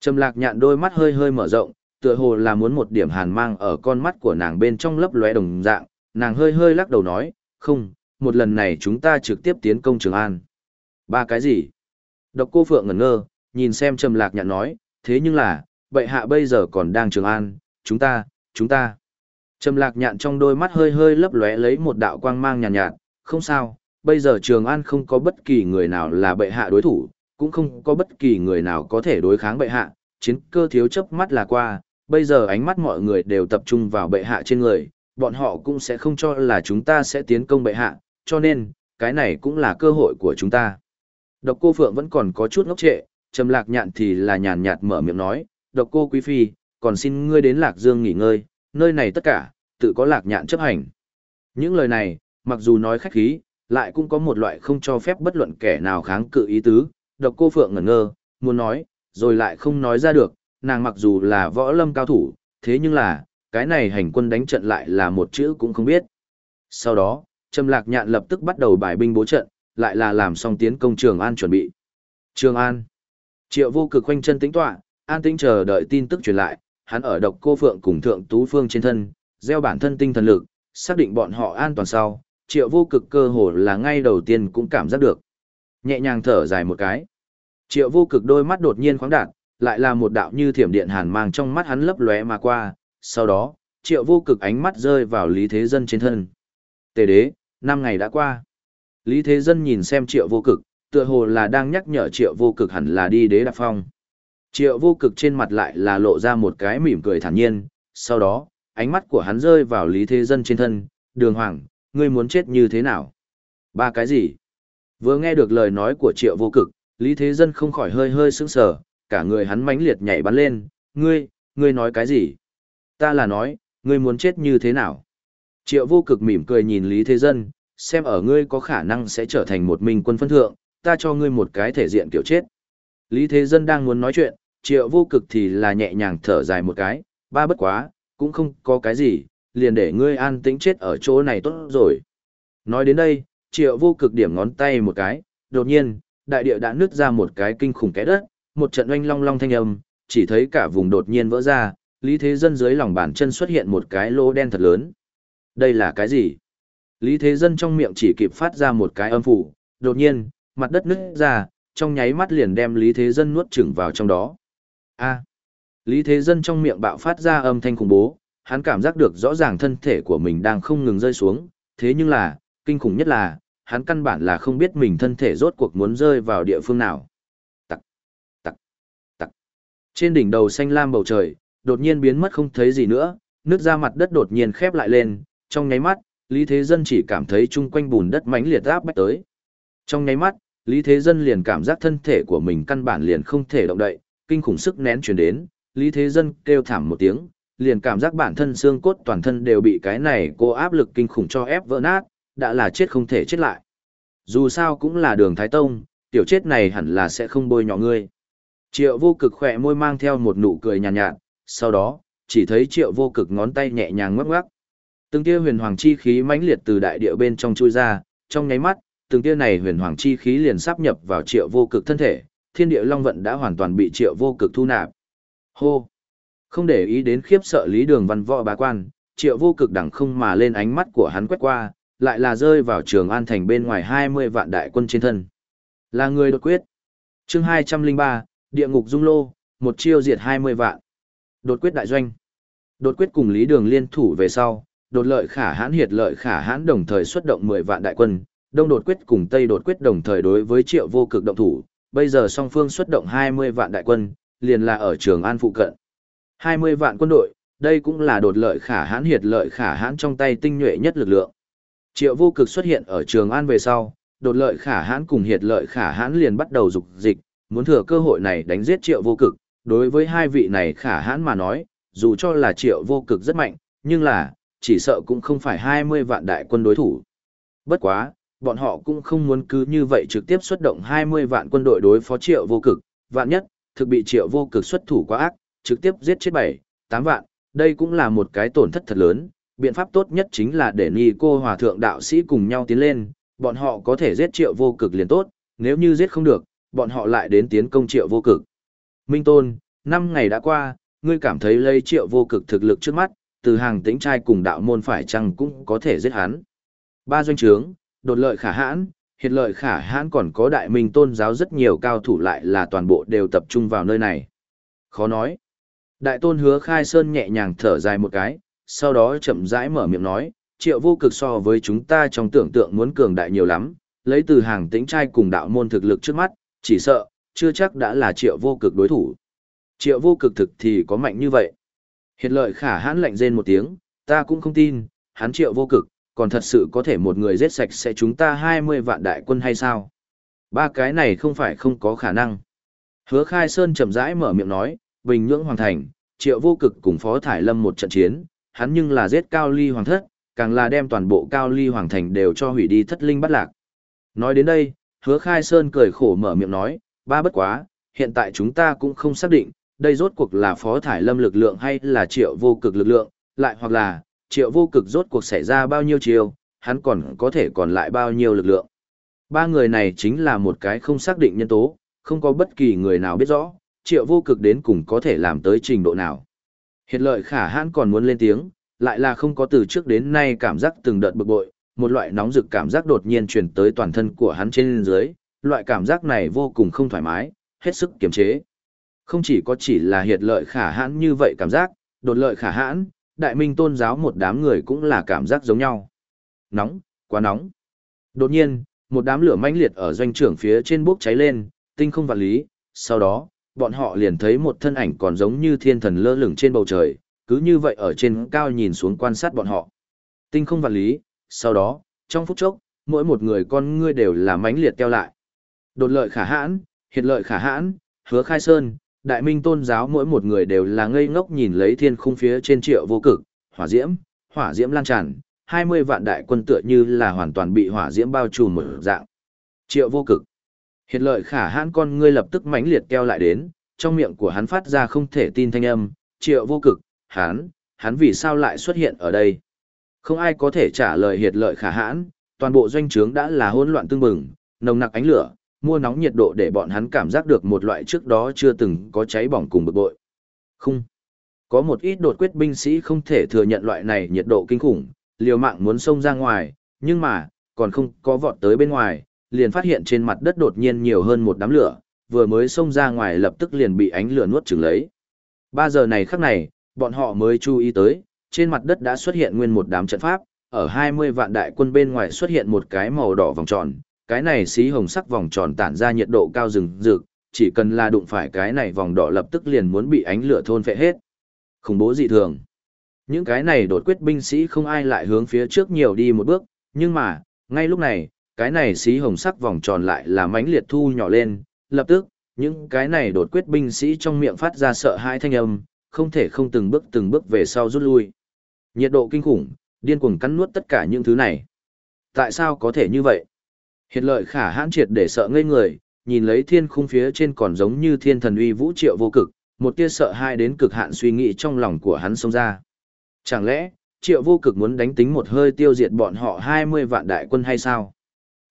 Trầm lạc nhạn đôi mắt hơi hơi mở rộng, tựa hồ là muốn một điểm hàn mang ở con mắt của nàng bên trong lấp lóe đồng dạng, nàng hơi hơi lắc đầu nói, không, một lần này chúng ta trực tiếp tiến công Trường An. Ba cái gì? Độc cô Phượng ngẩn ngơ, nhìn xem Trầm lạc nhạn nói, thế nhưng là, bệ hạ bây giờ còn đang Trường An, chúng ta, chúng ta. Trầm lạc nhạn trong đôi mắt hơi hơi lấp lóe lấy một đạo quang mang nhàn nhạt, nhạt, không sao, bây giờ Trường An không có bất kỳ người nào là bệ hạ đối thủ, cũng không có bất kỳ người nào có thể đối kháng bệ hạ, chiến cơ thiếu chấp mắt là qua, bây giờ ánh mắt mọi người đều tập trung vào bệ hạ trên người, bọn họ cũng sẽ không cho là chúng ta sẽ tiến công bệ hạ, cho nên, cái này cũng là cơ hội của chúng ta. Độc cô Phượng vẫn còn có chút ngốc trệ, trầm lạc nhạn thì là nhàn nhạt mở miệng nói, độc cô quý phi, còn xin ngươi đến lạc dương nghỉ ngơi, nơi này tất cả, tự có lạc nhạn chấp hành. Những lời này, mặc dù nói khách khí, lại cũng có một loại không cho phép bất luận kẻ nào kháng cự ý tứ, độc cô Phượng ngẩn ngơ, muốn nói, rồi lại không nói ra được, nàng mặc dù là võ lâm cao thủ, thế nhưng là, cái này hành quân đánh trận lại là một chữ cũng không biết. Sau đó, Trầm Lạc Nhạn lập tức bắt đầu bài binh bố trận, lại là làm xong tiến công Trường An chuẩn bị. Trường An. Triệu vô cực quanh chân tĩnh tọa, an tĩnh chờ đợi tin tức truyền lại, hắn ở độc cô phượng cùng thượng tú phương trên thân, gieo bản thân tinh thần lực, xác định bọn họ an toàn sau, triệu vô cực cơ hồ là ngay đầu tiên cũng cảm giác được. Nhẹ nhàng thở dài một cái. Triệu vô cực đôi mắt đột nhiên khoáng đạt, lại là một đạo như thiểm điện hàn mang trong mắt hắn lấp lóe mà qua, sau đó, triệu vô cực ánh mắt rơi vào Lý Thế Dân trên thân. Tề đế, năm ngày đã qua. Lý Thế Dân nhìn xem triệu vô cực, tựa hồ là đang nhắc nhở triệu vô cực hẳn là đi đế đạp phong. Triệu vô cực trên mặt lại là lộ ra một cái mỉm cười thản nhiên, sau đó, ánh mắt của hắn rơi vào Lý Thế Dân trên thân, đường hoàng, ngươi muốn chết như thế nào? Ba cái gì? Vừa nghe được lời nói của triệu vô cực, Lý Thế Dân không khỏi hơi hơi sững sờ, cả người hắn mãnh liệt nhảy bắn lên, ngươi, ngươi nói cái gì? Ta là nói, ngươi muốn chết như thế nào? Triệu vô cực mỉm cười nhìn Lý Thế Dân, xem ở ngươi có khả năng sẽ trở thành một minh quân phân thượng, ta cho ngươi một cái thể diện kiểu chết. Lý Thế Dân đang muốn nói chuyện, triệu vô cực thì là nhẹ nhàng thở dài một cái, ba bất quá, cũng không có cái gì, liền để ngươi an tĩnh chết ở chỗ này tốt rồi. Nói đến đây, triệu vô cực điểm ngón tay một cái, đột nhiên, đại địa đã nứt ra một cái kinh khủng cái đất, một trận oanh long long thanh âm, chỉ thấy cả vùng đột nhiên vỡ ra, Lý Thế Dân dưới lòng bàn chân xuất hiện một cái lỗ đen thật lớn. Đây là cái gì? Lý Thế Dân trong miệng chỉ kịp phát ra một cái âm phủ, đột nhiên, mặt đất nứt ra, trong nháy mắt liền đem Lý Thế Dân nuốt chửng vào trong đó. A. Lý Thế Dân trong miệng bạo phát ra âm thanh khủng bố, hắn cảm giác được rõ ràng thân thể của mình đang không ngừng rơi xuống, thế nhưng là, kinh khủng nhất là, hắn căn bản là không biết mình thân thể rốt cuộc muốn rơi vào địa phương nào. Tặc, tặc, tặc. Trên đỉnh đầu xanh lam bầu trời, đột nhiên biến mất không thấy gì nữa, nước ra mặt đất đột nhiên khép lại lên, trong nháy mắt, Lý Thế Dân chỉ cảm thấy chung quanh bùn đất mãnh liệt áp bách tới. Trong nháy mắt, Lý Thế Dân liền cảm giác thân thể của mình căn bản liền không thể động đậy, kinh khủng sức nén truyền đến, Lý Thế Dân kêu thảm một tiếng, liền cảm giác bản thân xương cốt toàn thân đều bị cái này cô áp lực kinh khủng cho ép vỡ nát, đã là chết không thể chết lại. Dù sao cũng là đường Thái Tông, tiểu chết này hẳn là sẽ không bôi nhọ ngươi. Triệu vô cực khỏe môi mang theo một nụ cười nhàn nhạt, nhạt, sau đó, chỉ thấy triệu vô cực ngón tay nhẹ nhàng ngoắc ngoắc. Từng tia huyền hoàng chi khí mãnh liệt từ đại địa bên trong chui ra, trong nháy mắt, từng tia này huyền hoàng chi khí liền sắp nhập vào triệu vô cực thân thể, thiên địa long vận đã hoàn toàn bị triệu vô cực thu nạp. Hô! Không để ý đến khiếp sợ lý đường văn võ bá quan, triệu vô cực đẳng không mà lên ánh mắt của hắn quét qua, lại là rơi vào trường an thành bên ngoài 20 vạn đại quân trên thân. Là người đột quyết. chương 203, địa ngục dung lô, một chiêu diệt 20 vạn. Đột quyết đại doanh. Đột quyết cùng lý đường liên thủ về sau, đột lợi khả hãn hiệt lợi khả hãn đồng thời xuất động 10 vạn đại quân, đông đột quyết cùng tây đột quyết đồng thời đối với triệu vô cực động thủ, bây giờ song phương xuất động 20 vạn đại quân, liền là ở trường an phụ cận. 20 vạn quân đội, đây cũng là đột lợi khả hãn hiệt lợi khả hãn trong tay tinh nhuệ nhất lực lượng. Triệu vô cực xuất hiện ở trường an về sau, đột lợi khả hãn cùng hiệt lợi khả hãn liền bắt đầu dục dịch, muốn thừa cơ hội này đánh giết triệu vô cực. Đối với hai vị này khả hãn mà nói, dù cho là triệu vô cực rất mạnh, nhưng là, chỉ sợ cũng không phải 20 vạn đại quân đối thủ. Bất quá, bọn họ cũng không muốn cứ như vậy trực tiếp xuất động 20 vạn quân đội đối phó triệu vô cực, vạn nhất, thực bị triệu vô cực xuất thủ quá ác, trực tiếp giết chết 7, 8 vạn, đây cũng là một cái tổn thất thật lớn, biện pháp tốt nhất chính là để ni cô hòa thượng đạo sĩ cùng nhau tiến lên, bọn họ có thể giết triệu vô cực liền tốt, nếu như giết không được, bọn họ lại đến tiến công triệu vô cực. Minh Tôn, Năm ngày đã qua, ngươi cảm thấy lấy triệu vô cực thực lực trước mắt, từ hàng tĩnh trai cùng đạo môn phải chăng cũng có thể giết hắn. Ba doanh trướng, đột lợi khả hãn, hiện lợi khả hãn còn có đại minh tôn giáo rất nhiều cao thủ lại là toàn bộ đều tập trung vào nơi này. Khó nói. Đại tôn hứa khai sơn nhẹ nhàng thở dài một cái, sau đó chậm rãi mở miệng nói, triệu vô cực so với chúng ta trong tưởng tượng muốn cường đại nhiều lắm, lấy từ hàng tĩnh trai cùng đạo môn thực lực trước mắt, chỉ sợ, chưa chắc đã là triệu vô cực đối thủ. Triệu vô cực thực thì có mạnh như vậy. Hiện lợi khả hãn lạnh rên một tiếng, ta cũng không tin, hắn triệu vô cực, còn thật sự có thể một người giết sạch sẽ chúng ta 20 vạn đại quân hay sao? Ba cái này không phải không có khả năng. Hứa khai sơn chậm rãi mở miệng nói, bình nhưỡng hoàng thành, triệu vô cực cùng phó thải lâm một trận chiến, hắn nhưng là giết cao ly hoàng thất, càng là đem toàn bộ cao ly hoàng thành đều cho hủy đi thất linh bắt lạc. Nói đến đây, hứa khai sơn cười khổ mở miệng nói, ba bất quá, hiện tại chúng ta cũng không xác định, đây rốt cuộc là phó thải lâm lực lượng hay là triệu vô cực lực lượng, lại hoặc là, triệu vô cực rốt cuộc xảy ra bao nhiêu chiều, hắn còn có thể còn lại bao nhiêu lực lượng. Ba người này chính là một cái không xác định nhân tố, không có bất kỳ người nào biết rõ, triệu vô cực đến cùng có thể làm tới trình độ nào. Hiện lợi khả hãn còn muốn lên tiếng, lại là không có từ trước đến nay cảm giác từng đợt bực bội, một loại nóng rực cảm giác đột nhiên truyền tới toàn thân của hắn trên dưới, loại cảm giác này vô cùng không thoải mái, hết sức kiềm chế. Không chỉ có chỉ là hiệt lợi khả hãn như vậy cảm giác, đột lợi khả hãn, đại minh tôn giáo một đám người cũng là cảm giác giống nhau. Nóng, quá nóng. Đột nhiên, một đám lửa mãnh liệt ở doanh trưởng phía trên bốc cháy lên, tinh không vật lý, sau đó, bọn họ liền thấy một thân ảnh còn giống như thiên thần lơ lửng trên bầu trời, cứ như vậy ở trên cao nhìn xuống quan sát bọn họ. Tinh không vạn lý, sau đó, trong phút chốc, mỗi một người con ngươi đều là mãnh liệt keo lại. Đột lợi khả hãn, hiệt lợi khả hãn, hứa khai sơn, đại minh tôn giáo mỗi một người đều là ngây ngốc nhìn lấy thiên khung phía trên triệu vô cực, hỏa diễm, hỏa diễm lan tràn, 20 vạn đại quân tựa như là hoàn toàn bị hỏa diễm bao trùm một dạng. Triệu vô cực. Hiện lợi khả hãn con ngươi lập tức mãnh liệt keo lại đến, trong miệng của hắn phát ra không thể tin thanh âm, triệu vô cực, hắn, hắn vì sao lại xuất hiện ở đây? Không ai có thể trả lời hiệt lợi khả hãn, toàn bộ doanh trướng đã là hỗn loạn tương bừng, nồng nặc ánh lửa, mua nóng nhiệt độ để bọn hắn cảm giác được một loại trước đó chưa từng có cháy bỏng cùng bực bội. Không. Có một ít đột quyết binh sĩ không thể thừa nhận loại này nhiệt độ kinh khủng, liều mạng muốn xông ra ngoài, nhưng mà, còn không có vọt tới bên ngoài, liền phát hiện trên mặt đất đột nhiên nhiều hơn một đám lửa, vừa mới xông ra ngoài lập tức liền bị ánh lửa nuốt chửng lấy. Ba giờ này khắc này, bọn họ mới chú ý tới, trên mặt đất đã xuất hiện nguyên một đám trận pháp, ở 20 vạn đại quân bên ngoài xuất hiện một cái màu đỏ vòng tròn, cái này xí hồng sắc vòng tròn tản ra nhiệt độ cao rừng rực, chỉ cần là đụng phải cái này vòng đỏ lập tức liền muốn bị ánh lửa thôn phệ hết. Khủng bố dị thường. Những cái này đột quyết binh sĩ không ai lại hướng phía trước nhiều đi một bước, nhưng mà, ngay lúc này, cái này xí hồng sắc vòng tròn lại là mãnh liệt thu nhỏ lên, lập tức, những cái này đột quyết binh sĩ trong miệng phát ra sợ hãi thanh âm, không thể không từng bước từng bước về sau rút lui. Nhiệt độ kinh khủng, điên cuồng cắn nuốt tất cả những thứ này. Tại sao có thể như vậy? Hiện lợi khả hãn triệt để sợ ngây người, nhìn lấy thiên khung phía trên còn giống như thiên thần uy vũ triệu vô cực, một tia sợ hai đến cực hạn suy nghĩ trong lòng của hắn xông ra. Chẳng lẽ, triệu vô cực muốn đánh tính một hơi tiêu diệt bọn họ 20 vạn đại quân hay sao?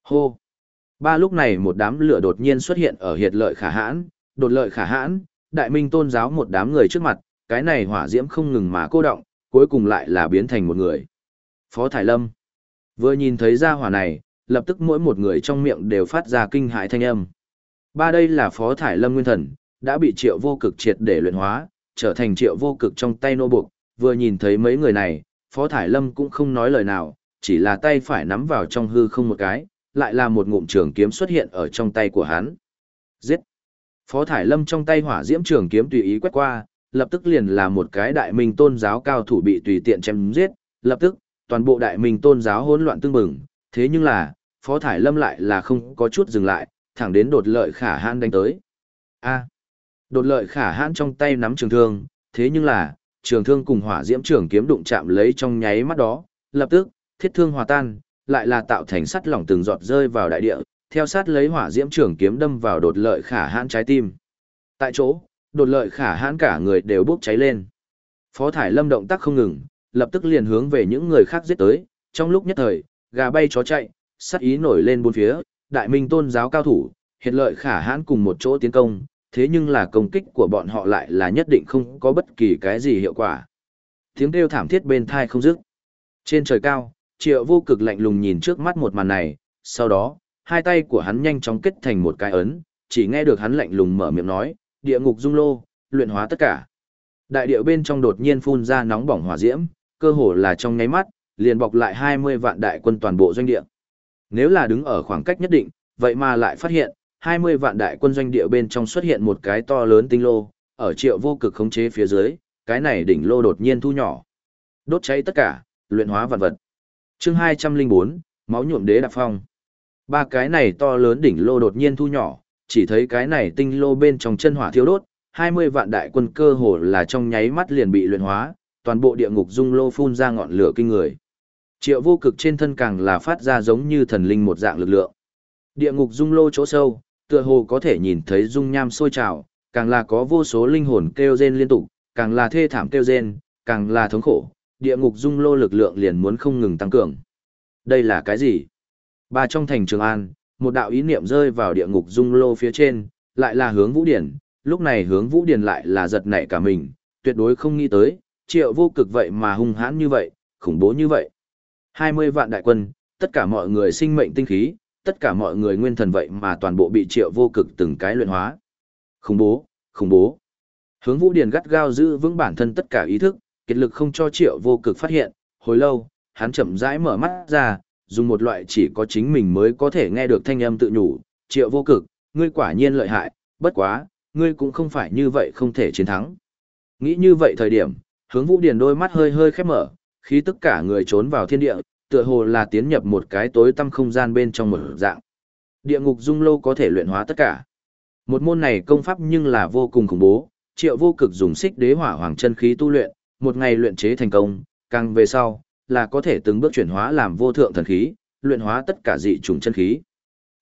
Hô! Ba lúc này một đám lửa đột nhiên xuất hiện ở hiệt lợi khả hãn, đột lợi khả hãn, đại minh tôn giáo một đám người trước mặt, cái này hỏa diễm không ngừng mà cô động, cuối cùng lại là biến thành một người. Phó Thải Lâm vừa nhìn thấy ra hỏa này, lập tức mỗi một người trong miệng đều phát ra kinh hãi thanh âm. Ba đây là Phó Thải Lâm Nguyên Thần, đã bị triệu vô cực triệt để luyện hóa, trở thành triệu vô cực trong tay nô buộc, vừa nhìn thấy mấy người này, Phó Thải Lâm cũng không nói lời nào, chỉ là tay phải nắm vào trong hư không một cái, lại là một ngụm trường kiếm xuất hiện ở trong tay của hắn. Giết! Phó Thải Lâm trong tay hỏa diễm trường kiếm tùy ý quét qua, lập tức liền là một cái đại minh tôn giáo cao thủ bị tùy tiện chém giết, lập tức, toàn bộ đại minh tôn giáo hỗn loạn tương bừng, thế nhưng là, Phó Thải Lâm lại là không có chút dừng lại, thẳng đến đột lợi khả hãn đánh tới. A. đột lợi khả hãn trong tay nắm trường thương, thế nhưng là, trường thương cùng hỏa diễm trường kiếm đụng chạm lấy trong nháy mắt đó, lập tức, thiết thương hòa tan, lại là tạo thành sắt lỏng từng giọt rơi vào đại địa, theo sát lấy hỏa diễm trường kiếm đâm vào đột lợi khả hãn trái tim. Tại chỗ, đột lợi khả hãn cả người đều bốc cháy lên. Phó Thải Lâm động tác không ngừng, lập tức liền hướng về những người khác giết tới, trong lúc nhất thời, gà bay chó chạy, sát ý nổi lên bốn phía, đại minh tôn giáo cao thủ, hiện lợi khả hãn cùng một chỗ tiến công, thế nhưng là công kích của bọn họ lại là nhất định không có bất kỳ cái gì hiệu quả. Tiếng kêu thảm thiết bên thai không dứt. Trên trời cao, triệu vô cực lạnh lùng nhìn trước mắt một màn này, sau đó, hai tay của hắn nhanh chóng kết thành một cái ấn, chỉ nghe được hắn lạnh lùng mở miệng nói, địa ngục dung lô, luyện hóa tất cả. Đại địa bên trong đột nhiên phun ra nóng bỏng hỏa diễm, cơ hồ là trong nháy mắt, liền bọc lại 20 vạn đại quân toàn bộ doanh địa. Nếu là đứng ở khoảng cách nhất định, vậy mà lại phát hiện, 20 vạn đại quân doanh địa bên trong xuất hiện một cái to lớn tinh lô, ở triệu vô cực khống chế phía dưới, cái này đỉnh lô đột nhiên thu nhỏ. Đốt cháy tất cả, luyện hóa vạn vật. Chương 204, máu nhuộm đế đạp phong. Ba cái này to lớn đỉnh lô đột nhiên thu nhỏ, chỉ thấy cái này tinh lô bên trong chân hỏa thiêu đốt, 20 vạn đại quân cơ hồ là trong nháy mắt liền bị luyện hóa, toàn bộ địa ngục dung lô phun ra ngọn lửa kinh người. Triệu vô cực trên thân càng là phát ra giống như thần linh một dạng lực lượng. Địa ngục dung lô chỗ sâu, tựa hồ có thể nhìn thấy dung nham sôi trào, càng là có vô số linh hồn kêu rên liên tục, càng là thê thảm kêu rên, càng là thống khổ, địa ngục dung lô lực lượng liền muốn không ngừng tăng cường. Đây là cái gì? Ba trong thành Trường An, một đạo ý niệm rơi vào địa ngục dung lô phía trên, lại là hướng Vũ Điển, lúc này hướng Vũ Điển lại là giật nảy cả mình, tuyệt đối không nghĩ tới, triệu vô cực vậy mà hung hãn như vậy, khủng bố như vậy. 20 vạn đại quân, tất cả mọi người sinh mệnh tinh khí, tất cả mọi người nguyên thần vậy mà toàn bộ bị triệu vô cực từng cái luyện hóa. Khủng bố, khủng bố. Hướng Vũ Điền gắt gao giữ vững bản thân tất cả ý thức, kiệt lực không cho triệu vô cực phát hiện, hồi lâu, hắn chậm rãi mở mắt ra, dùng một loại chỉ có chính mình mới có thể nghe được thanh âm tự nhủ, triệu vô cực, ngươi quả nhiên lợi hại, bất quá, ngươi cũng không phải như vậy không thể chiến thắng. Nghĩ như vậy thời điểm, hướng Vũ Điền đôi mắt hơi hơi khép mở, khi tất cả người trốn vào thiên địa, tựa hồ là tiến nhập một cái tối tăm không gian bên trong một dạng. Địa ngục dung lâu có thể luyện hóa tất cả. Một môn này công pháp nhưng là vô cùng khủng bố, triệu vô cực dùng xích đế hỏa hoàng chân khí tu luyện, một ngày luyện chế thành công, càng về sau, là có thể từng bước chuyển hóa làm vô thượng thần khí, luyện hóa tất cả dị trùng chân khí.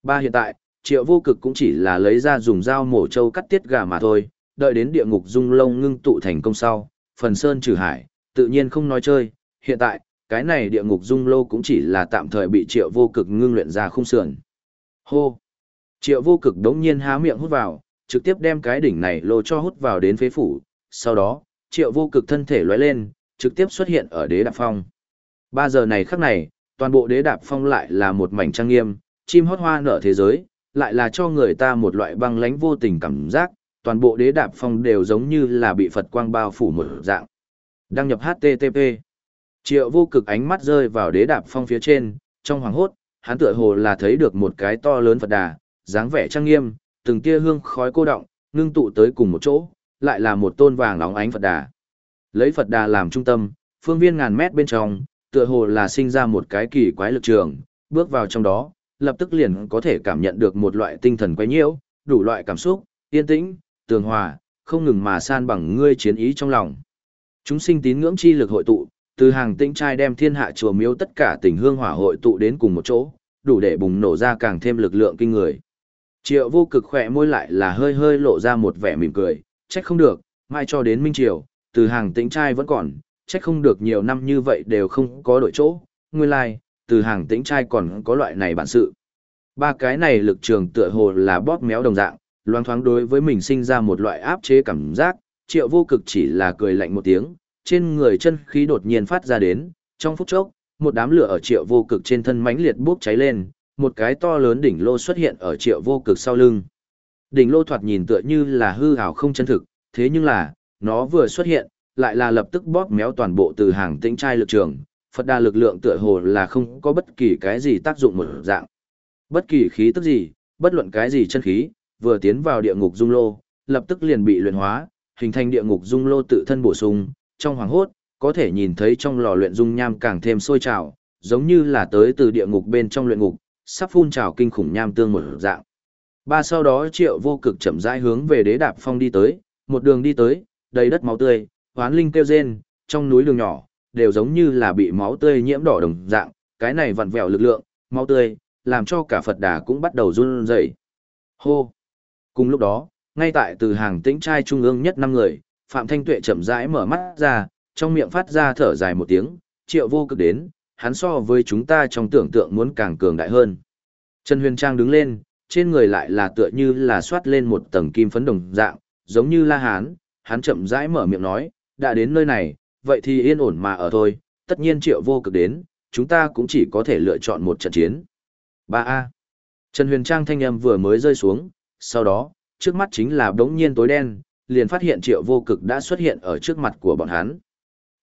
Ba hiện tại, triệu vô cực cũng chỉ là lấy ra dùng dao mổ trâu cắt tiết gà mà thôi, đợi đến địa ngục dung lông ngưng tụ thành công sau, phần sơn trừ hải, tự nhiên không nói chơi, hiện tại, cái này địa ngục dung lô cũng chỉ là tạm thời bị triệu vô cực ngưng luyện ra khung sườn. Hô! Triệu vô cực đống nhiên há miệng hút vào, trực tiếp đem cái đỉnh này lô cho hút vào đến phế phủ, sau đó, triệu vô cực thân thể lóe lên, trực tiếp xuất hiện ở đế đạp phong. Ba giờ này khắc này, toàn bộ đế đạp phong lại là một mảnh trang nghiêm, chim hót hoa nở thế giới, lại là cho người ta một loại băng lánh vô tình cảm giác, toàn bộ đế đạp phong đều giống như là bị Phật quang bao phủ một dạng. Đăng nhập HTTP Triệu vô cực ánh mắt rơi vào đế đạp phong phía trên, trong hoàng hốt, hắn tựa hồ là thấy được một cái to lớn Phật đà, dáng vẻ trang nghiêm, từng tia hương khói cô động, ngưng tụ tới cùng một chỗ, lại là một tôn vàng lóng ánh Phật đà. Lấy Phật đà làm trung tâm, phương viên ngàn mét bên trong, tựa hồ là sinh ra một cái kỳ quái lực trường, bước vào trong đó, lập tức liền có thể cảm nhận được một loại tinh thần quay nhiễu, đủ loại cảm xúc, yên tĩnh, tường hòa, không ngừng mà san bằng ngươi chiến ý trong lòng. Chúng sinh tín ngưỡng chi lực hội tụ, từ hàng tĩnh trai đem thiên hạ chùa miếu tất cả tình hương hỏa hội tụ đến cùng một chỗ, đủ để bùng nổ ra càng thêm lực lượng kinh người. Triệu vô cực khỏe môi lại là hơi hơi lộ ra một vẻ mỉm cười, trách không được, mai cho đến minh triều, từ hàng tĩnh trai vẫn còn, trách không được nhiều năm như vậy đều không có đổi chỗ, nguyên lai, like, từ hàng tĩnh trai còn có loại này bản sự. Ba cái này lực trường tựa hồ là bóp méo đồng dạng, loang thoáng đối với mình sinh ra một loại áp chế cảm giác, triệu vô cực chỉ là cười lạnh một tiếng, trên người chân khí đột nhiên phát ra đến, trong phút chốc, một đám lửa ở triệu vô cực trên thân mãnh liệt bốc cháy lên, một cái to lớn đỉnh lô xuất hiện ở triệu vô cực sau lưng. Đỉnh lô thoạt nhìn tựa như là hư ảo không chân thực, thế nhưng là, nó vừa xuất hiện, lại là lập tức bóp méo toàn bộ từ hàng tĩnh trai lực trường, Phật đà lực lượng tựa hồ là không có bất kỳ cái gì tác dụng một dạng. Bất kỳ khí tức gì, bất luận cái gì chân khí, vừa tiến vào địa ngục dung lô, lập tức liền bị luyện hóa, hình thành địa ngục dung lô tự thân bổ sung, trong hoàng hốt, có thể nhìn thấy trong lò luyện dung nham càng thêm sôi trào, giống như là tới từ địa ngục bên trong luyện ngục, sắp phun trào kinh khủng nham tương một dạng. Ba sau đó triệu vô cực chậm rãi hướng về đế đạp phong đi tới, một đường đi tới, đầy đất máu tươi, hoán linh kêu rên, trong núi đường nhỏ, đều giống như là bị máu tươi nhiễm đỏ đồng dạng, cái này vặn vẹo lực lượng, máu tươi, làm cho cả Phật đà cũng bắt đầu run rẩy. Hô! Cùng lúc đó, ngay tại từ hàng tĩnh trai trung ương nhất năm người, Phạm Thanh Tuệ chậm rãi mở mắt ra, trong miệng phát ra thở dài một tiếng, triệu vô cực đến, hắn so với chúng ta trong tưởng tượng muốn càng cường đại hơn. Trần Huyền Trang đứng lên, trên người lại là tựa như là xoát lên một tầng kim phấn đồng dạng, giống như La Hán, hắn chậm rãi mở miệng nói, đã đến nơi này, vậy thì yên ổn mà ở thôi, tất nhiên triệu vô cực đến, chúng ta cũng chỉ có thể lựa chọn một trận chiến. 3A. Trần Huyền Trang thanh âm vừa mới rơi xuống, sau đó, trước mắt chính là đống nhiên tối đen, liền phát hiện triệu vô cực đã xuất hiện ở trước mặt của bọn hắn.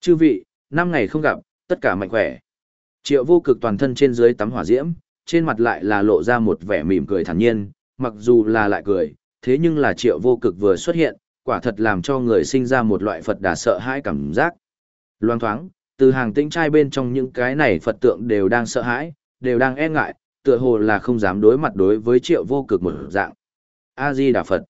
Chư vị, năm ngày không gặp, tất cả mạnh khỏe. Triệu vô cực toàn thân trên dưới tắm hỏa diễm, trên mặt lại là lộ ra một vẻ mỉm cười thản nhiên, mặc dù là lại cười, thế nhưng là triệu vô cực vừa xuất hiện, quả thật làm cho người sinh ra một loại Phật đà sợ hãi cảm giác. Loang thoáng, từ hàng tĩnh trai bên trong những cái này Phật tượng đều đang sợ hãi, đều đang e ngại, tựa hồ là không dám đối mặt đối với triệu vô cực một dạng. A-di Đà Phật.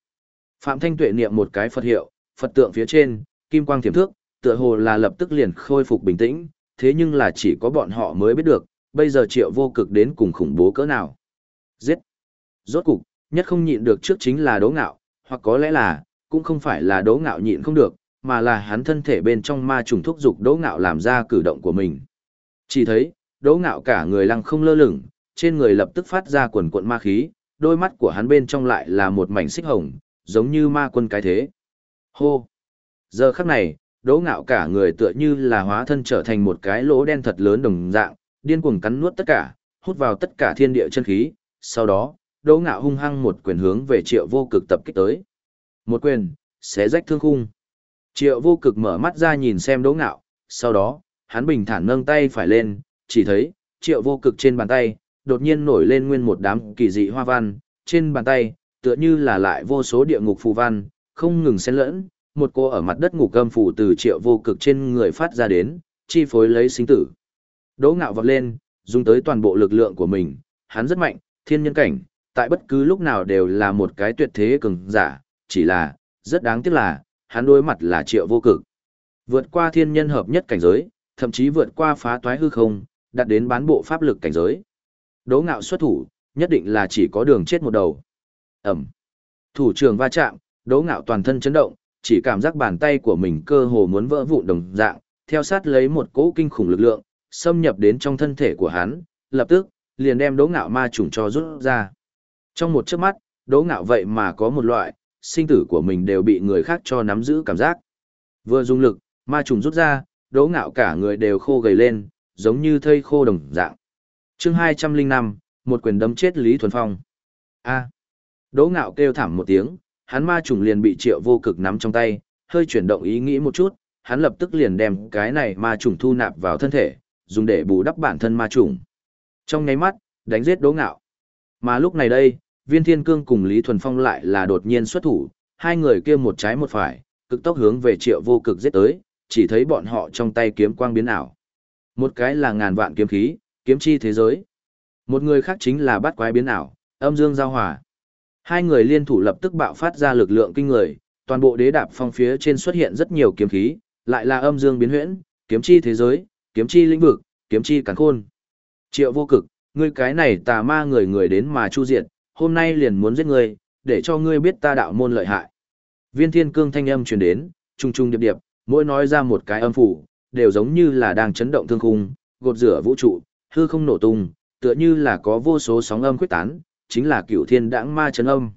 Phạm Thanh Tuệ niệm một cái Phật hiệu, Phật tượng phía trên, kim quang thiểm thước, tựa hồ là lập tức liền khôi phục bình tĩnh, thế nhưng là chỉ có bọn họ mới biết được, bây giờ triệu vô cực đến cùng khủng bố cỡ nào. Giết! Rốt cục, nhất không nhịn được trước chính là đố ngạo, hoặc có lẽ là, cũng không phải là đố ngạo nhịn không được, mà là hắn thân thể bên trong ma trùng thúc dục đố ngạo làm ra cử động của mình. Chỉ thấy, đố ngạo cả người lăng không lơ lửng, trên người lập tức phát ra quần cuộn ma khí, đôi mắt của hắn bên trong lại là một mảnh xích hồng, giống như ma quân cái thế. Hô! Giờ khắc này, đỗ ngạo cả người tựa như là hóa thân trở thành một cái lỗ đen thật lớn đồng dạng, điên cuồng cắn nuốt tất cả, hút vào tất cả thiên địa chân khí, sau đó, đỗ ngạo hung hăng một quyền hướng về triệu vô cực tập kích tới. Một quyền, xé rách thương khung. Triệu vô cực mở mắt ra nhìn xem đỗ ngạo, sau đó, hắn bình thản nâng tay phải lên, chỉ thấy, triệu vô cực trên bàn tay, đột nhiên nổi lên nguyên một đám kỳ dị hoa văn, trên bàn tay, tựa như là lại vô số địa ngục phù văn, không ngừng xen lẫn, một cô ở mặt đất ngục gâm phủ từ triệu vô cực trên người phát ra đến, chi phối lấy sinh tử. Đỗ ngạo vọt lên, dùng tới toàn bộ lực lượng của mình, hắn rất mạnh, thiên nhân cảnh, tại bất cứ lúc nào đều là một cái tuyệt thế cường giả, chỉ là, rất đáng tiếc là, hắn đối mặt là triệu vô cực. Vượt qua thiên nhân hợp nhất cảnh giới, thậm chí vượt qua phá toái hư không, đạt đến bán bộ pháp lực cảnh giới. Đỗ ngạo xuất thủ, nhất định là chỉ có đường chết một đầu. Ẩm. Thủ trưởng va chạm, đỗ ngạo toàn thân chấn động, chỉ cảm giác bàn tay của mình cơ hồ muốn vỡ vụn đồng dạng, theo sát lấy một cỗ kinh khủng lực lượng, xâm nhập đến trong thân thể của hắn, lập tức, liền đem đỗ ngạo ma trùng cho rút ra. Trong một chớp mắt, đỗ ngạo vậy mà có một loại, sinh tử của mình đều bị người khác cho nắm giữ cảm giác. Vừa dùng lực, ma trùng rút ra, đỗ ngạo cả người đều khô gầy lên, giống như thây khô đồng dạng. chương 205, một quyền đấm chết Lý Thuần Phong. A. Đỗ ngạo kêu thảm một tiếng, hắn ma trùng liền bị triệu vô cực nắm trong tay, hơi chuyển động ý nghĩ một chút, hắn lập tức liền đem cái này ma trùng thu nạp vào thân thể, dùng để bù đắp bản thân ma trùng. Trong nháy mắt, đánh giết đỗ ngạo. Mà lúc này đây, viên thiên cương cùng Lý Thuần Phong lại là đột nhiên xuất thủ, hai người kia một trái một phải, cực tốc hướng về triệu vô cực giết tới, chỉ thấy bọn họ trong tay kiếm quang biến ảo. Một cái là ngàn vạn kiếm khí, kiếm chi thế giới. Một người khác chính là bát quái biến ảo, âm dương giao hòa. Hai người liên thủ lập tức bạo phát ra lực lượng kinh người, toàn bộ đế đạp phong phía trên xuất hiện rất nhiều kiếm khí, lại là âm dương biến huyễn, kiếm chi thế giới, kiếm chi lĩnh vực, kiếm chi cắn khôn. Triệu vô cực, ngươi cái này tà ma người người đến mà chu diệt, hôm nay liền muốn giết ngươi, để cho ngươi biết ta đạo môn lợi hại. Viên thiên cương thanh âm truyền đến, trung trung điệp điệp, mỗi nói ra một cái âm phủ, đều giống như là đang chấn động thương khung, gột rửa vũ trụ, hư không nổ tung, tựa như là có vô số sóng âm quyết tán, chính là cửu thiên đãng ma chấn âm.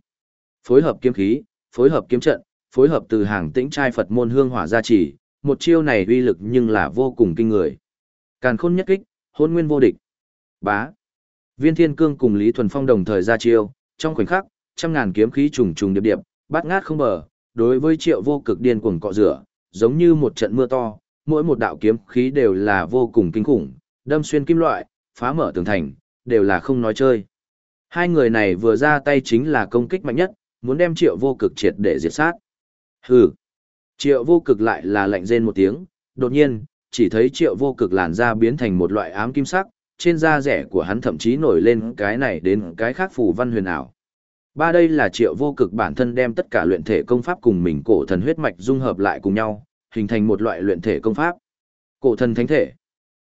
Phối hợp kiếm khí, phối hợp kiếm trận, phối hợp từ hàng tĩnh trai Phật môn hương hỏa gia trì, một chiêu này uy lực nhưng là vô cùng kinh người. Càn khôn nhất kích, hôn nguyên vô địch. Bá. Viên Thiên Cương cùng Lý Thuần Phong đồng thời ra chiêu, trong khoảnh khắc, trăm ngàn kiếm khí trùng trùng điệp điệp, bát ngát không bờ, đối với Triệu Vô Cực điên cuồng cọ rửa, giống như một trận mưa to, mỗi một đạo kiếm khí đều là vô cùng kinh khủng, đâm xuyên kim loại, phá mở tường thành, đều là không nói chơi. Hai người này vừa ra tay chính là công kích mạnh nhất, muốn đem triệu vô cực triệt để diệt sát. Hừ. Triệu vô cực lại là lạnh rên một tiếng, đột nhiên, chỉ thấy triệu vô cực làn da biến thành một loại ám kim sắc, trên da rẻ của hắn thậm chí nổi lên cái này đến cái khác phù văn huyền ảo. Ba đây là triệu vô cực bản thân đem tất cả luyện thể công pháp cùng mình cổ thần huyết mạch dung hợp lại cùng nhau, hình thành một loại luyện thể công pháp. Cổ thần thánh thể.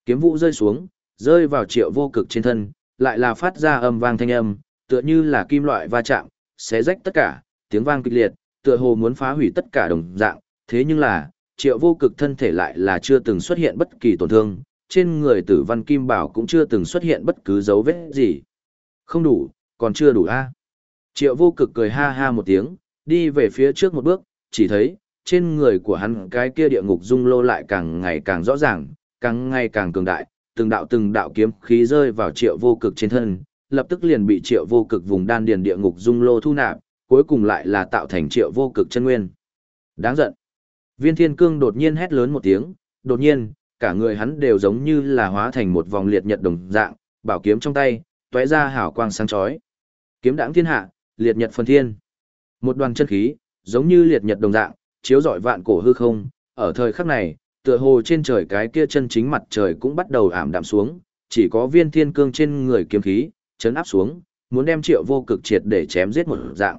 Kiếm vũ rơi xuống, rơi vào triệu vô cực trên thân, lại là phát ra âm vang thanh âm, tựa như là kim loại va chạm, xé rách tất cả, tiếng vang kịch liệt, tựa hồ muốn phá hủy tất cả đồng dạng, thế nhưng là, triệu vô cực thân thể lại là chưa từng xuất hiện bất kỳ tổn thương, trên người tử văn kim bảo cũng chưa từng xuất hiện bất cứ dấu vết gì. Không đủ, còn chưa đủ a Triệu vô cực cười ha ha một tiếng, đi về phía trước một bước, chỉ thấy, trên người của hắn cái kia địa ngục dung lô lại càng ngày càng rõ ràng, càng ngày càng cường đại, từng đạo từng đạo kiếm khí rơi vào triệu vô cực trên thân, lập tức liền bị triệu vô cực vùng đan điền địa ngục dung lô thu nạp, cuối cùng lại là tạo thành triệu vô cực chân nguyên. Đáng giận. Viên thiên cương đột nhiên hét lớn một tiếng, đột nhiên, cả người hắn đều giống như là hóa thành một vòng liệt nhật đồng dạng, bảo kiếm trong tay, tóe ra hào quang sáng chói. Kiếm đãng thiên hạ, liệt nhật phân thiên. Một đoàn chân khí, giống như liệt nhật đồng dạng, chiếu rọi vạn cổ hư không, ở thời khắc này, tựa hồ trên trời cái kia chân chính mặt trời cũng bắt đầu ảm đạm xuống, chỉ có viên thiên cương trên người kiếm khí, chấn áp xuống, muốn đem triệu vô cực triệt để chém giết một dạng.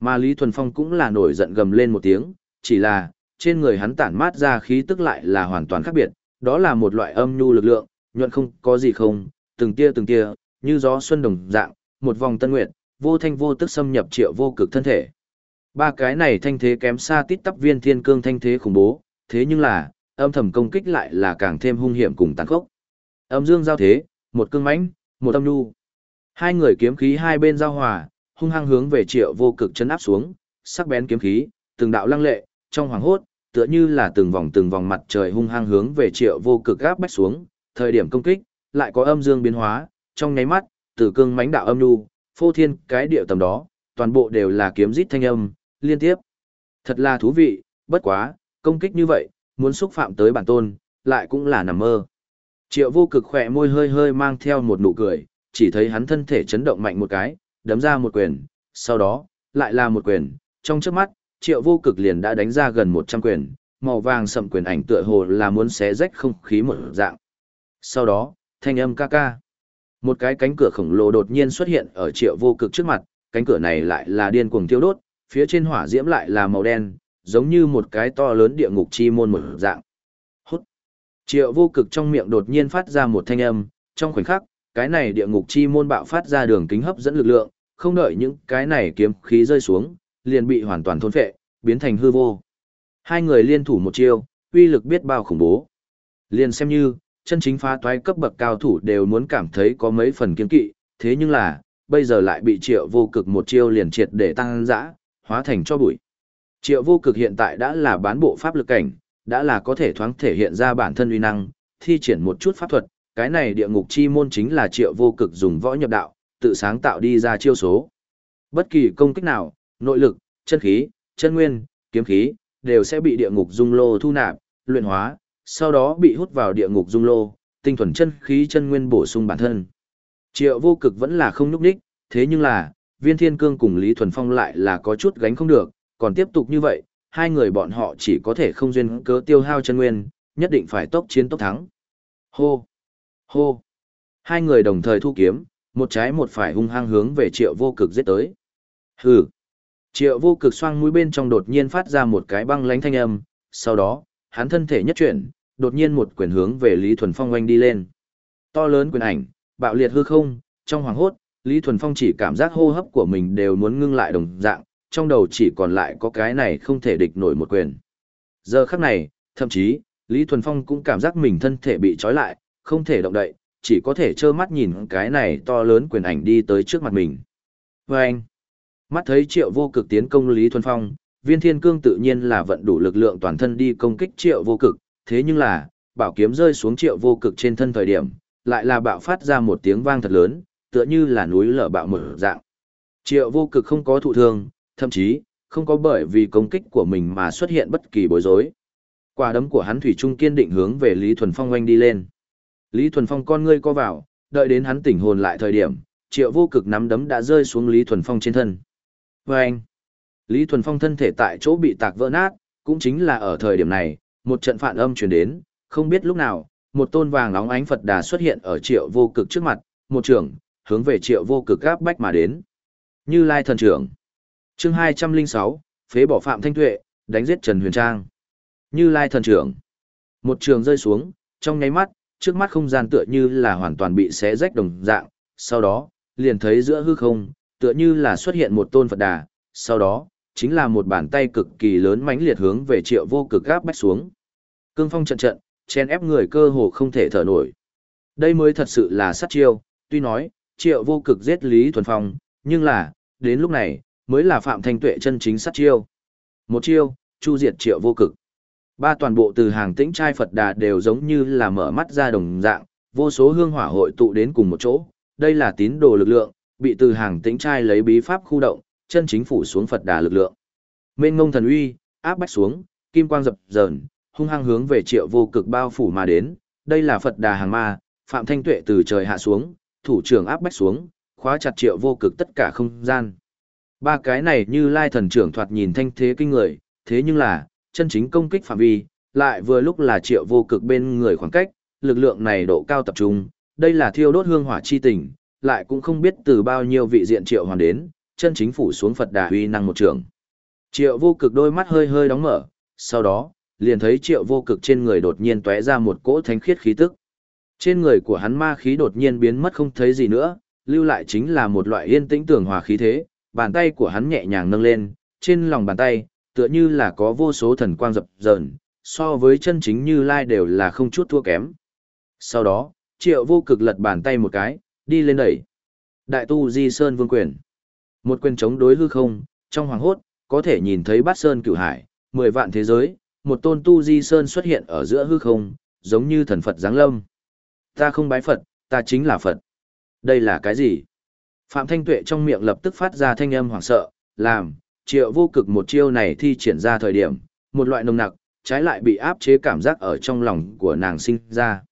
Mà Lý Thuần Phong cũng là nổi giận gầm lên một tiếng, chỉ là, trên người hắn tản mát ra khí tức lại là hoàn toàn khác biệt, đó là một loại âm nhu lực lượng, nhuận không có gì không, từng tia từng tia, như gió xuân đồng dạng, một vòng tân nguyệt, vô thanh vô tức xâm nhập triệu vô cực thân thể. Ba cái này thanh thế kém xa tít tắp viên thiên cương thanh thế khủng bố, thế nhưng là, âm thầm công kích lại là càng thêm hung hiểm cùng tàn khốc. Âm dương giao thế, một cương mãnh, một âm nhu. Hai người kiếm khí hai bên giao hòa, hung hăng hướng về triệu vô cực chân áp xuống, sắc bén kiếm khí, từng đạo lăng lệ, trong hoàng hốt, tựa như là từng vòng từng vòng mặt trời hung hăng hướng về triệu vô cực áp bách xuống, thời điểm công kích, lại có âm dương biến hóa, trong nháy mắt, từ cương mãnh đạo âm nu, phô thiên cái điệu tầm đó, toàn bộ đều là kiếm rít thanh âm, liên tiếp. Thật là thú vị, bất quá, công kích như vậy, muốn xúc phạm tới bản tôn, lại cũng là nằm mơ. Triệu vô cực khỏe môi hơi hơi mang theo một nụ cười, chỉ thấy hắn thân thể chấn động mạnh một cái, đấm ra một quyền, sau đó, lại là một quyền, trong trước mắt, triệu vô cực liền đã đánh ra gần 100 quyền, màu vàng sậm quyền ảnh tựa hồ là muốn xé rách không khí một dạng. Sau đó, thanh âm ca ca. Một cái cánh cửa khổng lồ đột nhiên xuất hiện ở triệu vô cực trước mặt, cánh cửa này lại là điên cuồng thiêu đốt, phía trên hỏa diễm lại là màu đen, giống như một cái to lớn địa ngục chi môn một dạng. Hút. Triệu vô cực trong miệng đột nhiên phát ra một thanh âm, trong khoảnh khắc, cái này địa ngục chi môn bạo phát ra đường kính hấp dẫn lực lượng, không đợi những cái này kiếm khí rơi xuống, liền bị hoàn toàn thôn phệ, biến thành hư vô. Hai người liên thủ một chiêu, uy lực biết bao khủng bố. Liền xem như, chân chính phá toái cấp bậc cao thủ đều muốn cảm thấy có mấy phần kiên kỵ, thế nhưng là, bây giờ lại bị triệu vô cực một chiêu liền triệt để tăng dã, hóa thành cho bụi. Triệu vô cực hiện tại đã là bán bộ pháp lực cảnh, đã là có thể thoáng thể hiện ra bản thân uy năng, thi triển một chút pháp thuật, cái này địa ngục chi môn chính là triệu vô cực dùng võ nhập đạo, tự sáng tạo đi ra chiêu số. Bất kỳ công kích nào, nội lực, chân khí, chân nguyên, kiếm khí, đều sẽ bị địa ngục dung lô thu nạp, luyện hóa, sau đó bị hút vào địa ngục dung lô, tinh thuần chân khí chân nguyên bổ sung bản thân. Triệu vô cực vẫn là không núp đích, thế nhưng là, viên thiên cương cùng Lý Thuần Phong lại là có chút gánh không được, còn tiếp tục như vậy, hai người bọn họ chỉ có thể không duyên cớ tiêu hao chân nguyên, nhất định phải tốc chiến tốc thắng. Hô! Hô! Hai người đồng thời thu kiếm, một trái một phải hung hăng hướng về triệu vô cực giết tới. Hừ! Triệu vô cực xoang mũi bên trong đột nhiên phát ra một cái băng lánh thanh âm, sau đó, hắn thân thể nhất chuyển, đột nhiên một quyền hướng về Lý Thuần Phong oanh đi lên. To lớn quyền ảnh, bạo liệt hư không, trong hoàng hốt, Lý Thuần Phong chỉ cảm giác hô hấp của mình đều muốn ngưng lại đồng dạng, trong đầu chỉ còn lại có cái này không thể địch nổi một quyền. Giờ khắc này, thậm chí, Lý Thuần Phong cũng cảm giác mình thân thể bị trói lại, không thể động đậy, chỉ có thể trơ mắt nhìn cái này to lớn quyền ảnh đi tới trước mặt mình. Và anh, mắt thấy triệu vô cực tiến công Lý Thuần Phong, viên thiên cương tự nhiên là vận đủ lực lượng toàn thân đi công kích triệu vô cực, thế nhưng là, bảo kiếm rơi xuống triệu vô cực trên thân thời điểm, lại là bạo phát ra một tiếng vang thật lớn, tựa như là núi lở bạo mở dạng. Triệu vô cực không có thụ thương, thậm chí, không có bởi vì công kích của mình mà xuất hiện bất kỳ bối rối. Quả đấm của hắn thủy trung kiên định hướng về Lý Thuần Phong oanh đi lên. Lý Thuần Phong con ngươi co vào, đợi đến hắn tỉnh hồn lại thời điểm, triệu vô cực nắm đấm đã rơi xuống Lý Thuần Phong trên thân. Và anh, Lý Thuần Phong thân thể tại chỗ bị tạc vỡ nát, cũng chính là ở thời điểm này, một trận phản âm truyền đến, không biết lúc nào, một tôn vàng nóng ánh Phật đà xuất hiện ở triệu vô cực trước mặt, một trưởng, hướng về triệu vô cực gáp bách mà đến. Như Lai thần trưởng. Chương 206, phế bỏ Phạm Thanh Tuệ, đánh giết Trần Huyền Trang. Như Lai thần trưởng. Một trường rơi xuống, trong nháy mắt, trước mắt không gian tựa như là hoàn toàn bị xé rách đồng dạng, sau đó, liền thấy giữa hư không, tựa như là xuất hiện một tôn Phật đà, sau đó, chính là một bàn tay cực kỳ lớn mãnh liệt hướng về triệu vô cực gáp bách xuống. Cương phong trận trận, chen ép người cơ hồ không thể thở nổi. Đây mới thật sự là sát chiêu, tuy nói, triệu vô cực giết Lý Thuần Phong, nhưng là, đến lúc này, mới là Phạm Thanh Tuệ chân chính sát chiêu. Một chiêu, chu diệt triệu vô cực. Ba toàn bộ từ hàng tĩnh trai Phật Đà đều giống như là mở mắt ra đồng dạng, vô số hương hỏa hội tụ đến cùng một chỗ, đây là tín đồ lực lượng, bị từ hàng tĩnh trai lấy bí pháp khu động, chân chính phủ xuống Phật Đà lực lượng. Mên ngông thần uy, áp bách xuống, kim quang dập dờn, hung hăng hướng về triệu vô cực bao phủ mà đến, đây là Phật Đà hàng ma, Phạm Thanh Tuệ từ trời hạ xuống, thủ trưởng áp bách xuống, khóa chặt triệu vô cực tất cả không gian. Ba cái này như lai thần trưởng thoạt nhìn thanh thế kinh người, thế nhưng là, chân chính công kích phạm vi, lại vừa lúc là triệu vô cực bên người khoảng cách, lực lượng này độ cao tập trung, đây là thiêu đốt hương hỏa chi tình, lại cũng không biết từ bao nhiêu vị diện triệu hoàn đến, chân chính phủ xuống Phật đà uy năng một trường. Triệu vô cực đôi mắt hơi hơi đóng mở, sau đó, liền thấy triệu vô cực trên người đột nhiên tóe ra một cỗ thánh khiết khí tức. Trên người của hắn ma khí đột nhiên biến mất không thấy gì nữa, lưu lại chính là một loại yên tĩnh tường hòa khí thế, bàn tay của hắn nhẹ nhàng nâng lên, trên lòng bàn tay, tựa như là có vô số thần quang dập dờn, so với chân chính như lai đều là không chút thua kém. Sau đó, triệu vô cực lật bàn tay một cái, đi lên đẩy. Đại tu di sơn vương quyền. Một quyền chống đối hư không, trong hoàng hốt, có thể nhìn thấy bát sơn cửu hải, mười vạn thế giới, một tôn tu di sơn xuất hiện ở giữa hư không, giống như thần Phật giáng lâm. Ta không bái Phật, ta chính là Phật. Đây là cái gì? Phạm Thanh Tuệ trong miệng lập tức phát ra thanh âm hoảng sợ, làm, triệu vô cực một chiêu này thi triển ra thời điểm, một loại nồng nặc, trái lại bị áp chế cảm giác ở trong lòng của nàng sinh ra.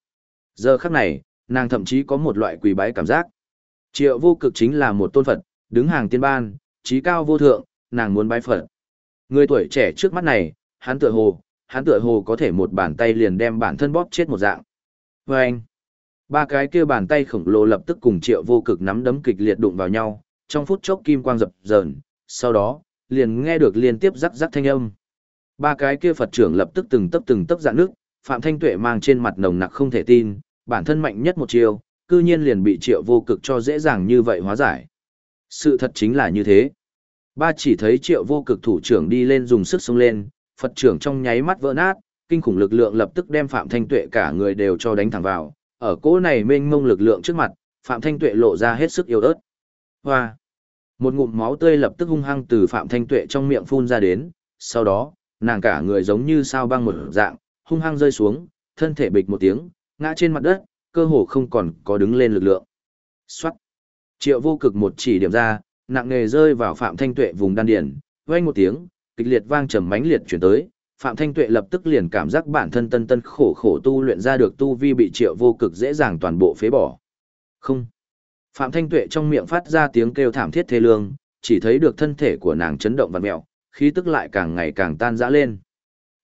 Giờ khắc này, nàng thậm chí có một loại quỳ bái cảm giác. Triệu vô cực chính là một tôn Phật, đứng hàng tiên ban, trí cao vô thượng, nàng muốn bái Phật. Người tuổi trẻ trước mắt này, hắn tựa hồ, hắn tựa hồ có thể một bàn tay liền đem bản thân bóp chết một dạng. Và anh, ba cái kia bàn tay khổng lồ lập tức cùng triệu vô cực nắm đấm kịch liệt đụng vào nhau, trong phút chốc kim quang dập dờn, sau đó, liền nghe được liên tiếp rắc rắc thanh âm. Ba cái kia Phật trưởng lập tức từng tấp từng tấp dạng nước, Phạm Thanh Tuệ mang trên mặt nồng nặc không thể tin, bản thân mạnh nhất một chiều, cư nhiên liền bị triệu vô cực cho dễ dàng như vậy hóa giải. Sự thật chính là như thế. Ba chỉ thấy triệu vô cực thủ trưởng đi lên dùng sức xông lên, Phật trưởng trong nháy mắt vỡ nát, kinh khủng lực lượng lập tức đem Phạm Thanh Tuệ cả người đều cho đánh thẳng vào. Ở cỗ này mênh mông lực lượng trước mặt, Phạm Thanh Tuệ lộ ra hết sức yếu ớt. Hoa! Một ngụm máu tươi lập tức hung hăng từ Phạm Thanh Tuệ trong miệng phun ra đến, sau đó, nàng cả người giống như sao băng một dạng, hung hăng rơi xuống, thân thể bịch một tiếng, ngã trên mặt đất, cơ hồ không còn có đứng lên lực lượng. Xoát! Triệu vô cực một chỉ điểm ra, nặng nề rơi vào Phạm Thanh Tuệ vùng đan điền, vang một tiếng, kịch liệt vang trầm mãnh liệt chuyển tới, Phạm Thanh Tuệ lập tức liền cảm giác bản thân tân tân khổ khổ tu luyện ra được tu vi bị Triệu vô cực dễ dàng toàn bộ phế bỏ. Không. Phạm Thanh Tuệ trong miệng phát ra tiếng kêu thảm thiết thê lương, chỉ thấy được thân thể của nàng chấn động vặn mèo, khí tức lại càng ngày càng tan rã lên.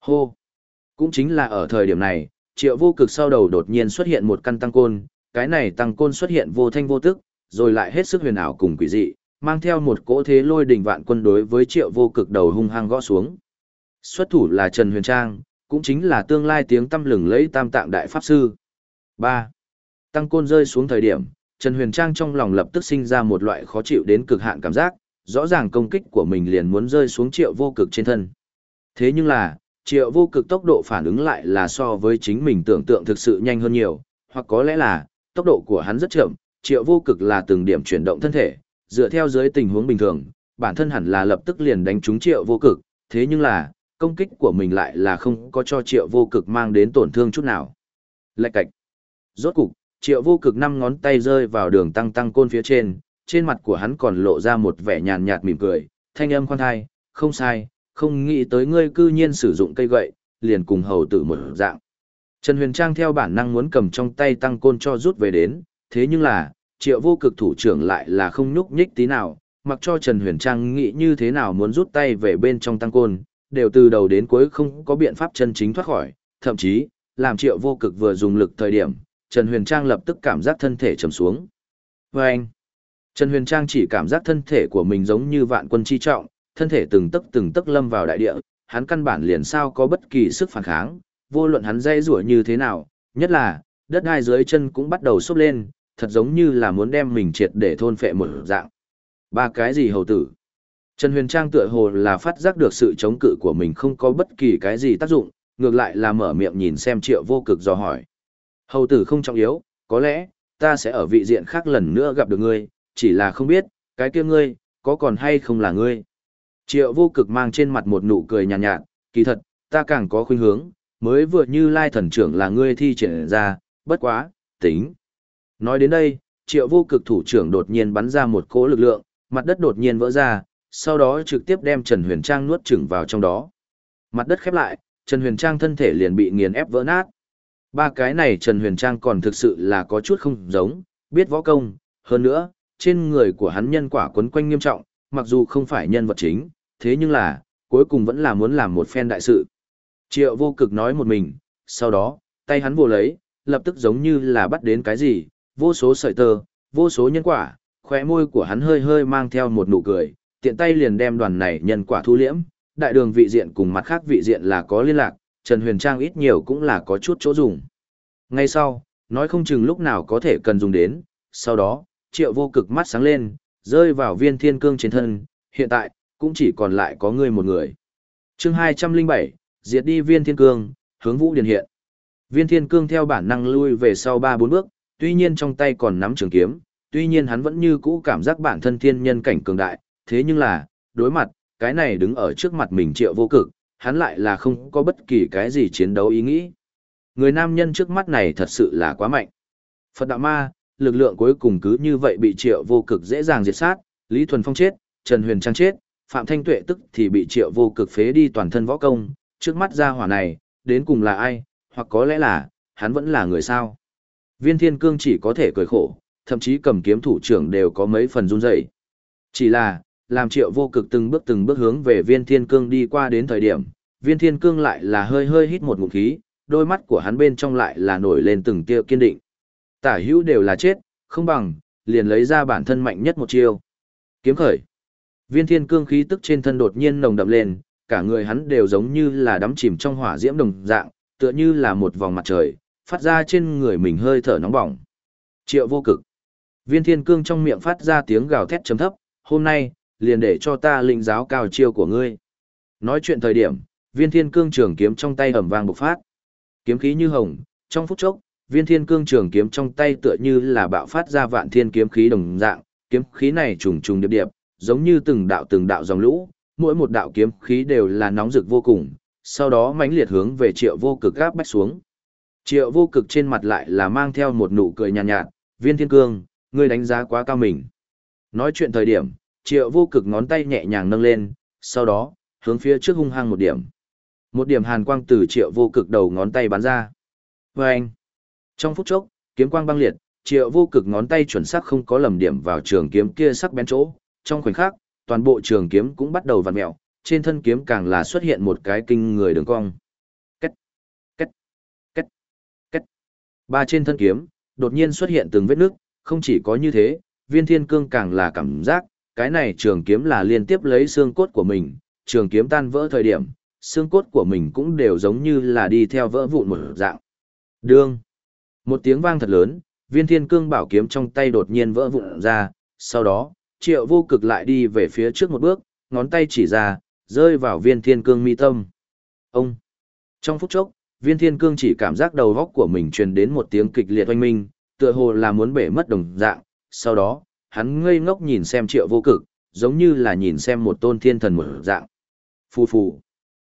Hô! Cũng chính là ở thời điểm này, triệu vô cực sau đầu đột nhiên xuất hiện một căn tăng côn, cái này tăng côn xuất hiện vô thanh vô tức, rồi lại hết sức huyền ảo cùng quỷ dị, mang theo một cỗ thế lôi đình vạn quân đối với triệu vô cực đầu hung hăng gõ xuống. Xuất thủ là Trần Huyền Trang, cũng chính là tương lai tiếng tâm lừng lấy tam tạng đại pháp sư. 3. Tăng côn rơi xuống thời điểm, Trần Huyền Trang trong lòng lập tức sinh ra một loại khó chịu đến cực hạn cảm giác, rõ ràng công kích của mình liền muốn rơi xuống triệu vô cực trên thân. Thế nhưng là, triệu vô cực tốc độ phản ứng lại là so với chính mình tưởng tượng thực sự nhanh hơn nhiều, hoặc có lẽ là, tốc độ của hắn rất chậm, triệu vô cực là từng điểm chuyển động thân thể, dựa theo dưới tình huống bình thường, bản thân hẳn là lập tức liền đánh trúng triệu vô cực, thế nhưng là, công kích của mình lại là không có cho triệu vô cực mang đến tổn thương chút nào. Lạch cạch. Rốt cục, triệu vô cực năm ngón tay rơi vào đường tăng tăng côn phía trên, trên mặt của hắn còn lộ ra một vẻ nhàn nhạt mỉm cười, thanh âm khoan thai, không sai, không nghĩ tới ngươi cư nhiên sử dụng cây gậy, liền cùng hầu tử một dạng. Trần Huyền Trang theo bản năng muốn cầm trong tay tăng côn cho rút về đến, thế nhưng là, triệu vô cực thủ trưởng lại là không nhúc nhích tí nào, mặc cho Trần Huyền Trang nghĩ như thế nào muốn rút tay về bên trong tăng côn, đều từ đầu đến cuối không có biện pháp chân chính thoát khỏi, thậm chí, làm triệu vô cực vừa dùng lực thời điểm, Trần Huyền Trang lập tức cảm giác thân thể trầm xuống. Và anh, Trần Huyền Trang chỉ cảm giác thân thể của mình giống như vạn quân chi trọng, thân thể từng tấc từng tấc lâm vào đại địa, hắn căn bản liền sao có bất kỳ sức phản kháng, vô luận hắn dây rủa như thế nào, nhất là, đất đai dưới chân cũng bắt đầu xốp lên, thật giống như là muốn đem mình triệt để thôn phệ một dạng. Ba cái gì hầu tử? Trần Huyền Trang tựa hồ là phát giác được sự chống cự của mình không có bất kỳ cái gì tác dụng, ngược lại là mở miệng nhìn xem triệu vô cực do hỏi. Hầu tử không trọng yếu, có lẽ, ta sẽ ở vị diện khác lần nữa gặp được ngươi, chỉ là không biết, cái kia ngươi, có còn hay không là ngươi? Triệu vô cực mang trên mặt một nụ cười nhàn nhạt, nhạt, kỳ thật, ta càng có khuynh hướng, mới vừa như lai thần trưởng là ngươi thi triển ra, bất quá, tính. Nói đến đây, triệu vô cực thủ trưởng đột nhiên bắn ra một cỗ lực lượng, mặt đất đột nhiên vỡ ra, sau đó trực tiếp đem Trần Huyền Trang nuốt chửng vào trong đó. Mặt đất khép lại, Trần Huyền Trang thân thể liền bị nghiền ép vỡ nát. Ba cái này Trần Huyền Trang còn thực sự là có chút không giống, biết võ công, hơn nữa, trên người của hắn nhân quả quấn quanh nghiêm trọng, mặc dù không phải nhân vật chính, thế nhưng là, cuối cùng vẫn là muốn làm một phen đại sự. Triệu vô cực nói một mình, sau đó, tay hắn vô lấy, lập tức giống như là bắt đến cái gì, vô số sợi tơ, vô số nhân quả, khóe môi của hắn hơi hơi mang theo một nụ cười, tiện tay liền đem đoàn này nhân quả thu liễm, đại đường vị diện cùng mặt khác vị diện là có liên lạc, Trần Huyền Trang ít nhiều cũng là có chút chỗ dùng. Ngay sau, nói không chừng lúc nào có thể cần dùng đến, sau đó, triệu vô cực mắt sáng lên, rơi vào viên thiên cương trên thân, hiện tại, cũng chỉ còn lại có ngươi một người. chương 207, diệt đi viên thiên cương, hướng vũ điền hiện. Viên thiên cương theo bản năng lui về sau 3-4 bước, tuy nhiên trong tay còn nắm trường kiếm, tuy nhiên hắn vẫn như cũ cảm giác bản thân thiên nhân cảnh cường đại, thế nhưng là, đối mặt, cái này đứng ở trước mặt mình triệu vô cực, hắn lại là không có bất kỳ cái gì chiến đấu ý nghĩ. Người nam nhân trước mắt này thật sự là quá mạnh. Phật đạo ma, lực lượng cuối cùng cứ như vậy bị triệu vô cực dễ dàng diệt sát, Lý Thuần Phong chết, Trần Huyền Trang chết, Phạm Thanh Tuệ tức thì bị triệu vô cực phế đi toàn thân võ công, trước mắt ra hỏa này, đến cùng là ai, hoặc có lẽ là, hắn vẫn là người sao. Viên Thiên Cương chỉ có thể cười khổ, thậm chí cầm kiếm thủ trưởng đều có mấy phần run rẩy. Chỉ là, làm triệu vô cực từng bước từng bước hướng về viên thiên cương đi qua đến thời điểm, viên thiên cương lại là hơi hơi hít một ngụm khí, đôi mắt của hắn bên trong lại là nổi lên từng tia kiên định. Tả hữu đều là chết, không bằng, liền lấy ra bản thân mạnh nhất một chiêu. Kiếm khởi. Viên thiên cương khí tức trên thân đột nhiên nồng đậm lên, cả người hắn đều giống như là đắm chìm trong hỏa diễm đồng dạng, tựa như là một vòng mặt trời, phát ra trên người mình hơi thở nóng bỏng. Triệu vô cực. Viên thiên cương trong miệng phát ra tiếng gào thét chấm thấp, hôm nay, liền để cho ta linh giáo cao chiêu của ngươi. Nói chuyện thời điểm, viên thiên cương trường kiếm trong tay ầm vang bộc phát. Kiếm khí như hồng, trong phút chốc, viên thiên cương trường kiếm trong tay tựa như là bạo phát ra vạn thiên kiếm khí đồng dạng, kiếm khí này trùng trùng điệp điệp, giống như từng đạo từng đạo dòng lũ, mỗi một đạo kiếm khí đều là nóng rực vô cùng, sau đó mãnh liệt hướng về triệu vô cực gáp bách xuống. Triệu vô cực trên mặt lại là mang theo một nụ cười nhàn nhạt, nhạt, viên thiên cương, ngươi đánh giá quá cao mình. Nói chuyện thời điểm, triệu vô cực ngón tay nhẹ nhàng nâng lên, sau đó, hướng phía trước hung hăng một điểm. Một điểm hàn quang từ triệu vô cực đầu ngón tay bắn ra. Và anh, trong phút chốc, kiếm quang băng liệt, triệu vô cực ngón tay chuẩn xác không có lầm điểm vào trường kiếm kia sắc bén chỗ. Trong khoảnh khắc, toàn bộ trường kiếm cũng bắt đầu vặn mẹo, trên thân kiếm càng là xuất hiện một cái kinh người đường cong. Cách, cách, cách, cách. Ba trên thân kiếm, đột nhiên xuất hiện từng vết nước, không chỉ có như thế, viên thiên cương càng là cảm giác, cái này trường kiếm là liên tiếp lấy xương cốt của mình, trường kiếm tan vỡ thời điểm, xương cốt của mình cũng đều giống như là đi theo vỡ vụn một dạng. Đương. Một tiếng vang thật lớn, viên thiên cương bảo kiếm trong tay đột nhiên vỡ vụn ra, sau đó, triệu vô cực lại đi về phía trước một bước, ngón tay chỉ ra, rơi vào viên thiên cương mi tâm. Ông. Trong phút chốc, viên thiên cương chỉ cảm giác đầu góc của mình truyền đến một tiếng kịch liệt oanh minh, tựa hồ là muốn bể mất đồng dạng, sau đó, hắn ngây ngốc nhìn xem triệu vô cực, giống như là nhìn xem một tôn thiên thần một dạng. Phù phù.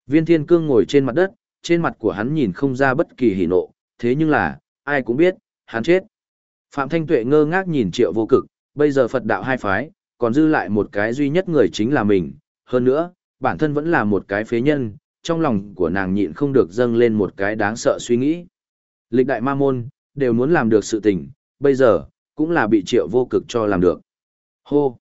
Viên thiên cương ngồi trên mặt đất, trên mặt của hắn nhìn không ra bất kỳ hỉ nộ, thế nhưng là, ai cũng biết, hắn chết. Phạm Thanh Tuệ ngơ ngác nhìn triệu vô cực, bây giờ Phật đạo hai phái, còn dư lại một cái duy nhất người chính là mình, hơn nữa, bản thân vẫn là một cái phế nhân, trong lòng của nàng nhịn không được dâng lên một cái đáng sợ suy nghĩ. Lịch đại ma môn, đều muốn làm được sự tình, bây giờ, cũng là bị triệu vô cực cho làm được. Hô!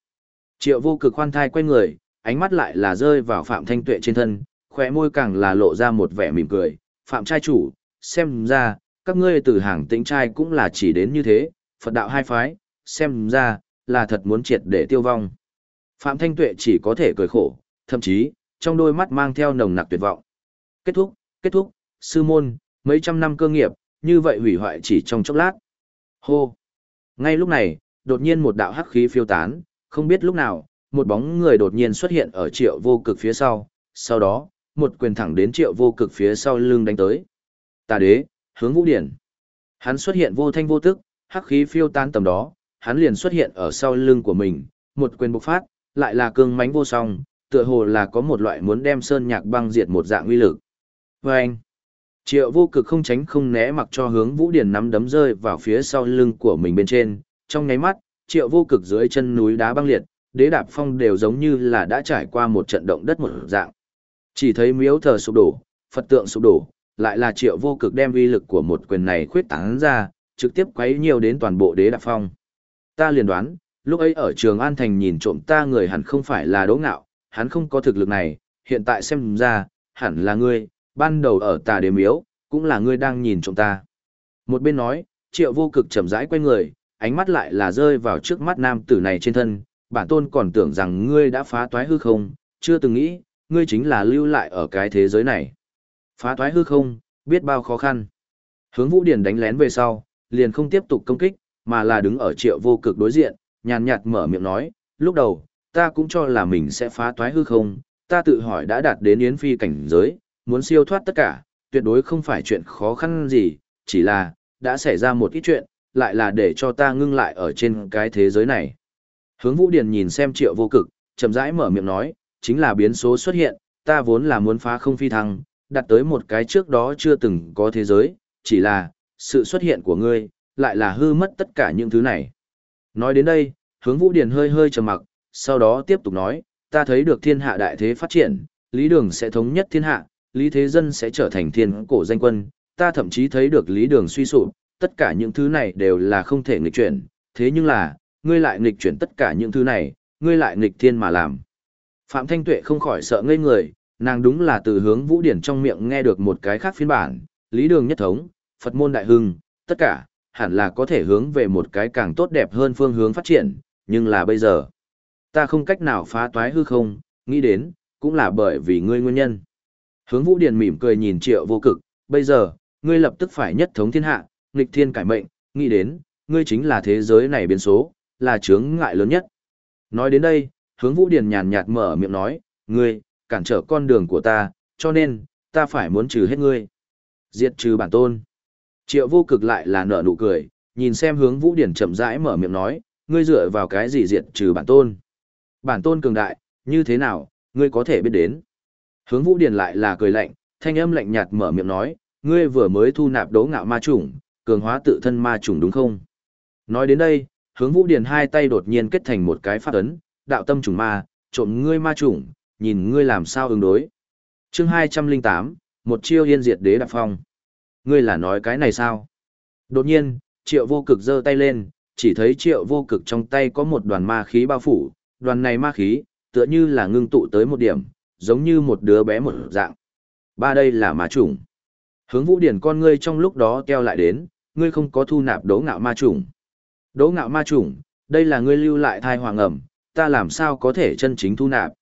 Triệu vô cực khoan thai quay người, ánh mắt lại là rơi vào Phạm Thanh Tuệ trên thân, khỏe môi càng là lộ ra một vẻ mỉm cười. Phạm trai chủ, xem ra, các ngươi từ hàng tĩnh trai cũng là chỉ đến như thế, Phật đạo hai phái, xem ra, là thật muốn triệt để tiêu vong. Phạm Thanh Tuệ chỉ có thể cười khổ, thậm chí, trong đôi mắt mang theo nồng nặc tuyệt vọng. Kết thúc, kết thúc, sư môn, mấy trăm năm cơ nghiệp, như vậy hủy hoại chỉ trong chốc lát. Hô! Ngay lúc này, đột nhiên một đạo hắc khí phiêu tán, không biết lúc nào, một bóng người đột nhiên xuất hiện ở triệu vô cực phía sau, sau đó, một quyền thẳng đến triệu vô cực phía sau lưng đánh tới. Tà đế, hướng vũ điển. Hắn xuất hiện vô thanh vô tức, hắc khí phiêu tán tầm đó, hắn liền xuất hiện ở sau lưng của mình, một quyền bộc phát, lại là cương mãnh vô song, tựa hồ là có một loại muốn đem sơn nhạc băng diệt một dạng uy lực. Và anh, triệu vô cực không tránh không né mặc cho hướng vũ điển nắm đấm rơi vào phía sau lưng của mình bên trên, trong nháy mắt, triệu vô cực dưới chân núi đá băng liệt, đế đạp phong đều giống như là đã trải qua một trận động đất một dạng. Chỉ thấy miếu thờ sụp đổ, Phật tượng sụp đổ, lại là triệu vô cực đem vi lực của một quyền này khuyết tán ra, trực tiếp quấy nhiều đến toàn bộ đế đạp phong. Ta liền đoán, lúc ấy ở trường An Thành nhìn trộm ta người hẳn không phải là đỗ ngạo, hắn không có thực lực này, hiện tại xem ra, hẳn là ngươi, ban đầu ở tà đế miếu, cũng là ngươi đang nhìn trộm ta. Một bên nói, triệu vô cực chậm rãi quay người, ánh mắt lại là rơi vào trước mắt nam tử này trên thân, bản tôn còn tưởng rằng ngươi đã phá toái hư không, chưa từng nghĩ, ngươi chính là lưu lại ở cái thế giới này. Phá toái hư không, biết bao khó khăn. Hướng Vũ Điển đánh lén về sau, liền không tiếp tục công kích, mà là đứng ở triệu vô cực đối diện, nhàn nhạt mở miệng nói, lúc đầu, ta cũng cho là mình sẽ phá toái hư không, ta tự hỏi đã đạt đến yến phi cảnh giới, muốn siêu thoát tất cả, tuyệt đối không phải chuyện khó khăn gì, chỉ là, đã xảy ra một ít chuyện, lại là để cho ta ngưng lại ở trên cái thế giới này. Hướng Vũ Điền nhìn xem triệu vô cực, chậm rãi mở miệng nói, chính là biến số xuất hiện, ta vốn là muốn phá không phi thăng, đặt tới một cái trước đó chưa từng có thế giới, chỉ là, sự xuất hiện của ngươi, lại là hư mất tất cả những thứ này. Nói đến đây, hướng Vũ Điền hơi hơi trầm mặc, sau đó tiếp tục nói, ta thấy được thiên hạ đại thế phát triển, lý đường sẽ thống nhất thiên hạ, lý thế dân sẽ trở thành thiên cổ danh quân, ta thậm chí thấy được lý đường suy sụp, tất cả những thứ này đều là không thể nghịch chuyển, thế nhưng là, ngươi lại nghịch chuyển tất cả những thứ này, ngươi lại nghịch thiên mà làm. Phạm Thanh Tuệ không khỏi sợ ngây người, nàng đúng là từ hướng Vũ Điển trong miệng nghe được một cái khác phiên bản, lý đường nhất thống, Phật môn đại hưng, tất cả, hẳn là có thể hướng về một cái càng tốt đẹp hơn phương hướng phát triển, nhưng là bây giờ, ta không cách nào phá toái hư không, nghĩ đến, cũng là bởi vì ngươi nguyên nhân. Hướng Vũ điền mỉm cười nhìn triệu vô cực, bây giờ, ngươi lập tức phải nhất thống thiên hạ, nghịch thiên cải mệnh, nghĩ đến, ngươi chính là thế giới này biến số, là chướng ngại lớn nhất. Nói đến đây, hướng Vũ điền nhàn nhạt mở miệng nói, ngươi, cản trở con đường của ta, cho nên, ta phải muốn trừ hết ngươi. Diệt trừ bản tôn. Triệu vô cực lại là nở nụ cười, nhìn xem hướng Vũ Điển chậm rãi mở miệng nói, ngươi dựa vào cái gì diệt trừ bản tôn. Bản tôn cường đại, như thế nào, ngươi có thể biết đến. Hướng Vũ Điển lại là cười lạnh, thanh âm lạnh nhạt mở miệng nói, ngươi vừa mới thu nạp đấu ngạo ma chủng, cường hóa tự thân ma chủng đúng không? Nói đến đây, hướng Vũ Điển hai tay đột nhiên kết thành một cái pháp ấn, đạo tâm chủng ma, trộm ngươi ma chủng, nhìn ngươi làm sao ứng đối. Chương 208, một chiêu yên diệt đế đạp phong. Ngươi là nói cái này sao? Đột nhiên, triệu vô cực giơ tay lên, chỉ thấy triệu vô cực trong tay có một đoàn ma khí bao phủ, đoàn này ma khí, tựa như là ngưng tụ tới một điểm, giống như một đứa bé một dạng. Ba đây là ma chủng. Hướng vũ điển con ngươi trong lúc đó keo lại đến, ngươi không có thu nạp đố ngạo ma chủng. Đố ngạo ma chủng, đây là ngươi lưu lại thai hoàng ẩm, ta làm sao có thể chân chính thu nạp.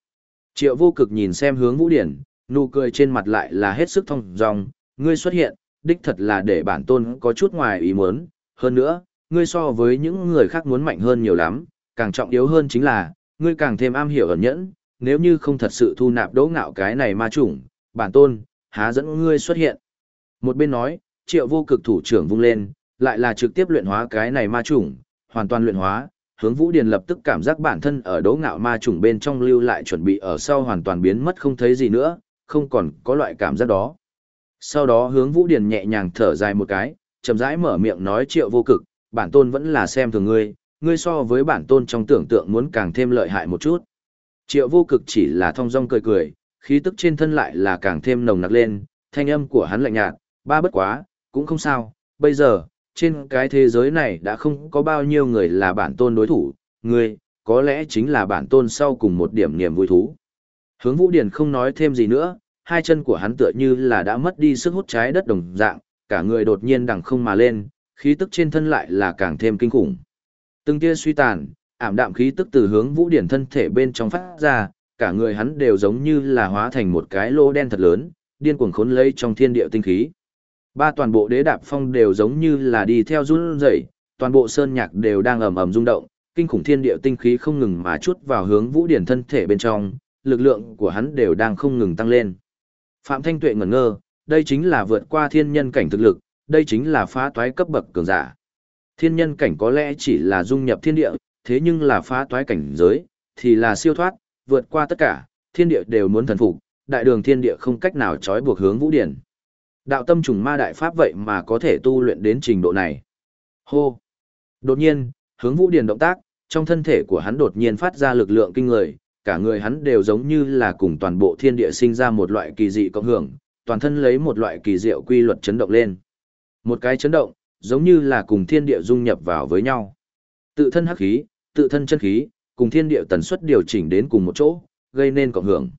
Triệu vô cực nhìn xem hướng vũ điển, nụ cười trên mặt lại là hết sức thông dòng, ngươi xuất hiện, đích thật là để bản tôn có chút ngoài ý muốn, hơn nữa, ngươi so với những người khác muốn mạnh hơn nhiều lắm, càng trọng yếu hơn chính là, ngươi càng thêm am hiểu ẩn nhẫn, nếu như không thật sự thu nạp đỗ ngạo cái này ma chủng, bản tôn, há dẫn ngươi xuất hiện. Một bên nói, triệu vô cực thủ trưởng vung lên, lại là trực tiếp luyện hóa cái này ma chủng, hoàn toàn luyện hóa, hướng Vũ Điền lập tức cảm giác bản thân ở Đỗ ngạo ma trùng bên trong lưu lại chuẩn bị ở sau hoàn toàn biến mất không thấy gì nữa, không còn có loại cảm giác đó. Sau đó hướng Vũ Điền nhẹ nhàng thở dài một cái, chậm rãi mở miệng nói triệu vô cực, bản tôn vẫn là xem thường ngươi, ngươi so với bản tôn trong tưởng tượng muốn càng thêm lợi hại một chút. Triệu vô cực chỉ là thong dong cười cười, khí tức trên thân lại là càng thêm nồng nặc lên, thanh âm của hắn lạnh nhạt, ba bất quá, cũng không sao, bây giờ, trên cái thế giới này đã không có bao nhiêu người là bản tôn đối thủ, ngươi, có lẽ chính là bản tôn sau cùng một điểm niềm vui thú. Hướng Vũ Điển không nói thêm gì nữa, hai chân của hắn tựa như là đã mất đi sức hút trái đất đồng dạng, cả người đột nhiên đằng không mà lên, khí tức trên thân lại là càng thêm kinh khủng. Từng tia suy tàn, ảm đạm khí tức từ hướng Vũ Điển thân thể bên trong phát ra, cả người hắn đều giống như là hóa thành một cái lô đen thật lớn, điên cuồng khốn lấy trong thiên địa tinh khí. Ba toàn bộ đế đạp phong đều giống như là đi theo run rẩy, toàn bộ sơn nhạc đều đang ầm ầm rung động, kinh khủng thiên địa tinh khí không ngừng mà chút vào hướng Vũ Điển thân thể bên trong, lực lượng của hắn đều đang không ngừng tăng lên. Phạm Thanh Tuệ ngẩn ngơ, đây chính là vượt qua thiên nhân cảnh thực lực, đây chính là phá toái cấp bậc cường giả. Thiên nhân cảnh có lẽ chỉ là dung nhập thiên địa, thế nhưng là phá toái cảnh giới, thì là siêu thoát, vượt qua tất cả, thiên địa đều muốn thần phục, đại đường thiên địa không cách nào trói buộc hướng vũ điển. Đạo tâm trùng ma đại pháp vậy mà có thể tu luyện đến trình độ này. Hô! Đột nhiên, hướng vũ điển động tác, trong thân thể của hắn đột nhiên phát ra lực lượng kinh người, cả người hắn đều giống như là cùng toàn bộ thiên địa sinh ra một loại kỳ dị cộng hưởng, toàn thân lấy một loại kỳ diệu quy luật chấn động lên. Một cái chấn động, giống như là cùng thiên địa dung nhập vào với nhau. Tự thân hắc khí, tự thân chân khí, cùng thiên địa tần suất điều chỉnh đến cùng một chỗ, gây nên cộng hưởng.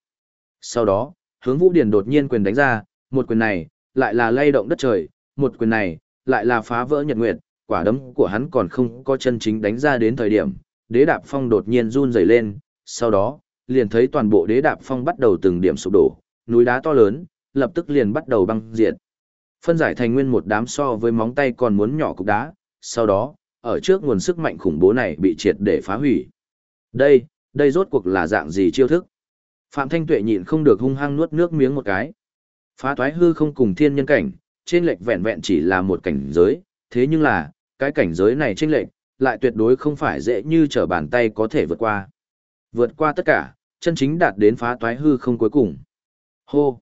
Sau đó, hướng vũ điển đột nhiên quyền đánh ra, một quyền này, lại là lay động đất trời, một quyền này, lại là phá vỡ nhật nguyệt, quả đấm của hắn còn không có chân chính đánh ra đến thời điểm, đế đạp phong đột nhiên run rẩy lên, sau đó, liền thấy toàn bộ đế đạp phong bắt đầu từng điểm sụp đổ, núi đá to lớn, lập tức liền bắt đầu băng diệt. Phân giải thành nguyên một đám so với móng tay còn muốn nhỏ cục đá, sau đó, ở trước nguồn sức mạnh khủng bố này bị triệt để phá hủy. Đây, đây rốt cuộc là dạng gì chiêu thức? Phạm Thanh Tuệ nhịn không được hung hăng nuốt nước miếng một cái. Phá thoái hư không cùng thiên nhân cảnh, trên lệch vẹn vẹn chỉ là một cảnh giới, thế nhưng là, cái cảnh giới này trên lệch, lại tuyệt đối không phải dễ như trở bàn tay có thể vượt qua. Vượt qua tất cả, chân chính đạt đến phá toái hư không cuối cùng. Hô!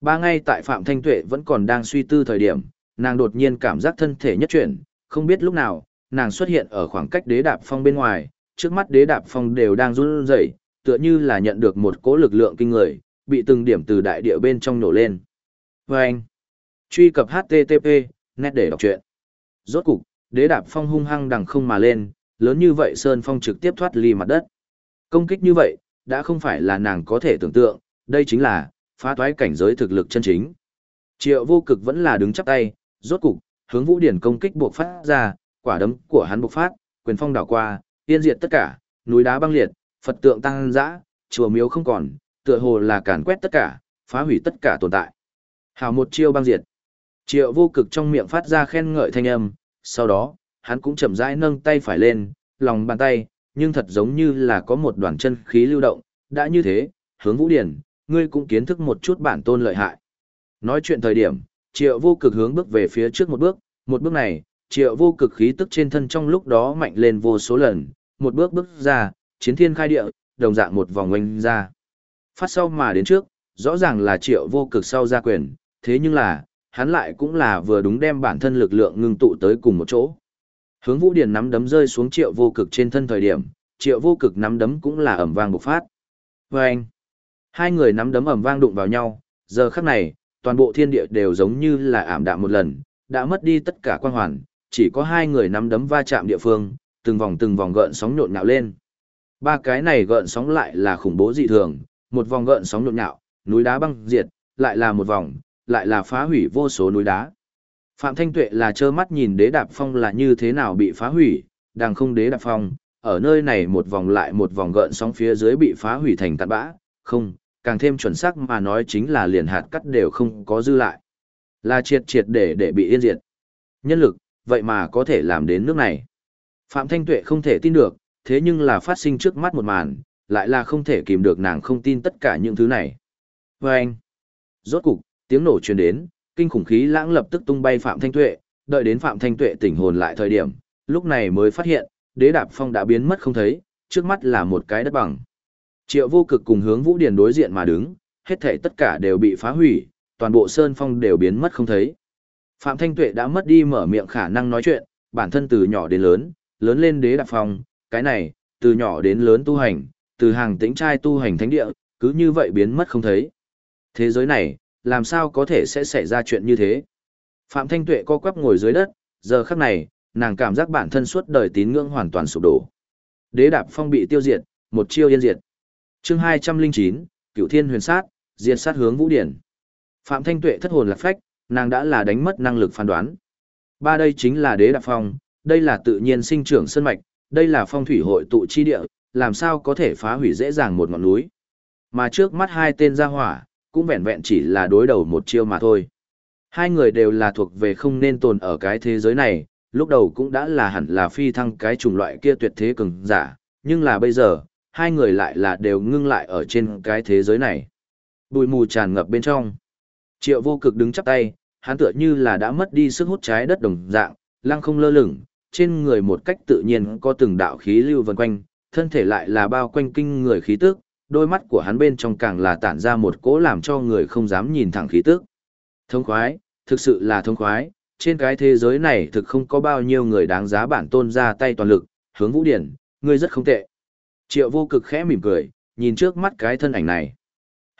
Ba ngày tại Phạm Thanh Tuệ vẫn còn đang suy tư thời điểm, nàng đột nhiên cảm giác thân thể nhất chuyển, không biết lúc nào, nàng xuất hiện ở khoảng cách đế đạp phong bên ngoài, trước mắt đế đạp phong đều đang run rẩy, tựa như là nhận được một cỗ lực lượng kinh người, bị từng điểm từ đại địa bên trong nổ lên. Và anh, truy cập HTTP, nét để đọc truyện. Rốt cục, đế đạp phong hung hăng đằng không mà lên, lớn như vậy sơn phong trực tiếp thoát ly mặt đất. Công kích như vậy, đã không phải là nàng có thể tưởng tượng, đây chính là phá toái cảnh giới thực lực chân chính. Triệu vô cực vẫn là đứng chắp tay, rốt cục, hướng vũ điển công kích buộc phát ra, quả đấm của hắn bộc phát, quyền phong đảo qua, tiên diệt tất cả, núi đá băng liệt, Phật tượng tăng dã, chùa miếu không còn, tựa hồ là càn quét tất cả, phá hủy tất cả tồn tại. Hào một chiêu băng diệt. Triệu vô cực trong miệng phát ra khen ngợi thanh âm, sau đó, hắn cũng chậm rãi nâng tay phải lên, lòng bàn tay, nhưng thật giống như là có một đoàn chân khí lưu động, đã như thế, hướng vũ điển, ngươi cũng kiến thức một chút bản tôn lợi hại. Nói chuyện thời điểm, triệu vô cực hướng bước về phía trước một bước, một bước này, triệu vô cực khí tức trên thân trong lúc đó mạnh lên vô số lần, một bước bước ra, chiến thiên khai địa, đồng dạng một vòng oanh ra. Phát sau mà đến trước, rõ ràng là triệu vô cực sau ra quyền, thế nhưng là, hắn lại cũng là vừa đúng đem bản thân lực lượng ngưng tụ tới cùng một chỗ. Hướng Vũ Điển nắm đấm rơi xuống triệu vô cực trên thân thời điểm, triệu vô cực nắm đấm cũng là ẩm vang bộc phát. Và anh, hai người nắm đấm ẩm vang đụng vào nhau, giờ khắc này, toàn bộ thiên địa đều giống như là ảm đạm một lần, đã mất đi tất cả quan hoàn, chỉ có hai người nắm đấm va chạm địa phương, từng vòng từng vòng gợn sóng nhộn nhạo lên. Ba cái này gợn sóng lại là khủng bố dị thường, một vòng gợn sóng nhộn nhạo, núi đá băng diệt, lại là một vòng, lại là phá hủy vô số núi đá. Phạm Thanh Tuệ là trơ mắt nhìn đế đạp phong là như thế nào bị phá hủy, đang không đế đạp phong, ở nơi này một vòng lại một vòng gợn sóng phía dưới bị phá hủy thành tạt bã, không, càng thêm chuẩn xác mà nói chính là liền hạt cắt đều không có dư lại. Là triệt triệt để để bị yên diệt. Nhân lực, vậy mà có thể làm đến nước này. Phạm Thanh Tuệ không thể tin được, thế nhưng là phát sinh trước mắt một màn, lại là không thể kìm được nàng không tin tất cả những thứ này. Và anh, rốt cục, tiếng nổ truyền đến, kinh khủng khí lãng lập tức tung bay Phạm Thanh Tuệ, đợi đến Phạm Thanh Tuệ tỉnh hồn lại thời điểm, lúc này mới phát hiện, đế đạp phong đã biến mất không thấy, trước mắt là một cái đất bằng. Triệu vô cực cùng hướng vũ điển đối diện mà đứng, hết thảy tất cả đều bị phá hủy, toàn bộ sơn phong đều biến mất không thấy. Phạm Thanh Tuệ đã mất đi mở miệng khả năng nói chuyện, bản thân từ nhỏ đến lớn, lớn lên đế đạp phong, cái này, từ nhỏ đến lớn tu hành, từ hàng tĩnh trai tu hành thánh địa, cứ như vậy biến mất không thấy. Thế giới này, làm sao có thể sẽ xảy ra chuyện như thế? Phạm Thanh Tuệ co quắp ngồi dưới đất, giờ khắc này, nàng cảm giác bản thân suốt đời tín ngưỡng hoàn toàn sụp đổ. Đế đạp phong bị tiêu diệt, một chiêu yên diệt. Chương 209, Cửu Thiên Huyền Sát, diệt sát hướng Vũ Điển. Phạm Thanh Tuệ thất hồn lạc phách, nàng đã là đánh mất năng lực phán đoán. Ba đây chính là đế đạp phong, đây là tự nhiên sinh trưởng sơn mạch, đây là phong thủy hội tụ chi địa, làm sao có thể phá hủy dễ dàng một ngọn núi. Mà trước mắt hai tên gia hỏa, cũng vẹn vẹn chỉ là đối đầu một chiêu mà thôi. Hai người đều là thuộc về không nên tồn ở cái thế giới này, lúc đầu cũng đã là hẳn là phi thăng cái chủng loại kia tuyệt thế cường giả, nhưng là bây giờ, hai người lại là đều ngưng lại ở trên cái thế giới này. Bụi mù tràn ngập bên trong. Triệu vô cực đứng chắp tay, hắn tựa như là đã mất đi sức hút trái đất đồng dạng, lăng không lơ lửng, trên người một cách tự nhiên có từng đạo khí lưu vần quanh, thân thể lại là bao quanh kinh người khí tức, đôi mắt của hắn bên trong càng là tản ra một cỗ làm cho người không dám nhìn thẳng khí tức. Thông khoái, thực sự là thông khoái, trên cái thế giới này thực không có bao nhiêu người đáng giá bản tôn ra tay toàn lực, hướng vũ điển, ngươi rất không tệ. Triệu vô cực khẽ mỉm cười, nhìn trước mắt cái thân ảnh này.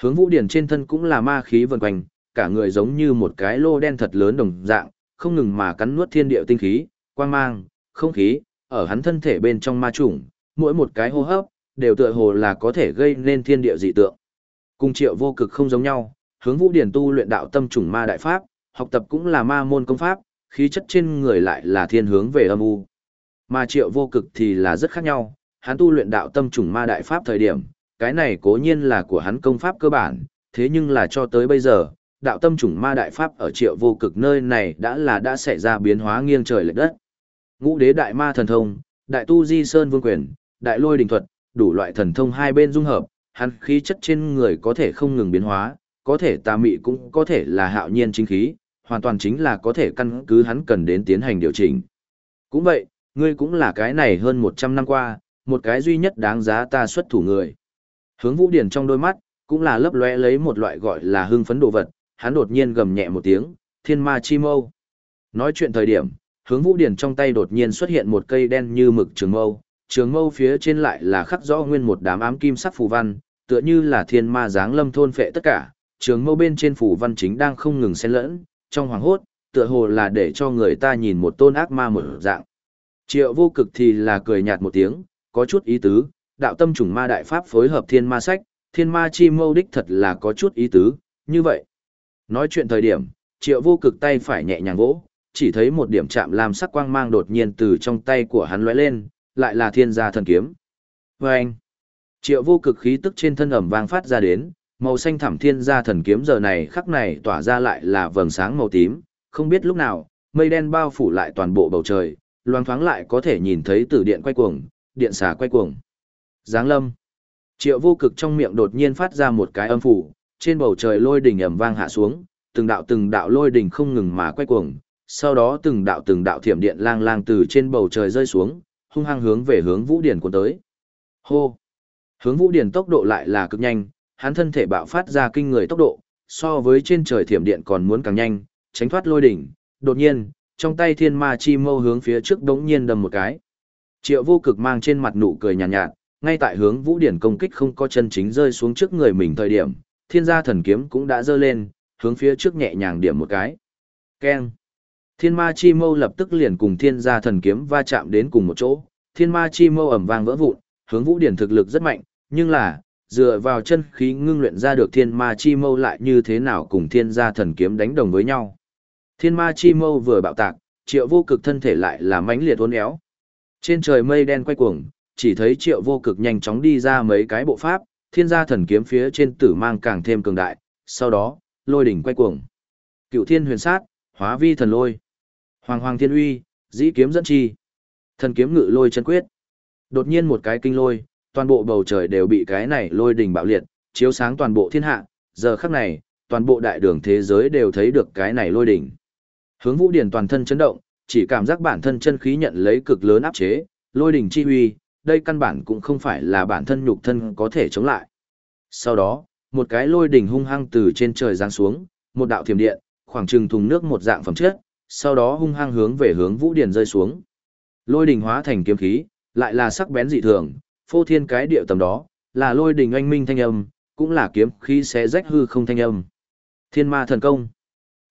Hướng vũ điển trên thân cũng là ma khí vần quanh, cả người giống như một cái lô đen thật lớn đồng dạng, không ngừng mà cắn nuốt thiên địa tinh khí, quang mang, không khí, ở hắn thân thể bên trong ma chủng, mỗi một cái hô hấp, đều tựa hồ là có thể gây nên thiên địa dị tượng. Cùng triệu vô cực không giống nhau, hướng vũ điển tu luyện đạo tâm chủng ma đại pháp, học tập cũng là ma môn công pháp, khí chất trên người lại là thiên hướng về âm u. Mà triệu vô cực thì là rất khác nhau, hắn tu luyện đạo tâm chủng ma đại pháp thời điểm, cái này cố nhiên là của hắn công pháp cơ bản, thế nhưng là cho tới bây giờ, đạo tâm chủng ma đại pháp ở triệu vô cực nơi này đã là đã xảy ra biến hóa nghiêng trời lệch đất. Ngũ đế đại ma thần thông, đại tu di sơn vương quyền, đại lôi đình thuật, đủ loại thần thông hai bên dung hợp, hắn khí chất trên người có thể không ngừng biến hóa, có thể tà mị cũng có thể là hạo nhiên chính khí, hoàn toàn chính là có thể căn cứ hắn cần đến tiến hành điều chỉnh. Cũng vậy, ngươi cũng là cái này hơn 100 năm qua, một cái duy nhất đáng giá ta xuất thủ người. Hướng Vũ Điển trong đôi mắt, cũng là lấp lóe lấy một loại gọi là hưng phấn đồ vật, hắn đột nhiên gầm nhẹ một tiếng, thiên ma chi mâu. Nói chuyện thời điểm, hướng Vũ Điển trong tay đột nhiên xuất hiện một cây đen như mực trường mâu, trường mâu phía trên lại là khắc rõ nguyên một đám ám kim sắc phù văn, tựa như là thiên ma dáng lâm thôn phệ tất cả, trường mâu bên trên phù văn chính đang không ngừng xen lẫn, trong hoàng hốt, tựa hồ là để cho người ta nhìn một tôn ác ma mở dạng. Triệu vô cực thì là cười nhạt một tiếng, có chút ý tứ, đạo tâm trùng ma đại pháp phối hợp thiên ma sách, thiên ma chi mâu đích thật là có chút ý tứ, như vậy. Nói chuyện thời điểm, triệu vô cực tay phải nhẹ nhàng vỗ, chỉ thấy một điểm chạm làm sắc quang mang đột nhiên từ trong tay của hắn lóe lên, lại là thiên gia thần kiếm. Và anh, triệu vô cực khí tức trên thân ẩm vang phát ra đến, màu xanh thẳm thiên gia thần kiếm giờ này khắc này tỏa ra lại là vầng sáng màu tím, không biết lúc nào, mây đen bao phủ lại toàn bộ bầu trời, loang thoáng lại có thể nhìn thấy tử điện quay cuồng, điện xà quay cuồng. Giáng lâm. Triệu vô cực trong miệng đột nhiên phát ra một cái âm phủ, trên bầu trời lôi đỉnh ầm vang hạ xuống, từng đạo từng đạo lôi đỉnh không ngừng mà quay cuồng, sau đó từng đạo từng đạo thiểm điện lang lang từ trên bầu trời rơi xuống, hung hăng hướng về hướng Vũ Điển cuốn tới. Hô! Hướng Vũ Điển tốc độ lại là cực nhanh, hắn thân thể bạo phát ra kinh người tốc độ, so với trên trời thiểm điện còn muốn càng nhanh, tránh thoát lôi đỉnh. Đột nhiên, trong tay thiên ma chi mâu hướng phía trước đống nhiên đâm một cái. Triệu vô cực mang trên mặt nụ cười nhàn nhạt, nhạt, ngay tại hướng Vũ Điển công kích không có chân chính rơi xuống trước người mình thời điểm, thiên gia thần kiếm cũng đã rơi lên, hướng phía trước nhẹ nhàng điểm một cái. Keng! Thiên ma chi mâu lập tức liền cùng thiên gia thần kiếm va chạm đến cùng một chỗ, thiên ma chi mâu ầm vang vỡ vụn, hướng vũ điển thực lực rất mạnh, nhưng là, dựa vào chân khí ngưng luyện ra được thiên ma chi mâu lại như thế nào cùng thiên gia thần kiếm đánh đồng với nhau. Thiên ma chi mâu vừa bạo tạc, triệu vô cực thân thể lại là mãnh liệt uốn éo. Trên trời mây đen quay cuồng, chỉ thấy triệu vô cực nhanh chóng đi ra mấy cái bộ pháp, thiên gia thần kiếm phía trên tử mang càng thêm cường đại, sau đó, lôi đỉnh quay cuồng. Cựu thiên huyền sát, hóa vi thần lôi. Hoàng hoàng thiên uy, dĩ kiếm dẫn chi. Thần kiếm ngự lôi chân quyết. Đột nhiên một cái kinh lôi, toàn bộ bầu trời đều bị cái này lôi đỉnh bạo liệt, chiếu sáng toàn bộ thiên hạ, giờ khắc này, toàn bộ đại đường thế giới đều thấy được cái này lôi đỉnh. Hướng Vũ Điển toàn thân chấn động, chỉ cảm giác bản thân chân khí nhận lấy cực lớn áp chế, lôi đỉnh chi uy, đây căn bản cũng không phải là bản thân nhục thân có thể chống lại. Sau đó, một cái lôi đỉnh hung hăng từ trên trời giáng xuống, một đạo thiểm điện, khoảng chừng thùng nước một dạng phẩm chất, sau đó hung hăng hướng về hướng Vũ Điển rơi xuống. Lôi đình hóa thành kiếm khí, lại là sắc bén dị thường, phô thiên cái điệu tầm đó, là lôi đình anh minh thanh âm, cũng là kiếm khí xé rách hư không thanh âm. Thiên ma thần công.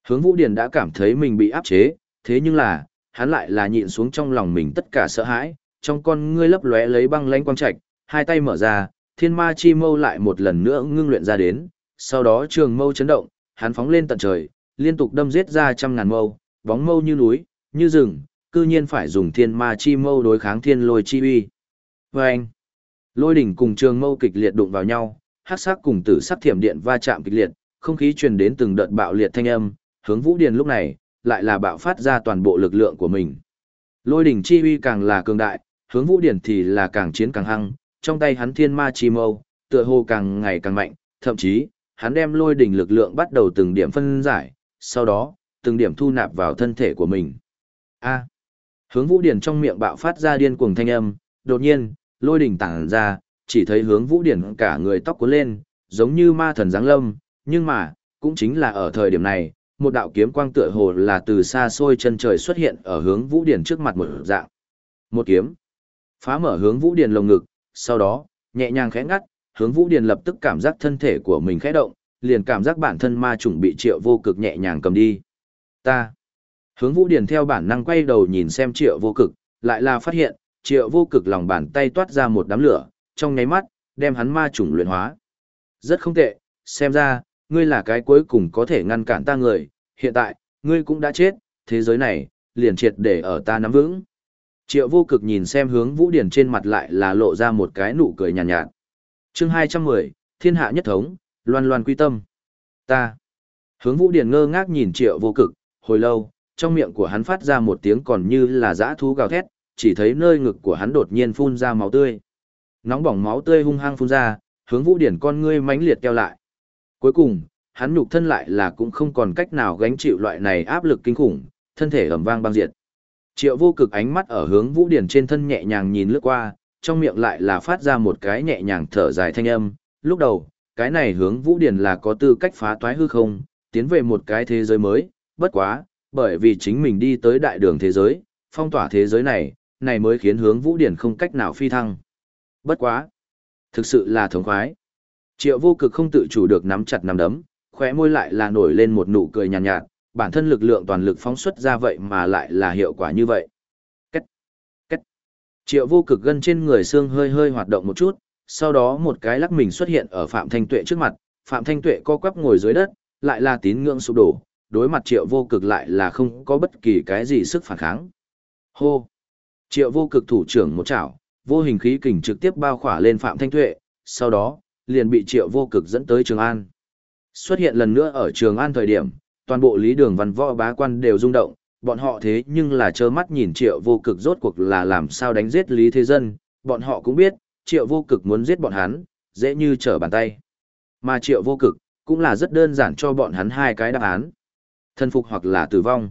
Hướng Vũ Điển đã cảm thấy mình bị áp chế, thế nhưng là, hắn lại là nhịn xuống trong lòng mình tất cả sợ hãi, trong con ngươi lấp lóe lấy băng lánh quang trạch, hai tay mở ra, thiên ma chi mâu lại một lần nữa ngưng luyện ra đến, sau đó trường mâu chấn động, hắn phóng lên tận trời, liên tục đâm giết ra trăm ngàn mâu, bóng mâu như núi, như rừng, cư nhiên phải dùng thiên ma chi mâu đối kháng thiên lôi chi uy. Vâng! lôi đỉnh cùng trường mâu kịch liệt đụng vào nhau, hắc sắc cùng tử sắc thiểm điện va chạm kịch liệt, không khí truyền đến từng đợt bạo liệt thanh âm, hướng vũ điền lúc này, lại là bạo phát ra toàn bộ lực lượng của mình. Lôi đỉnh chi uy càng là cường đại, hướng vũ điển thì là càng chiến càng hăng, trong tay hắn thiên ma chi mâu, tựa hồ càng ngày càng mạnh, thậm chí, hắn đem lôi đỉnh lực lượng bắt đầu từng điểm phân giải, sau đó, từng điểm thu nạp vào thân thể của mình. A. Hướng Vũ Điển trong miệng bạo phát ra điên cuồng thanh âm, đột nhiên, lôi đỉnh tản ra, chỉ thấy hướng vũ điển cả người tóc cuốn lên, giống như ma thần giáng lâm, nhưng mà, cũng chính là ở thời điểm này, một đạo kiếm quang tựa hồ là từ xa xôi chân trời xuất hiện ở hướng vũ điển trước mặt một dạng. Một kiếm, phá mở hướng vũ điển lồng ngực, sau đó, nhẹ nhàng khẽ ngắt, hướng vũ điển lập tức cảm giác thân thể của mình khẽ động, liền cảm giác bản thân ma trùng bị triệu vô cực nhẹ nhàng cầm đi. Ta. Hướng vũ điển theo bản năng quay đầu nhìn xem triệu vô cực, lại là phát hiện, triệu vô cực lòng bàn tay toát ra một đám lửa, trong nháy mắt, đem hắn ma trùng luyện hóa. Rất không tệ, xem ra, ngươi là cái cuối cùng có thể ngăn cản ta người, hiện tại, ngươi cũng đã chết, thế giới này, liền triệt để ở ta nắm vững. Triệu vô cực nhìn xem hướng vũ điển trên mặt lại là lộ ra một cái nụ cười nhàn nhạt, nhạt. chương 210, thiên hạ nhất thống, loan loan quy tâm. Ta. Hướng vũ điển ngơ ngác nhìn triệu vô cực, hồi lâu, trong miệng của hắn phát ra một tiếng còn như là dã thú gào thét, chỉ thấy nơi ngực của hắn đột nhiên phun ra máu tươi. Nóng bỏng máu tươi hung hăng phun ra, hướng vũ điển con ngươi mãnh liệt keo lại. Cuối cùng, hắn nhục thân lại là cũng không còn cách nào gánh chịu loại này áp lực kinh khủng, thân thể ầm vang băng diệt. Triệu vô cực ánh mắt ở hướng vũ điển trên thân nhẹ nhàng nhìn lướt qua, trong miệng lại là phát ra một cái nhẹ nhàng thở dài thanh âm. Lúc đầu, cái này hướng vũ điển là có tư cách phá toái hư không, tiến về một cái thế giới mới, bất quá, bởi vì chính mình đi tới đại đường thế giới, phong tỏa thế giới này, này mới khiến hướng vũ điển không cách nào phi thăng. Bất quá. Thực sự là thống khoái. Triệu vô cực không tự chủ được nắm chặt nắm đấm, khóe môi lại là nổi lên một nụ cười nhàn nhạt, nhạt, bản thân lực lượng toàn lực phóng xuất ra vậy mà lại là hiệu quả như vậy. Cách, cách. Triệu vô cực gân trên người xương hơi hơi hoạt động một chút, sau đó một cái lắc mình xuất hiện ở Phạm Thanh Tuệ trước mặt, Phạm Thanh Tuệ co quắp ngồi dưới đất, lại là tín ngưỡng sụp đổ, đối mặt triệu vô cực lại là không có bất kỳ cái gì sức phản kháng. Hô! Triệu vô cực thủ trưởng một chảo, vô hình khí kình trực tiếp bao khỏa lên Phạm Thanh Tuệ, sau đó, liền bị triệu vô cực dẫn tới Trường An. Xuất hiện lần nữa ở Trường An thời điểm, toàn bộ lý đường văn võ bá quan đều rung động, bọn họ thế nhưng là trơ mắt nhìn triệu vô cực rốt cuộc là làm sao đánh giết lý thế dân, bọn họ cũng biết, triệu vô cực muốn giết bọn hắn, dễ như trở bàn tay. Mà triệu vô cực, cũng là rất đơn giản cho bọn hắn hai cái đáp án. Thân phục hoặc là tử vong.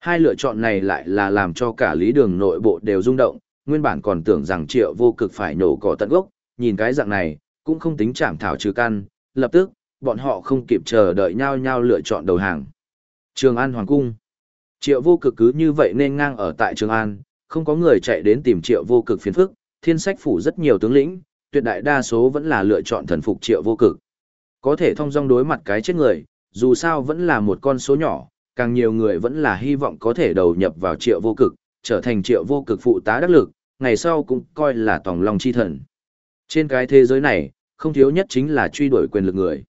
Hai lựa chọn này lại là làm cho cả lý đường nội bộ đều rung động, nguyên bản còn tưởng rằng triệu vô cực phải nổ cỏ tận gốc, nhìn cái dạng này, cũng không tính trảm thảo trừ căn, lập tức, bọn họ không kịp chờ đợi nhau nhau lựa chọn đầu hàng. Trường An Hoàng Cung Triệu vô cực cứ như vậy nên ngang ở tại Trường An, không có người chạy đến tìm triệu vô cực phiền phức, thiên sách phủ rất nhiều tướng lĩnh, tuyệt đại đa số vẫn là lựa chọn thần phục triệu vô cực. Có thể thông dong đối mặt cái chết người, dù sao vẫn là một con số nhỏ, càng nhiều người vẫn là hy vọng có thể đầu nhập vào triệu vô cực, trở thành triệu vô cực phụ tá đắc lực, ngày sau cũng coi là tòng lòng chi thần. Trên cái thế giới này, không thiếu nhất chính là truy đuổi quyền lực người.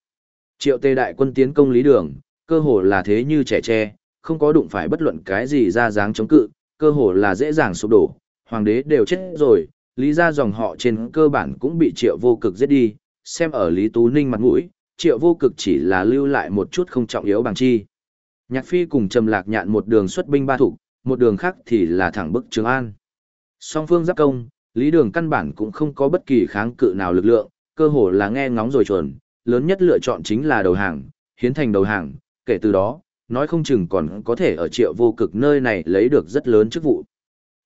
Triệu tê đại quân tiến công lý đường, cơ hồ là thế như trẻ tre, không có đụng phải bất luận cái gì ra dáng chống cự, cơ hồ là dễ dàng sụp đổ, hoàng đế đều chết rồi, lý ra dòng họ trên cơ bản cũng bị triệu vô cực giết đi, xem ở lý tú ninh mặt mũi, triệu vô cực chỉ là lưu lại một chút không trọng yếu bằng chi. Nhạc phi cùng trầm lạc nhạn một đường xuất binh ba thủ, một đường khác thì là thẳng bức Trường An. Song phương giáp công, lý đường căn bản cũng không có bất kỳ kháng cự nào lực lượng, cơ hồ là nghe ngóng rồi chuẩn, lớn nhất lựa chọn chính là đầu hàng, hiến thành đầu hàng, kể từ đó, nói không chừng còn có thể ở triệu vô cực nơi này lấy được rất lớn chức vụ.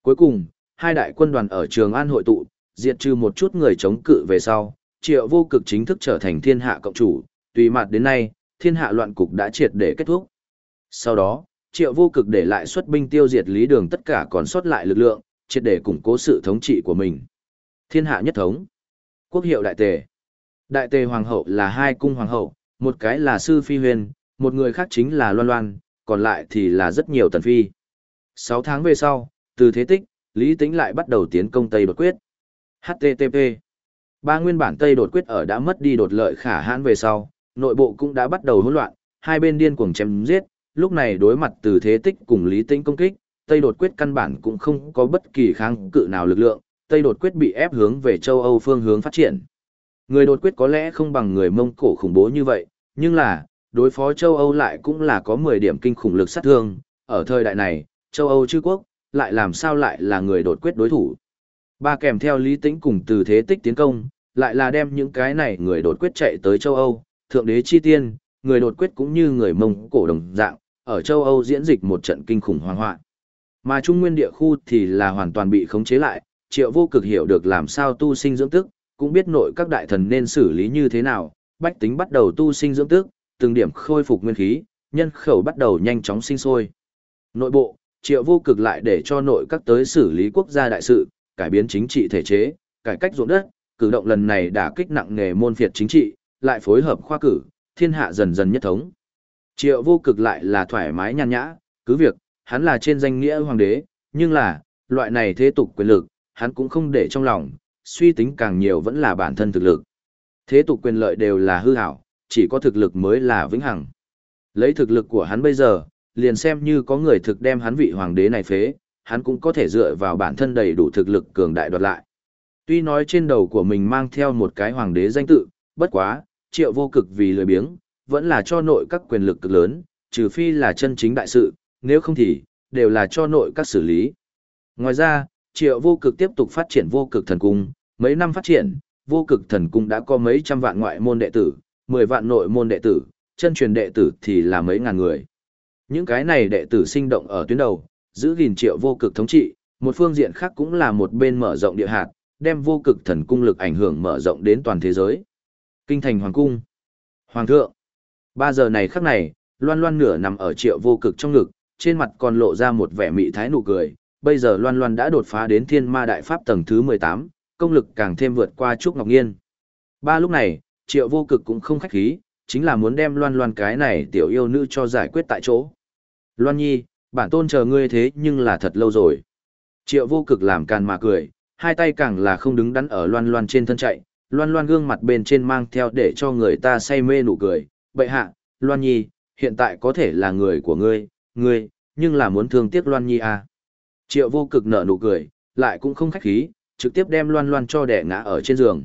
Cuối cùng, hai đại quân đoàn ở Trường An hội tụ, diệt trừ một chút người chống cự về sau, triệu vô cực chính thức trở thành thiên hạ cộng chủ, tùy mặt đến nay, thiên hạ loạn cục đã triệt để kết thúc. Sau đó, triệu vô cực để lại xuất binh tiêu diệt lý đường tất cả còn sót lại lực lượng, triệt để củng cố sự thống trị của mình. Thiên hạ nhất thống. Quốc hiệu đại tề. Đại tề hoàng hậu là hai cung hoàng hậu, một cái là sư phi huyền, một người khác chính là loan loan, còn lại thì là rất nhiều tần phi. Sáu tháng về sau, từ thế tích, Lý Tĩnh lại bắt đầu tiến công Tây đột quyết. HTTP Ba nguyên bản Tây đột quyết ở đã mất đi đột lợi khả hãn về sau, nội bộ cũng đã bắt đầu hỗn loạn, hai bên điên cuồng chém giết, lúc này đối mặt từ thế tích cùng Lý Tĩnh công kích, Tây đột quyết căn bản cũng không có bất kỳ kháng cự nào lực lượng, Tây đột quyết bị ép hướng về châu Âu phương hướng phát triển. Người đột quyết có lẽ không bằng người Mông Cổ khủng bố như vậy, nhưng là, đối phó châu Âu lại cũng là có 10 điểm kinh khủng lực sát thương, ở thời đại này, châu Âu chư quốc, lại làm sao lại là người đột quyết đối thủ. Ba kèm theo lý tĩnh cùng từ thế tích tiến công, lại là đem những cái này người đột quyết chạy tới châu Âu, thượng đế chi tiên, người đột quyết cũng như người Mông Cổ đồng dạng, ở châu Âu diễn dịch một trận kinh khủng hoang hoạn. Mà Trung Nguyên địa khu thì là hoàn toàn bị khống chế lại, triệu vô cực hiểu được làm sao tu sinh dưỡng tức, cũng biết nội các đại thần nên xử lý như thế nào, bách tính bắt đầu tu sinh dưỡng tức, từng điểm khôi phục nguyên khí, nhân khẩu bắt đầu nhanh chóng sinh sôi. Nội bộ, triệu vô cực lại để cho nội các tới xử lý quốc gia đại sự, cải biến chính trị thể chế, cải cách ruộng đất, cử động lần này đã kích nặng nghề môn phiệt chính trị, lại phối hợp khoa cử, thiên hạ dần dần nhất thống. Triệu vô cực lại là thoải mái nhàn nhã, cứ việc, hắn là trên danh nghĩa hoàng đế, nhưng là, loại này thế tục quyền lực, hắn cũng không để trong lòng, suy tính càng nhiều vẫn là bản thân thực lực. Thế tục quyền lợi đều là hư hảo, chỉ có thực lực mới là vĩnh hằng. Lấy thực lực của hắn bây giờ, liền xem như có người thực đem hắn vị hoàng đế này phế, hắn cũng có thể dựa vào bản thân đầy đủ thực lực cường đại đoạt lại. Tuy nói trên đầu của mình mang theo một cái hoàng đế danh tự, bất quá, triệu vô cực vì lười biếng, vẫn là cho nội các quyền lực cực lớn, trừ phi là chân chính đại sự, nếu không thì, đều là cho nội các xử lý. Ngoài ra, triệu vô cực tiếp tục phát triển vô cực thần cung, mấy năm phát triển, vô cực thần cung đã có mấy trăm vạn ngoại môn đệ tử, 10 vạn nội môn đệ tử, chân truyền đệ tử thì là mấy ngàn người. Những cái này đệ tử sinh động ở tuyến đầu, giữ gìn triệu vô cực thống trị, một phương diện khác cũng là một bên mở rộng địa hạt, đem vô cực thần cung lực ảnh hưởng mở rộng đến toàn thế giới. Kinh thành Hoàng cung. Hoàng thượng. Ba giờ này khắc này, loan loan nửa nằm ở triệu vô cực trong ngực, trên mặt còn lộ ra một vẻ mị thái nụ cười. Bây giờ loan loan đã đột phá đến thiên ma đại pháp tầng thứ 18, công lực càng thêm vượt qua Trúc Ngọc Nghiên. Ba lúc này, triệu vô cực cũng không khách khí, chính là muốn đem loan loan cái này tiểu yêu nữ cho giải quyết tại chỗ. Loan nhi, bản tôn chờ ngươi thế nhưng là thật lâu rồi. Triệu vô cực làm càn mà cười, hai tay càng là không đứng đắn ở loan loan trên thân chạy, loan loan gương mặt bên trên mang theo để cho người ta say mê nụ cười. Bậy hạ, loan nhi, hiện tại có thể là người của ngươi, ngươi, nhưng là muốn thương tiếc loan nhi à. Triệu vô cực nở nụ cười, lại cũng không khách khí, trực tiếp đem loan loan cho đẻ ngã ở trên giường.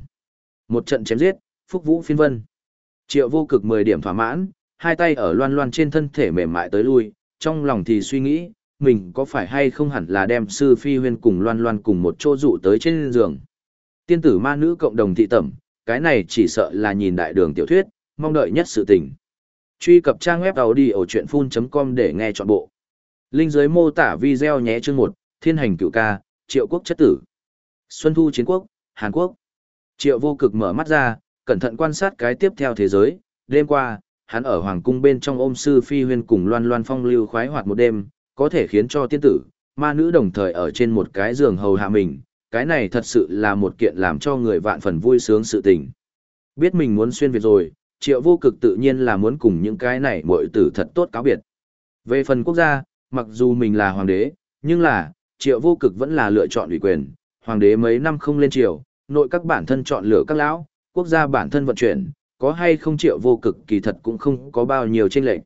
Một trận chém giết, phúc vũ phiên vân. Triệu vô cực 10 điểm thỏa mãn, hai tay ở loan loan trên thân thể mềm mại tới lui, trong lòng thì suy nghĩ, mình có phải hay không hẳn là đem sư phi huyên cùng loan loan cùng một chỗ dụ tới trên giường. Tiên tử ma nữ cộng đồng thị tẩm, cái này chỉ sợ là nhìn đại đường tiểu thuyết, mong đợi nhất sự tình. Truy cập trang web đầu đi ở chuyện full.com để nghe trọn bộ. Linh dưới mô tả video nhé chương 1, thiên hành cựu ca, triệu quốc chất tử. Xuân thu chiến quốc, Hàn Quốc. Triệu vô cực mở mắt ra, cẩn thận quan sát cái tiếp theo thế giới. Đêm qua, hắn ở Hoàng cung bên trong ôm sư phi huyên cùng loan loan phong lưu khoái hoạt một đêm, có thể khiến cho tiên tử, ma nữ đồng thời ở trên một cái giường hầu hạ mình. Cái này thật sự là một kiện làm cho người vạn phần vui sướng sự tình. Biết mình muốn xuyên Việt rồi, triệu vô cực tự nhiên là muốn cùng những cái này muội tử thật tốt cáo biệt. Về phần quốc gia, mặc dù mình là hoàng đế, nhưng là, triệu vô cực vẫn là lựa chọn ủy quyền, hoàng đế mấy năm không lên triều, nội các bản thân chọn lựa các lão, quốc gia bản thân vận chuyển, có hay không triệu vô cực kỳ thật cũng không có bao nhiêu tranh lệch.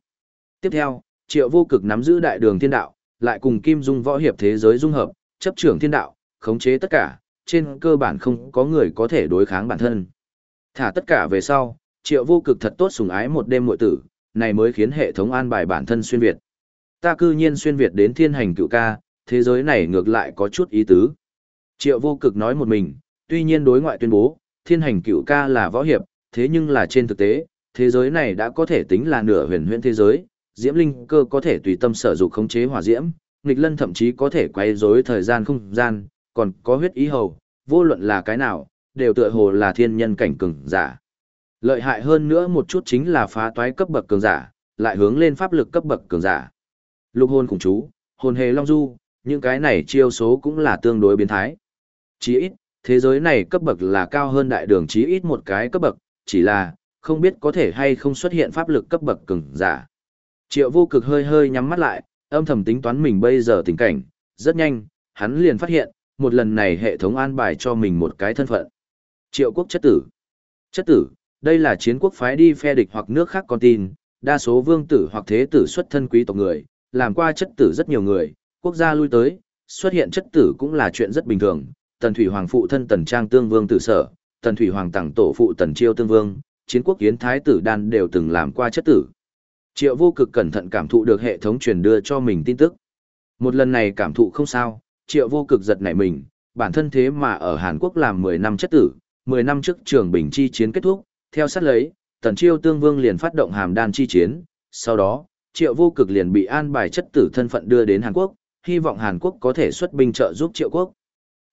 Tiếp theo, triệu vô cực nắm giữ đại đường thiên đạo, lại cùng kim dung võ hiệp thế giới dung hợp, chấp trưởng thiên đạo, khống chế tất cả, trên cơ bản không có người có thể đối kháng bản thân. Thả tất cả về sau, triệu vô cực thật tốt sủng ái một đêm muội tử, này mới khiến hệ thống an bài bản thân xuyên Việt. Ta cư nhiên xuyên Việt đến thiên hành cựu ca, thế giới này ngược lại có chút ý tứ. Triệu vô cực nói một mình, tuy nhiên đối ngoại tuyên bố, thiên hành cựu ca là võ hiệp, thế nhưng là trên thực tế, thế giới này đã có thể tính là nửa huyền huyễn thế giới, diễm linh cơ có thể tùy tâm sở dục khống chế hỏa diễm, nghịch lân thậm chí có thể quay rối thời gian không gian, còn có huyết ý hầu, vô luận là cái nào, đều tựa hồ là thiên nhân cảnh cường giả. Lợi hại hơn nữa một chút chính là phá toái cấp bậc cường giả, lại hướng lên pháp lực cấp bậc cường giả. Lục hồn khủng chú, hồn hề long du, những cái này chiêu số cũng là tương đối biến thái. chí ít, thế giới này cấp bậc là cao hơn đại đường chí ít một cái cấp bậc, chỉ là, không biết có thể hay không xuất hiện pháp lực cấp bậc cường giả. Triệu vô cực hơi hơi nhắm mắt lại, âm thầm tính toán mình bây giờ tình cảnh, rất nhanh, hắn liền phát hiện, một lần này hệ thống an bài cho mình một cái thân phận. Triệu quốc chất tử. Chất tử, đây là chiến quốc phái đi phe địch hoặc nước khác con tin, đa số vương tử hoặc thế tử xuất thân quý tộc người, làm qua chất tử rất nhiều người, quốc gia lui tới, xuất hiện chất tử cũng là chuyện rất bình thường. Tần Thủy Hoàng phụ thân Tần Trang Tương Vương tử sở, Tần Thủy Hoàng tặng tổ phụ Tần Chiêu Tương Vương, chiến quốc kiến thái tử đan đều từng làm qua chất tử. Triệu vô cực cẩn thận cảm thụ được hệ thống truyền đưa cho mình tin tức. Một lần này cảm thụ không sao, triệu vô cực giật nảy mình, bản thân thế mà ở Hàn Quốc làm 10 năm chất tử, 10 năm trước trường bình chi chiến kết thúc, theo sát lấy, Tần Chiêu Tương Vương liền phát động hàm đan chi chiến, sau đó, triệu vô cực liền bị an bài chất tử thân phận đưa đến Hàn Quốc, hy vọng Hàn Quốc có thể xuất binh trợ giúp triệu quốc.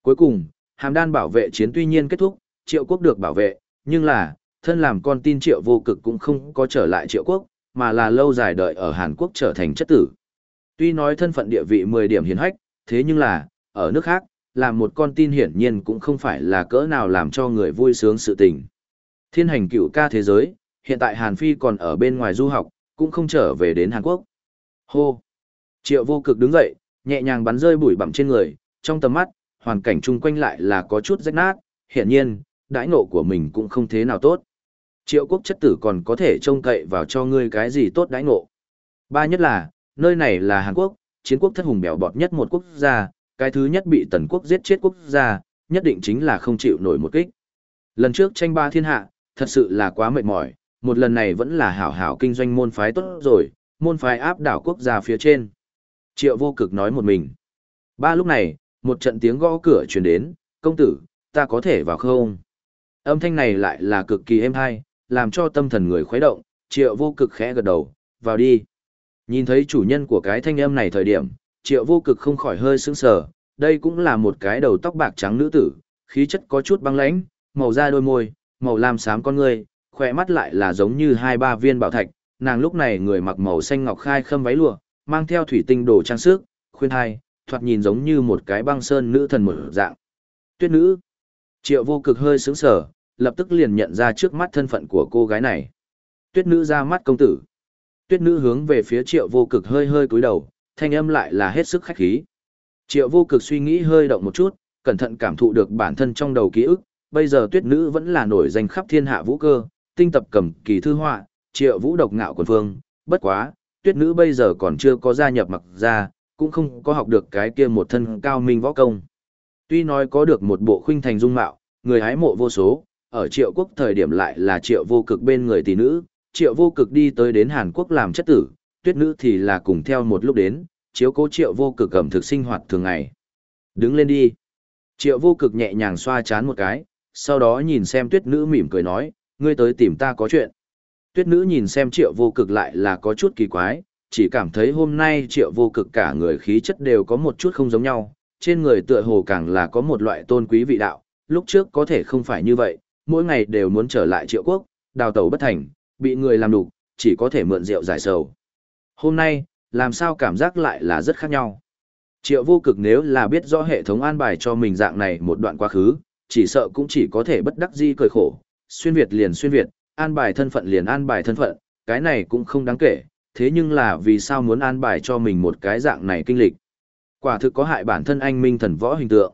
Cuối cùng, hàm đan bảo vệ chiến tuy nhiên kết thúc, triệu quốc được bảo vệ, nhưng là, thân làm con tin triệu vô cực cũng không có trở lại triệu quốc, mà là lâu dài đợi ở Hàn Quốc trở thành chất tử. Tuy nói thân phận địa vị 10 điểm hiển hách, thế nhưng là, ở nước khác, làm một con tin hiển nhiên cũng không phải là cỡ nào làm cho người vui sướng sự tình. Thiên hành cựu ca thế giới, hiện tại Hàn Phi còn ở bên ngoài du học, cũng không trở về đến Hàn Quốc. Hô! Triệu vô cực đứng dậy, nhẹ nhàng bắn rơi bụi bặm trên người, trong tầm mắt, hoàn cảnh chung quanh lại là có chút rách nát, hiển nhiên, đãi ngộ của mình cũng không thế nào tốt. Triệu quốc chất tử còn có thể trông cậy vào cho ngươi cái gì tốt đãi ngộ. Ba nhất là, nơi này là Hàn Quốc, chiến quốc thất hùng bèo bọt nhất một quốc gia, cái thứ nhất bị tần quốc giết chết quốc gia, nhất định chính là không chịu nổi một kích. Lần trước tranh ba thiên hạ, thật sự là quá mệt mỏi, một lần này vẫn là hảo hảo kinh doanh môn phái tốt rồi, môn phái áp đảo quốc gia phía trên. Triệu vô cực nói một mình. Ba lúc này, một trận tiếng gõ cửa truyền đến, công tử, ta có thể vào không? Âm thanh này lại là cực kỳ êm hay, làm cho tâm thần người khuấy động, triệu vô cực khẽ gật đầu, vào đi. Nhìn thấy chủ nhân của cái thanh âm này thời điểm, triệu vô cực không khỏi hơi sững sờ, đây cũng là một cái đầu tóc bạc trắng nữ tử, khí chất có chút băng lãnh, màu da đôi môi, màu lam xám con người, khỏe mắt lại là giống như hai ba viên bảo thạch, nàng lúc này người mặc màu xanh ngọc khai khâm váy lụa, mang theo thủy tinh đồ trang sức, khuyên hai, thoạt nhìn giống như một cái băng sơn nữ thần mở dạng. Tuyết nữ. Triệu vô cực hơi sững sờ, lập tức liền nhận ra trước mắt thân phận của cô gái này. Tuyết nữ ra mắt công tử. Tuyết nữ hướng về phía triệu vô cực hơi hơi cúi đầu, thanh âm lại là hết sức khách khí. Triệu vô cực suy nghĩ hơi động một chút, cẩn thận cảm thụ được bản thân trong đầu ký ức, bây giờ tuyết nữ vẫn là nổi danh khắp thiên hạ vũ cơ, tinh tập cầm kỳ thư họa, triệu vũ độc ngạo quần phương, bất quá, tuyết nữ bây giờ còn chưa có gia nhập mặc ra, cũng không có học được cái kia một thân cao minh võ công. Tuy nói có được một bộ khuynh thành dung mạo, người hái mộ vô số, ở triệu quốc thời điểm lại là triệu vô cực bên người tỷ nữ, triệu vô cực đi tới đến Hàn Quốc làm chất tử, tuyết nữ thì là cùng theo một lúc đến, chiếu cố triệu vô cực cầm thực sinh hoạt thường ngày. Đứng lên đi. Triệu vô cực nhẹ nhàng xoa chán một cái, sau đó nhìn xem tuyết nữ mỉm cười nói, ngươi tới tìm ta có chuyện. Tuyết nữ nhìn xem triệu vô cực lại là có chút kỳ quái, chỉ cảm thấy hôm nay triệu vô cực cả người khí chất đều có một chút không giống nhau, trên người tựa hồ càng là có một loại tôn quý vị đạo, lúc trước có thể không phải như vậy, mỗi ngày đều muốn trở lại triệu quốc, đào tẩu bất thành, bị người làm đục, chỉ có thể mượn rượu giải sầu. Hôm nay, làm sao cảm giác lại là rất khác nhau. Triệu vô cực nếu là biết rõ hệ thống an bài cho mình dạng này một đoạn quá khứ, chỉ sợ cũng chỉ có thể bất đắc di cười khổ, xuyên Việt liền xuyên Việt, an bài thân phận liền an bài thân phận, cái này cũng không đáng kể, thế nhưng là vì sao muốn an bài cho mình một cái dạng này kinh lịch. Quả thực có hại bản thân anh minh thần võ hình tượng.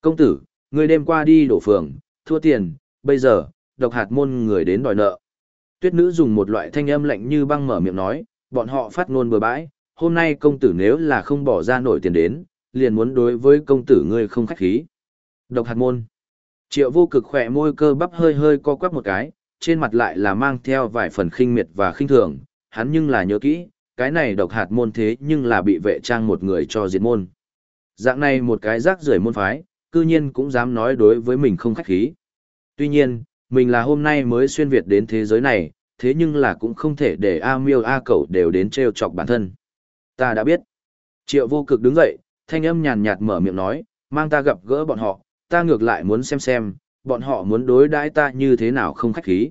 Công tử, người đêm qua đi đổ phường, thua tiền, bây giờ, độc hạt môn người đến đòi nợ. Tuyết nữ dùng một loại thanh âm lạnh như băng mở miệng nói, bọn họ phát ngôn bừa bãi, hôm nay công tử nếu là không bỏ ra nổi tiền đến, liền muốn đối với công tử ngươi không khách khí. Độc hạt môn. Triệu vô cực khỏe môi cơ bắp hơi hơi co quắp một cái, trên mặt lại là mang theo vài phần khinh miệt và khinh thường, hắn nhưng là nhớ kỹ, cái này độc hạt môn thế nhưng là bị vệ trang một người cho diệt môn. Dạng này một cái rác rưởi môn phái, cư nhiên cũng dám nói đối với mình không khách khí. Tuy nhiên, mình là hôm nay mới xuyên Việt đến thế giới này, thế nhưng là cũng không thể để A miêu A cẩu đều đến treo chọc bản thân. Ta đã biết. Triệu vô cực đứng dậy, thanh âm nhàn nhạt mở miệng nói, mang ta gặp gỡ bọn họ, ta ngược lại muốn xem xem, bọn họ muốn đối đãi ta như thế nào không khách khí.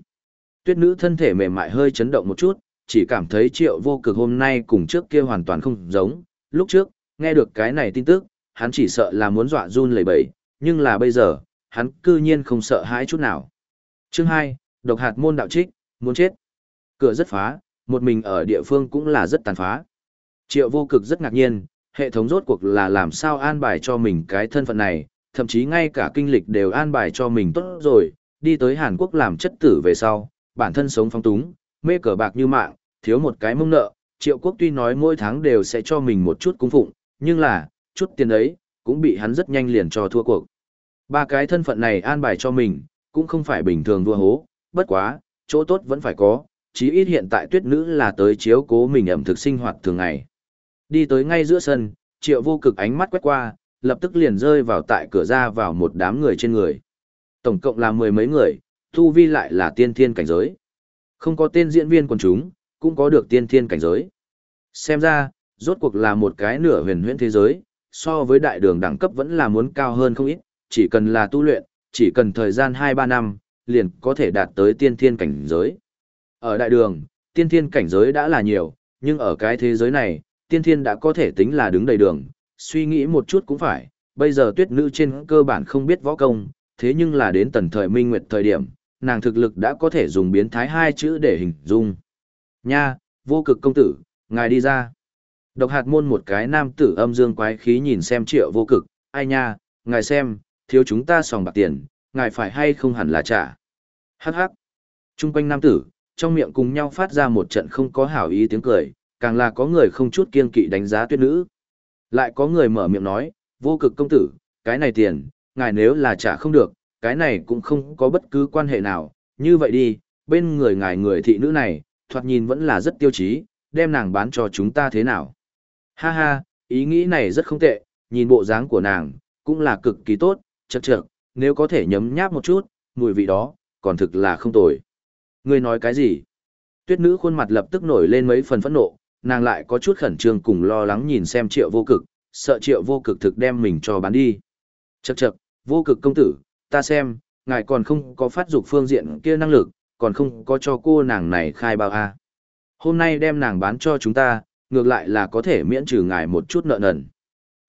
Tuyết nữ thân thể mềm mại hơi chấn động một chút, chỉ cảm thấy triệu vô cực hôm nay cùng trước kia hoàn toàn không giống. Lúc trước, nghe được cái này tin tức, hắn chỉ sợ là muốn dọa run lẩy bẩy, nhưng là bây giờ, hắn cư nhiên không sợ hãi chút nào. Chương 2, độc hạt môn đạo trích, muốn chết. Cửa rất phá, một mình ở địa phương cũng là rất tàn phá. Triệu vô cực rất ngạc nhiên, hệ thống rốt cuộc là làm sao an bài cho mình cái thân phận này, thậm chí ngay cả kinh lịch đều an bài cho mình tốt rồi, đi tới Hàn Quốc làm chất tử về sau, bản thân sống phong túng, mê cờ bạc như mạng, thiếu một cái mông nợ, triệu quốc tuy nói mỗi tháng đều sẽ cho mình một chút cung phụng, nhưng là, chút tiền ấy, cũng bị hắn rất nhanh liền cho thua cuộc. Ba cái thân phận này an bài cho mình, cũng không phải bình thường vua hố, bất quá, chỗ tốt vẫn phải có, chí ít hiện tại tuyết nữ là tới chiếu cố mình ẩm thực sinh hoạt thường ngày. Đi tới ngay giữa sân, triệu vô cực ánh mắt quét qua, lập tức liền rơi vào tại cửa ra vào một đám người trên người. Tổng cộng là mười mấy người, thu vi lại là tiên thiên cảnh giới. Không có tên diễn viên quần chúng, cũng có được tiên thiên cảnh giới. Xem ra, rốt cuộc là một cái nửa huyền huyễn thế giới, so với đại đường đẳng cấp vẫn là muốn cao hơn không ít, chỉ cần là tu luyện, chỉ cần thời gian 2-3 năm, liền có thể đạt tới tiên thiên cảnh giới. Ở đại đường, tiên thiên cảnh giới đã là nhiều, nhưng ở cái thế giới này, tiên thiên đã có thể tính là đứng đầy đường, suy nghĩ một chút cũng phải, bây giờ tuyết nữ trên cơ bản không biết võ công, thế nhưng là đến tần thời minh nguyệt thời điểm, nàng thực lực đã có thể dùng biến thái hai chữ để hình dung. Nha, vô cực công tử, ngài đi ra. Độc hạt môn một cái nam tử âm dương quái khí nhìn xem triệu vô cực, ai nha, ngài xem, thiếu chúng ta sòng bạc tiền, ngài phải hay không hẳn là trả. Hắc hắc. Trung quanh nam tử, trong miệng cùng nhau phát ra một trận không có hảo ý tiếng cười, càng là có người không chút kiên kỵ đánh giá tuyết nữ. Lại có người mở miệng nói, vô cực công tử, cái này tiền, ngài nếu là trả không được, cái này cũng không có bất cứ quan hệ nào, như vậy đi, bên người ngài người thị nữ này, thoạt nhìn vẫn là rất tiêu chí, đem nàng bán cho chúng ta thế nào. Ha ha, ý nghĩ này rất không tệ, nhìn bộ dáng của nàng, cũng là cực kỳ tốt, chật chật, nếu có thể nhấm nháp một chút, mùi vị đó, còn thực là không tồi. Ngươi nói cái gì? Tuyết nữ khuôn mặt lập tức nổi lên mấy phần phẫn nộ, nàng lại có chút khẩn trương cùng lo lắng nhìn xem triệu vô cực, sợ triệu vô cực thực đem mình cho bán đi. Chật chật, vô cực công tử, ta xem, ngài còn không có phát dục phương diện kia năng lực, còn không có cho cô nàng này khai bao a. Hôm nay đem nàng bán cho chúng ta, ngược lại là có thể miễn trừ ngài một chút nợ nần.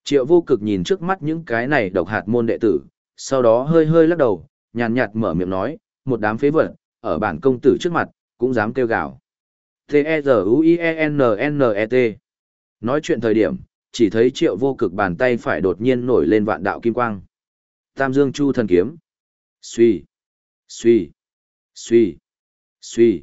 Triệu vô cực nhìn trước mắt những cái này độc hạt môn đệ tử, sau đó hơi hơi lắc đầu, nhàn nhạt mở miệng nói, một đám phế vật, ở bản công tử trước mặt, cũng dám kêu gào. T-E-Z-U-I-E-N-N-E-T Nói chuyện thời điểm, chỉ thấy triệu vô cực bàn tay phải đột nhiên nổi lên vạn đạo kim quang. Tam Dương Chu thần kiếm. Suy, suy, suy, suy.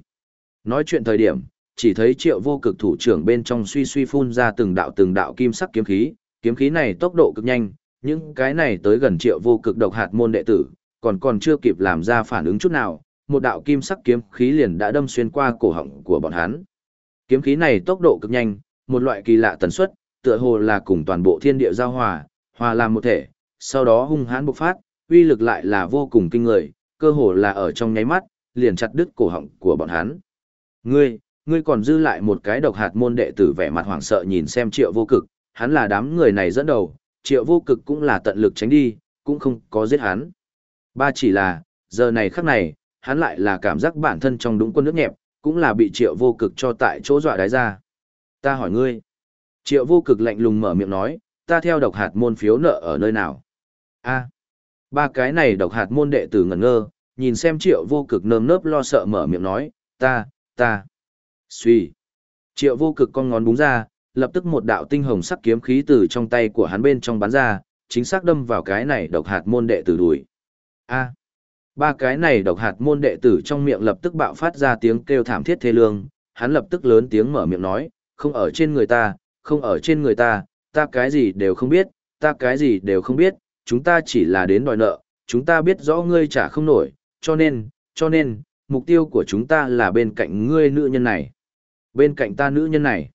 Nói chuyện thời điểm, chỉ thấy triệu vô cực thủ trưởng bên trong suy suy phun ra từng đạo từng đạo kim sắc kiếm khí, kiếm khí này tốc độ cực nhanh, những cái này tới gần triệu vô cực độc hạt môn đệ tử, còn còn chưa kịp làm ra phản ứng chút nào, một đạo kim sắc kiếm khí liền đã đâm xuyên qua cổ họng của bọn hắn. Kiếm khí này tốc độ cực nhanh, một loại kỳ lạ tần suất, tựa hồ là cùng toàn bộ thiên địa giao hòa, hòa làm một thể, sau đó hung hãn bộc phát, uy lực lại là vô cùng kinh người, cơ hồ là ở trong nháy mắt, liền chặt đứt cổ họng của bọn hắn. Ngươi, ngươi còn dư lại một cái độc hạt môn đệ tử vẻ mặt hoảng sợ nhìn xem triệu vô cực, hắn là đám người này dẫn đầu, triệu vô cực cũng là tận lực tránh đi, cũng không có giết hắn. Ba chỉ là, giờ này khắc này, hắn lại là cảm giác bản thân trong đúng quân nước nhẹp, cũng là bị triệu vô cực cho tại chỗ dọa đái ra. Ta hỏi ngươi. Triệu vô cực lạnh lùng mở miệng nói, ta theo độc hạt môn phiếu nợ ở nơi nào? A ba cái này độc hạt môn đệ tử ngẩn ngơ, nhìn xem triệu vô cực nơm nớp lo sợ mở miệng nói, ta, ta. Suy. Triệu vô cực con ngón búng ra, lập tức một đạo tinh hồng sắc kiếm khí từ trong tay của hắn bên trong bắn ra, chính xác đâm vào cái này độc hạt môn đệ tử đùi. A. Ba cái này độc hạt môn đệ tử trong miệng lập tức bạo phát ra tiếng kêu thảm thiết thê lương, hắn lập tức lớn tiếng mở miệng nói, không ở trên người ta, không ở trên người ta, ta cái gì đều không biết, ta cái gì đều không biết, chúng ta chỉ là đến đòi nợ, chúng ta biết rõ ngươi trả không nổi, cho nên, cho nên, mục tiêu của chúng ta là bên cạnh ngươi nữ nhân này. Bên cạnh ta nữ nhân này.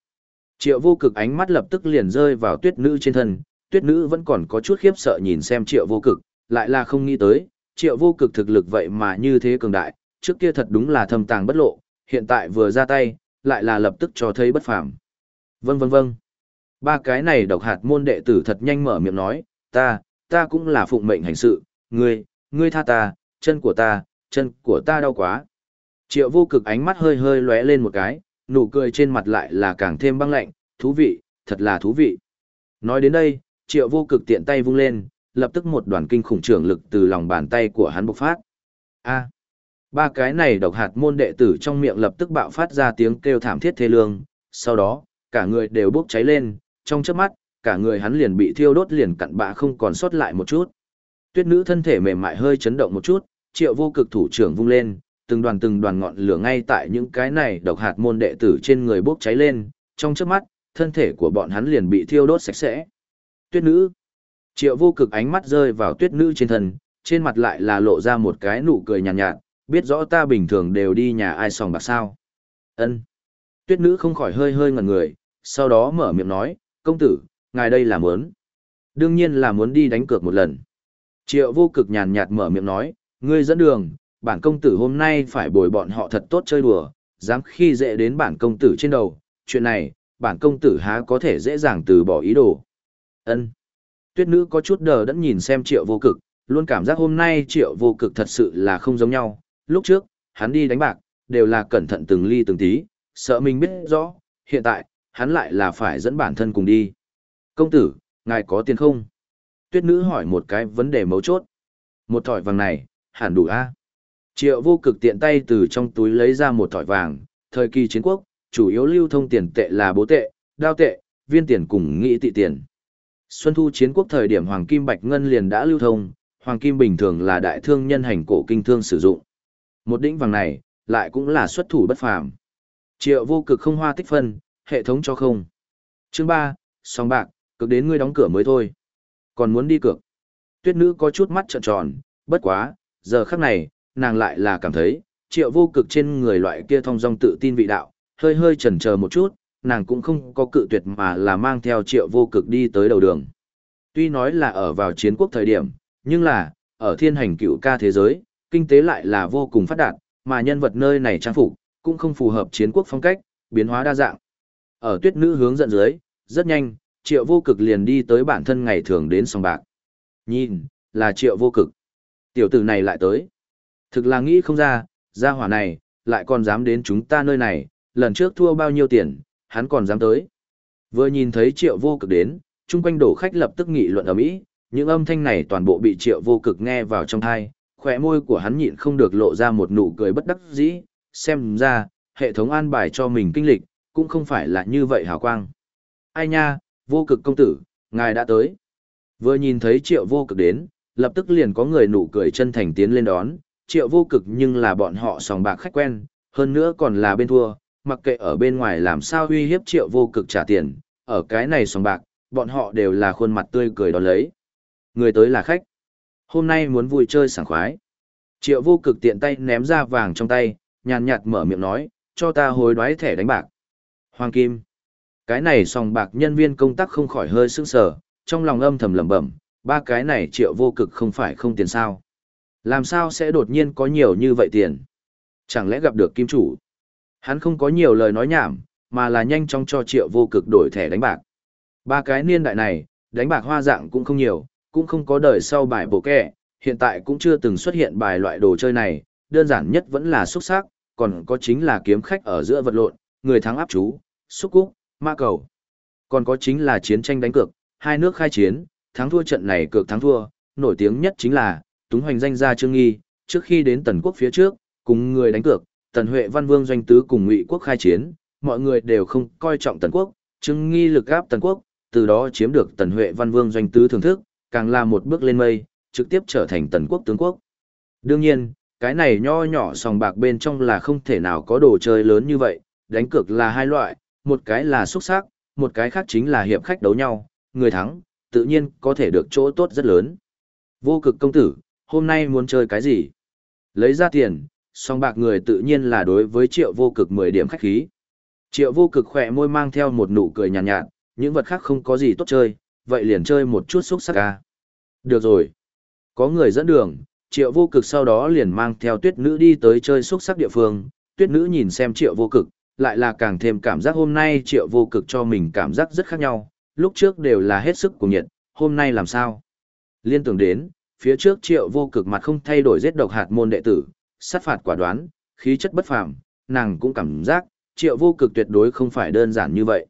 Triệu vô cực ánh mắt lập tức liền rơi vào tuyết nữ trên thân, tuyết nữ vẫn còn có chút khiếp sợ nhìn xem triệu vô cực, lại là không nghĩ tới, triệu vô cực thực lực vậy mà như thế cường đại, trước kia thật đúng là thâm tàng bất lộ, hiện tại vừa ra tay, lại là lập tức cho thấy bất phàm. Vâng vâng vâng. Ba cái này độc hạt môn đệ tử thật nhanh mở miệng nói, ta, ta cũng là phụng mệnh hành sự, ngươi, ngươi tha ta, chân của ta, chân của ta đau quá. Triệu vô cực ánh mắt hơi hơi lóe lên một cái, nụ cười trên mặt lại là càng thêm băng lạnh, thú vị, thật là thú vị. Nói đến đây, triệu vô cực tiện tay vung lên, lập tức một đoàn kinh khủng trưởng lực từ lòng bàn tay của hắn bộc phát. A. ba cái này độc hạt môn đệ tử trong miệng lập tức bạo phát ra tiếng kêu thảm thiết thê lương, sau đó, cả người đều bốc cháy lên, trong chớp mắt, cả người hắn liền bị thiêu đốt liền cặn bã không còn sót lại một chút. Tuyết nữ thân thể mềm mại hơi chấn động một chút, triệu vô cực thủ trưởng vung lên, từng đoàn từng đoàn ngọn lửa ngay tại những cái này độc hạt môn đệ tử trên người bốc cháy lên, trong chớp mắt, thân thể của bọn hắn liền bị thiêu đốt sạch sẽ. Tuyết nữ. Triệu vô cực ánh mắt rơi vào tuyết nữ trên thân, trên mặt lại là lộ ra một cái nụ cười nhàn nhạt, nhạt, biết rõ ta bình thường đều đi nhà ai sòng bạc sao. Ân. Tuyết nữ không khỏi hơi hơi ngẩn người, sau đó mở miệng nói, công tử, ngài đây là muốn. Đương nhiên là muốn đi đánh cược một lần. Triệu vô cực nhàn nhạt mở miệng nói, ngươi dẫn đường, bản công tử hôm nay phải bồi bọn họ thật tốt chơi đùa, dám khi dễ đến bản công tử trên đầu, chuyện này, bản công tử há có thể dễ dàng từ bỏ ý đồ. Ân. Tuyết nữ có chút đờ đẫn nhìn xem triệu vô cực, Luôn cảm giác hôm nay triệu vô cực thật sự là không giống nhau, lúc trước, hắn đi đánh bạc, đều là cẩn thận từng ly từng tí, sợ mình biết rõ, hiện tại, hắn lại là phải dẫn bản thân cùng đi. Công tử, ngài có tiền không? Tuyết nữ hỏi một cái vấn đề mấu chốt. Một thỏi vàng này, hẳn đủ a Triệu vô cực tiện tay từ trong túi lấy ra một thỏi vàng, thời kỳ chiến quốc, chủ yếu lưu thông tiền tệ là bố tệ, đao tệ, viên tiền cùng nghị tị tiền. Xuân thu chiến quốc thời điểm hoàng kim bạch ngân liền đã lưu thông, hoàng kim bình thường là đại thương nhân hành cổ kinh thương sử dụng. Một đỉnh vàng này, lại cũng là xuất thủ bất phàm. Triệu vô cực không hoa tích phân, hệ thống cho không. Chương 3, song bạc, cực đến ngươi đóng cửa mới thôi. Còn muốn đi cược. Tuyết nữ có chút mắt trợn tròn, bất quá, giờ khắc này, nàng lại là cảm thấy, triệu vô cực trên người loại kia thông dong tự tin vị đạo, hơi hơi chần chờ một chút, nàng cũng không có cự tuyệt mà là mang theo triệu vô cực đi tới đầu đường. Tuy nói là ở vào chiến quốc thời điểm, nhưng là, ở thiên hành cựu ca thế giới, kinh tế lại là vô cùng phát đạt, mà nhân vật nơi này trang phục cũng không phù hợp chiến quốc phong cách, biến hóa đa dạng. Ở tuyết nữ hướng dẫn dưới, rất nhanh, triệu vô cực liền đi tới bản thân ngày thường đến sòng bạc. Nhìn, là triệu vô cực. Tiểu tử này lại tới. Thực là nghĩ không ra, gia hỏa này, lại còn dám đến chúng ta nơi này, lần trước thua bao nhiêu tiền, hắn còn dám tới. Vừa nhìn thấy triệu vô cực đến, chung quanh đổ khách lập tức nghị luận ở mỹ, những âm thanh này toàn bộ bị triệu vô cực nghe vào trong thai, khỏe môi của hắn nhịn không được lộ ra một nụ cười bất đắc dĩ, xem ra, hệ thống an bài cho mình kinh lịch, cũng không phải là như vậy hào quang. Ai nha, vô cực công tử, ngài đã tới. Vừa nhìn thấy triệu vô cực đến, lập tức liền có người nụ cười chân thành tiến lên đón, triệu vô cực nhưng là bọn họ sòng bạc khách quen, hơn nữa còn là bên thua, mặc kệ ở bên ngoài làm sao uy hiếp triệu vô cực trả tiền, ở cái này sòng bạc, bọn họ đều là khuôn mặt tươi cười đón lấy. Người tới là khách. Hôm nay muốn vui chơi sảng khoái. Triệu vô cực tiện tay ném ra vàng trong tay, nhàn nhạt mở miệng nói, cho ta hối đoái thẻ đánh bạc. Hoàng Kim. Cái này sòng bạc nhân viên công tác không khỏi hơi sững sờ, trong lòng âm thầm lẩm bẩm, ba cái này triệu vô cực không phải không tiền sao. Làm sao sẽ đột nhiên có nhiều như vậy tiền? Chẳng lẽ gặp được kim chủ? Hắn không có nhiều lời nói nhảm, mà là nhanh chóng cho triệu vô cực đổi thẻ đánh bạc. Ba cái niên đại này, đánh bạc hoa dạng cũng không nhiều, cũng không có đời sau bài bộ kẹ, hiện tại cũng chưa từng xuất hiện bài loại đồ chơi này, đơn giản nhất vẫn là xúc sắc, còn có chính là kiếm khách ở giữa vật lộn, người thắng áp chú, xúc cúc, ma cầu. Còn có chính là chiến tranh đánh cược, hai nước khai chiến, thắng thua trận này cược thắng thua, nổi tiếng nhất chính là, túng hoành danh gia trương nghi, trước khi đến tần quốc phía trước, cùng người đánh cược, tần huệ văn vương doanh tứ cùng ngụy quốc khai chiến, mọi người đều không coi trọng tần quốc, trương nghi lực gáp tần quốc, từ đó chiếm được tần huệ văn vương doanh tứ thưởng thức, càng là một bước lên mây, trực tiếp trở thành tần quốc tướng quốc. Đương nhiên, cái này nho nhỏ sòng bạc bên trong là không thể nào có đồ chơi lớn như vậy, đánh cược là hai loại, một cái là xuất sắc, một cái khác chính là hiệp khách đấu nhau, người thắng, tự nhiên có thể được chỗ tốt rất lớn. Vô cực công tử, hôm nay muốn chơi cái gì? Lấy ra tiền, song bạc người tự nhiên là đối với triệu vô cực 10 điểm khách khí. Triệu vô cực khỏe môi mang theo một nụ cười nhàn nhạt, nhạt, những vật khác không có gì tốt chơi, vậy liền chơi một chút xúc sắc ca. Được rồi. Có người dẫn đường, triệu vô cực sau đó liền mang theo tuyết nữ đi tới chơi xúc sắc địa phương, tuyết nữ nhìn xem triệu vô cực, lại là càng thêm cảm giác hôm nay triệu vô cực cho mình cảm giác rất khác nhau, lúc trước đều là hết sức cùng nhiệt, hôm nay làm sao? Liên tưởng đến, phía trước triệu vô cực mặt không thay đổi giết độc hạt môn đệ tử, sát phạt quả đoán, khí chất bất phàm, nàng cũng cảm giác, triệu vô cực tuyệt đối không phải đơn giản như vậy.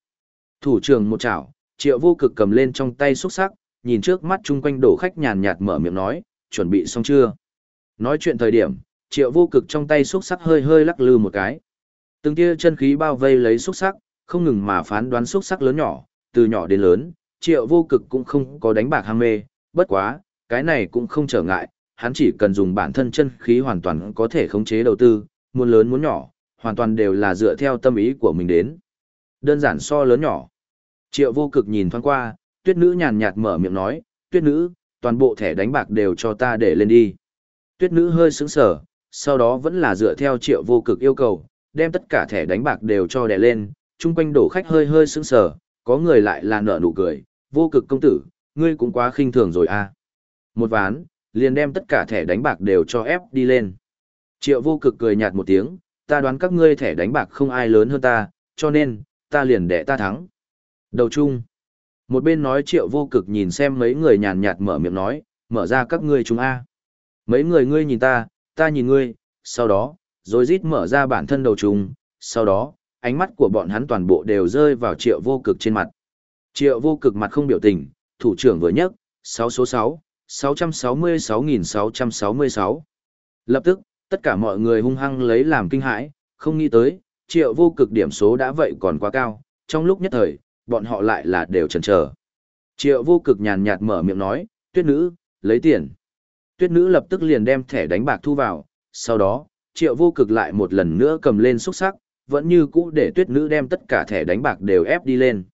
Thủ trưởng một chảo, triệu vô cực cầm lên trong tay xúc sắc, nhìn trước mắt chung quanh đổ khách nhàn nhạt mở miệng nói, chuẩn bị xong chưa? Nói chuyện thời điểm, triệu vô cực trong tay xúc sắc hơi hơi lắc lư một cái. Từng tia chân khí bao vây lấy xúc sắc, không ngừng mà phán đoán xúc sắc lớn nhỏ, từ nhỏ đến lớn, triệu vô cực cũng không có đánh bạc ham mê, bất quá, cái này cũng không trở ngại, hắn chỉ cần dùng bản thân chân khí hoàn toàn có thể khống chế đầu tư, muốn lớn muốn nhỏ, hoàn toàn đều là dựa theo tâm ý của mình đến. Đơn giản so lớn nhỏ. Triệu vô cực nhìn thoáng qua, tuyết nữ nhàn nhạt mở miệng nói, tuyết nữ, toàn bộ thẻ đánh bạc đều cho ta để lên đi. Tuyết nữ hơi sững sờ, sau đó vẫn là dựa theo triệu vô cực yêu cầu, đem tất cả thẻ đánh bạc đều cho đè lên, chung quanh đổ khách hơi hơi sững sờ, có người lại là nở nụ cười, vô cực công tử, ngươi cũng quá khinh thường rồi à. Một ván, liền đem tất cả thẻ đánh bạc đều cho ép đi lên. Triệu vô cực cười nhạt một tiếng, ta đoán các ngươi thẻ đánh bạc không ai lớn hơn ta, cho nên, ta liền để ta thắng. Đầu chung. Một bên nói triệu vô cực nhìn xem mấy người nhàn nhạt mở miệng nói, mở ra các ngươi chúng A. Mấy người ngươi nhìn ta, ta nhìn ngươi, sau đó, rồi rít mở ra bản thân đầu trùng, sau đó, ánh mắt của bọn hắn toàn bộ đều rơi vào triệu vô cực trên mặt. Triệu vô cực mặt không biểu tình, thủ trưởng vừa nhấc, 6 số 6, 666.666. Lập tức, tất cả mọi người hung hăng lấy làm kinh hãi, không nghĩ tới, triệu vô cực điểm số đã vậy còn quá cao, trong lúc nhất thời, bọn họ lại là đều chần chờ. Triệu vô cực nhàn nhạt mở miệng nói, tuyết nữ, lấy tiền. Tuyết nữ lập tức liền đem thẻ đánh bạc thu vào, sau đó, triệu vô cực lại một lần nữa cầm lên xúc sắc, vẫn như cũ để tuyết nữ đem tất cả thẻ đánh bạc đều ép đi lên.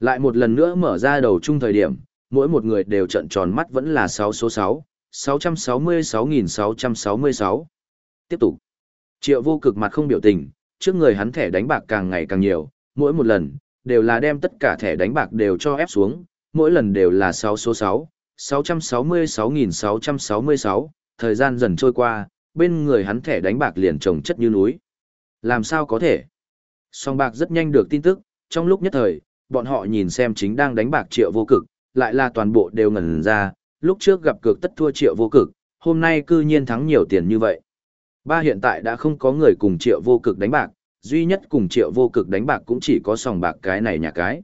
Lại một lần nữa mở ra đầu chung thời điểm, mỗi một người đều trận tròn mắt vẫn là 6 số 6, 666.666. Tiếp tục. Triệu vô cực mặt không biểu tình, trước người hắn thẻ đánh bạc càng ngày càng nhiều, mỗi một lần, đều là đem tất cả thẻ đánh bạc đều cho ép xuống, mỗi lần đều là 6 số 6, 666.666, thời gian dần trôi qua, bên người hắn thẻ đánh bạc liền trồng chất như núi. Làm sao có thể? Song bạc rất nhanh được tin tức, trong lúc nhất thời, bọn họ nhìn xem chính đang đánh bạc triệu vô cực, lại là toàn bộ đều ngẩn ra, lúc trước gặp cược tất thua triệu vô cực, hôm nay cư nhiên thắng nhiều tiền như vậy. Ba hiện tại đã không có người cùng triệu vô cực đánh bạc, duy nhất cùng triệu vô cực đánh bạc cũng chỉ có sòng bạc cái này nhà cái.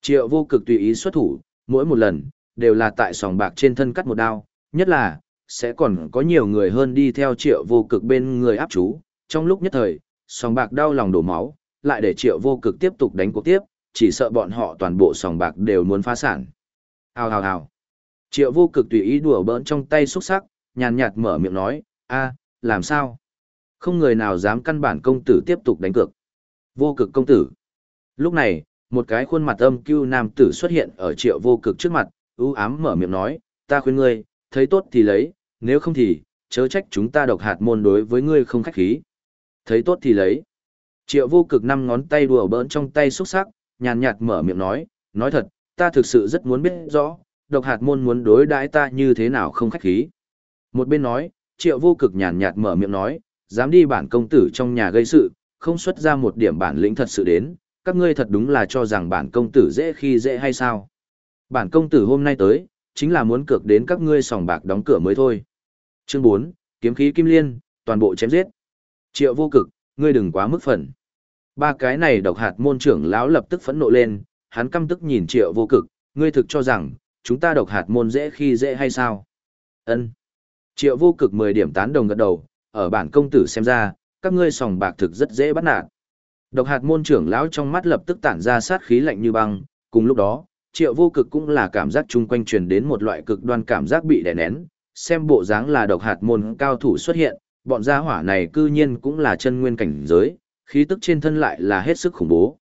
Triệu vô cực tùy ý xuất thủ, mỗi một lần, đều là tại sòng bạc trên thân cắt một đao, nhất là, sẽ còn có nhiều người hơn đi theo triệu vô cực bên người áp chú, trong lúc nhất thời, sòng bạc đau lòng đổ máu, lại để triệu vô cực tiếp tục đánh cuộc tiếp, chỉ sợ bọn họ toàn bộ sòng bạc đều muốn phá sản. Hào hào hào. Triệu vô cực tùy ý đùa bỡn trong tay xúc sắc, nhàn nhạt mở miệng nói, a, làm sao? Không người nào dám căn bản công tử tiếp tục đánh cược. Vô cực công tử. Lúc này, một cái khuôn mặt âm cưu nam tử xuất hiện ở triệu vô cực trước mặt, ưu ám mở miệng nói, ta khuyên ngươi, thấy tốt thì lấy, nếu không thì, chớ trách chúng ta độc hạt môn đối với ngươi không khách khí. Thấy tốt thì lấy. Triệu vô cực năm ngón tay đùa bỡn trong tay xúc sắc, nhàn nhạt mở miệng nói, nói thật, ta thực sự rất muốn biết rõ, độc hạt môn muốn đối đãi ta như thế nào không khách khí. Một bên nói, triệu vô cực nhàn nhạt mở miệng nói, dám đi bản công tử trong nhà gây sự, không xuất ra một điểm bản lĩnh thật sự đến, các ngươi thật đúng là cho rằng bản công tử dễ khi dễ hay sao. Bản công tử hôm nay tới, chính là muốn cược đến các ngươi sòng bạc đóng cửa mới thôi. Chương 4, kiếm khí kim liên, toàn bộ chém giết. Triệu vô cực, ngươi đừng quá mức phần. Ba cái này độc hạt môn trưởng lão lập tức phẫn nộ lên, hắn căm tức nhìn triệu vô cực, ngươi thực cho rằng, chúng ta độc hạt môn dễ khi dễ hay sao? Ân. Triệu vô cực 10 điểm tán đồng gật đầu, ở bản công tử xem ra, các ngươi sòng bạc thực rất dễ bắt nạt. Độc hạt môn trưởng lão trong mắt lập tức tản ra sát khí lạnh như băng, cùng lúc đó, triệu vô cực cũng là cảm giác chung quanh truyền đến một loại cực đoan cảm giác bị đè nén, xem bộ dáng là độc hạt môn cao thủ xuất hiện, bọn gia hỏa này cư nhiên cũng là chân nguyên cảnh giới, khí tức trên thân lại là hết sức khủng bố.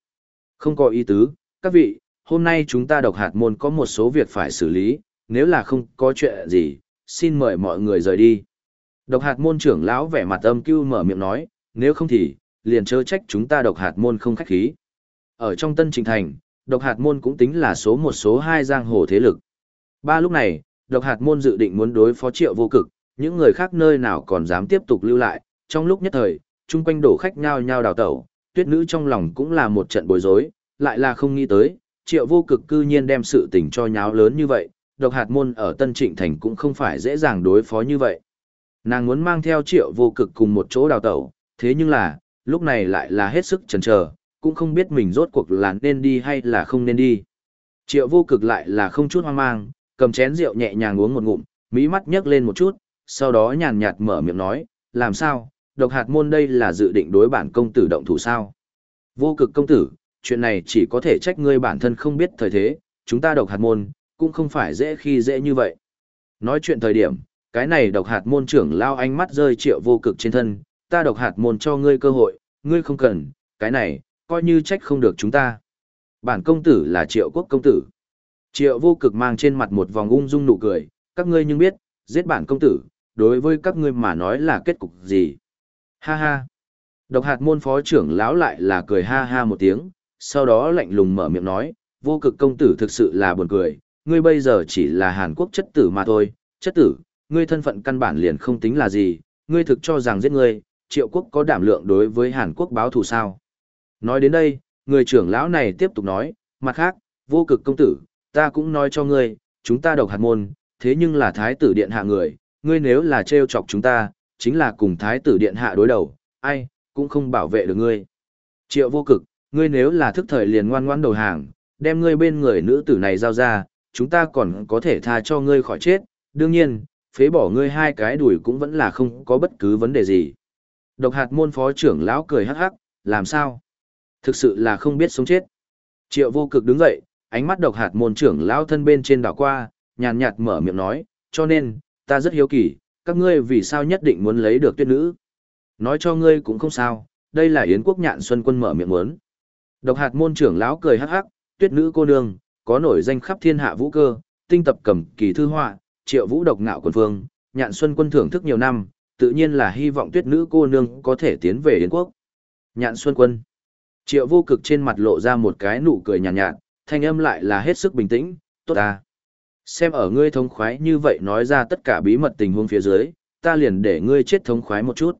Không có ý tứ, các vị, hôm nay chúng ta độc hạt môn có một số việc phải xử lý, nếu là không có chuyện gì, xin mời mọi người rời đi. Độc hạt môn trưởng lão vẻ mặt âm cưu mở miệng nói, nếu không thì, liền chớ trách chúng ta độc hạt môn không khách khí. Ở trong tân trình thành, độc hạt môn cũng tính là số một số hai giang hồ thế lực. Ba lúc này, độc hạt môn dự định muốn đối phó triệu vô cực, những người khác nơi nào còn dám tiếp tục lưu lại, trong lúc nhất thời, chung quanh đổ khách nhao nhao đào tẩu, tuyết nữ trong lòng cũng là một trận bối rối, lại là không nghĩ tới, triệu vô cực cư nhiên đem sự tình cho nháo lớn như vậy, độc hạt môn ở Tân Trịnh Thành cũng không phải dễ dàng đối phó như vậy. Nàng muốn mang theo triệu vô cực cùng một chỗ đào tẩu, thế nhưng là, lúc này lại là hết sức chần chờ, cũng không biết mình rốt cuộc là nên đi hay là không nên đi. Triệu vô cực lại là không chút hoang mang, cầm chén rượu nhẹ nhàng uống một ngụm, mỹ mắt nhấc lên một chút, sau đó nhàn nhạt mở miệng nói, làm sao, độc hạt môn đây là dự định đối bản công tử động thủ sao. Vô cực công tử, chuyện này chỉ có thể trách ngươi bản thân không biết thời thế, chúng ta độc hạt môn, cũng không phải dễ khi dễ như vậy. Nói chuyện thời điểm, cái này độc hạt môn trưởng lao ánh mắt rơi triệu vô cực trên thân, ta độc hạt môn cho ngươi cơ hội, ngươi không cần, cái này, coi như trách không được chúng ta. Bản công tử là triệu quốc công tử. Triệu vô cực mang trên mặt một vòng ung dung nụ cười, các ngươi nhưng biết, giết bản công tử, đối với các ngươi mà nói là kết cục gì. Ha ha. Độc hạt môn phó trưởng lão lại là cười ha ha một tiếng, sau đó lạnh lùng mở miệng nói, vô cực công tử thực sự là buồn cười, ngươi bây giờ chỉ là Hàn Quốc chất tử mà thôi, chất tử, ngươi thân phận căn bản liền không tính là gì, ngươi thực cho rằng giết ngươi, triệu quốc có đảm lượng đối với Hàn Quốc báo thù sao. Nói đến đây, người trưởng lão này tiếp tục nói, mặt khác, vô cực công tử, ta cũng nói cho ngươi, chúng ta độc hạt môn, thế nhưng là thái tử điện hạ người, ngươi nếu là trêu chọc chúng ta, chính là cùng thái tử điện hạ đối đầu, ai, cũng không bảo vệ được ngươi. Triệu vô cực, ngươi nếu là thức thời liền ngoan ngoãn đầu hàng, đem ngươi bên người nữ tử này giao ra, chúng ta còn có thể tha cho ngươi khỏi chết, đương nhiên, phế bỏ ngươi hai cái đùi cũng vẫn là không có bất cứ vấn đề gì. Độc hạt môn phó trưởng lão cười hắc hắc, làm sao? Thực sự là không biết sống chết. Triệu vô cực đứng dậy, ánh mắt độc hạt môn trưởng lão thân bên trên đảo qua, nhàn nhạt mở miệng nói, cho nên, ta rất hiếu kỳ, các ngươi vì sao nhất định muốn lấy được tuyết nữ. Nói cho ngươi cũng không sao, đây là Yến quốc nhạn xuân quân mở miệng muốn. Độc hạt môn trưởng lão cười hắc hắc, tuyết nữ cô nương, có nổi danh khắp thiên hạ vũ cơ, tinh tập cầm kỳ thư họa, triệu vũ độc ngạo quân phương, nhạn xuân quân thưởng thức nhiều năm, tự nhiên là hy vọng tuyết nữ cô nương có thể tiến về Yến quốc. Nhạn xuân quân. Triệu vô cực trên mặt lộ ra một cái nụ cười nhàn nhạt, nhạt, thanh âm lại là hết sức bình tĩnh, tốt ta. Xem ở ngươi thống khoái như vậy nói ra tất cả bí mật tình huống phía dưới, ta liền để ngươi chết thống khoái một chút.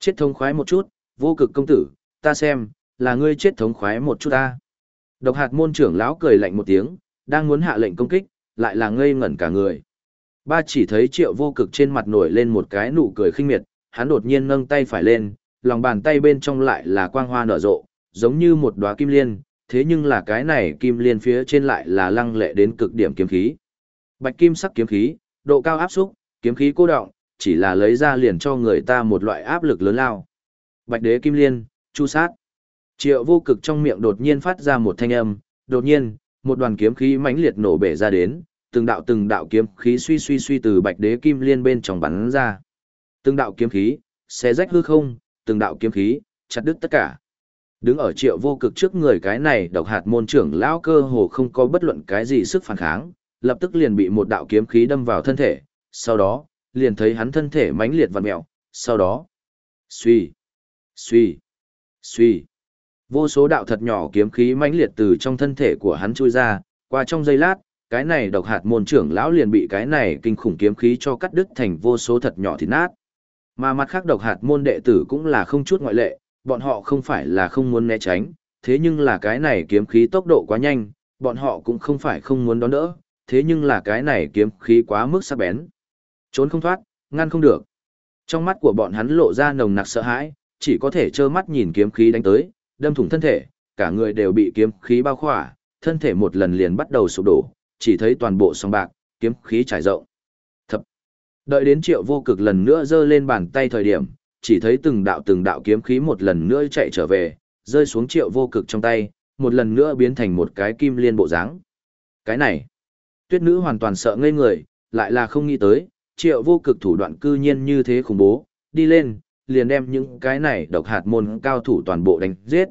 Chết thống khoái một chút, vô cực công tử, ta xem, là ngươi chết thống khoái một chút ta. Độc hạt môn trưởng lão cười lạnh một tiếng, đang muốn hạ lệnh công kích, lại là ngây ngẩn cả người. Ba chỉ thấy triệu vô cực trên mặt nổi lên một cái nụ cười khinh miệt, hắn đột nhiên nâng tay phải lên, lòng bàn tay bên trong lại là quang hoa nở rộ, giống như một đóa kim liên, thế nhưng là cái này kim liên phía trên lại là lăng lệ đến cực điểm kiếm khí. Bạch kim sắc kiếm khí, độ cao áp xúc, kiếm khí cô động, chỉ là lấy ra liền cho người ta một loại áp lực lớn lao. Bạch đế kim liên, chu sát. Triệu vô cực trong miệng đột nhiên phát ra một thanh âm, đột nhiên, một đoàn kiếm khí mãnh liệt nổ bể ra đến, từng đạo từng đạo kiếm khí suy suy suy từ bạch đế kim liên bên trong bắn ra. Từng đạo kiếm khí, xé rách hư không, từng đạo kiếm khí, chặt đứt tất cả. Đứng ở triệu vô cực trước người cái này độc hạt môn trưởng lão cơ hồ không có bất luận cái gì sức phản kháng, lập tức liền bị một đạo kiếm khí đâm vào thân thể, sau đó, liền thấy hắn thân thể mãnh liệt vặn mẹo, sau đó, suy, suy, suy. Vô số đạo thật nhỏ kiếm khí mãnh liệt từ trong thân thể của hắn chui ra, qua trong giây lát, cái này độc hạt môn trưởng lão liền bị cái này kinh khủng kiếm khí cho cắt đứt thành vô số thật nhỏ thịt nát. Mà mặt khác độc hạt môn đệ tử cũng là không chút ngoại lệ, bọn họ không phải là không muốn né tránh, thế nhưng là cái này kiếm khí tốc độ quá nhanh, bọn họ cũng không phải không muốn đón đỡ, thế nhưng là cái này kiếm khí quá mức sắc bén. Trốn không thoát, ngăn không được. Trong mắt của bọn hắn lộ ra nồng nặc sợ hãi, chỉ có thể trơ mắt nhìn kiếm khí đánh tới, đâm thủng thân thể, cả người đều bị kiếm khí bao khỏa, thân thể một lần liền bắt đầu sụp đổ, chỉ thấy toàn bộ song bạc, kiếm khí trải rộng. Thập. Đợi đến triệu vô cực lần nữa giơ lên bàn tay thời điểm, chỉ thấy từng đạo từng đạo kiếm khí một lần nữa chạy trở về, rơi xuống triệu vô cực trong tay, một lần nữa biến thành một cái kim liên bộ dáng. Cái này, tuyết nữ hoàn toàn sợ ngây người, lại là không nghĩ tới, triệu vô cực thủ đoạn cư nhiên như thế khủng bố, đi lên, liền đem những cái này độc hạt môn cao thủ toàn bộ đánh giết.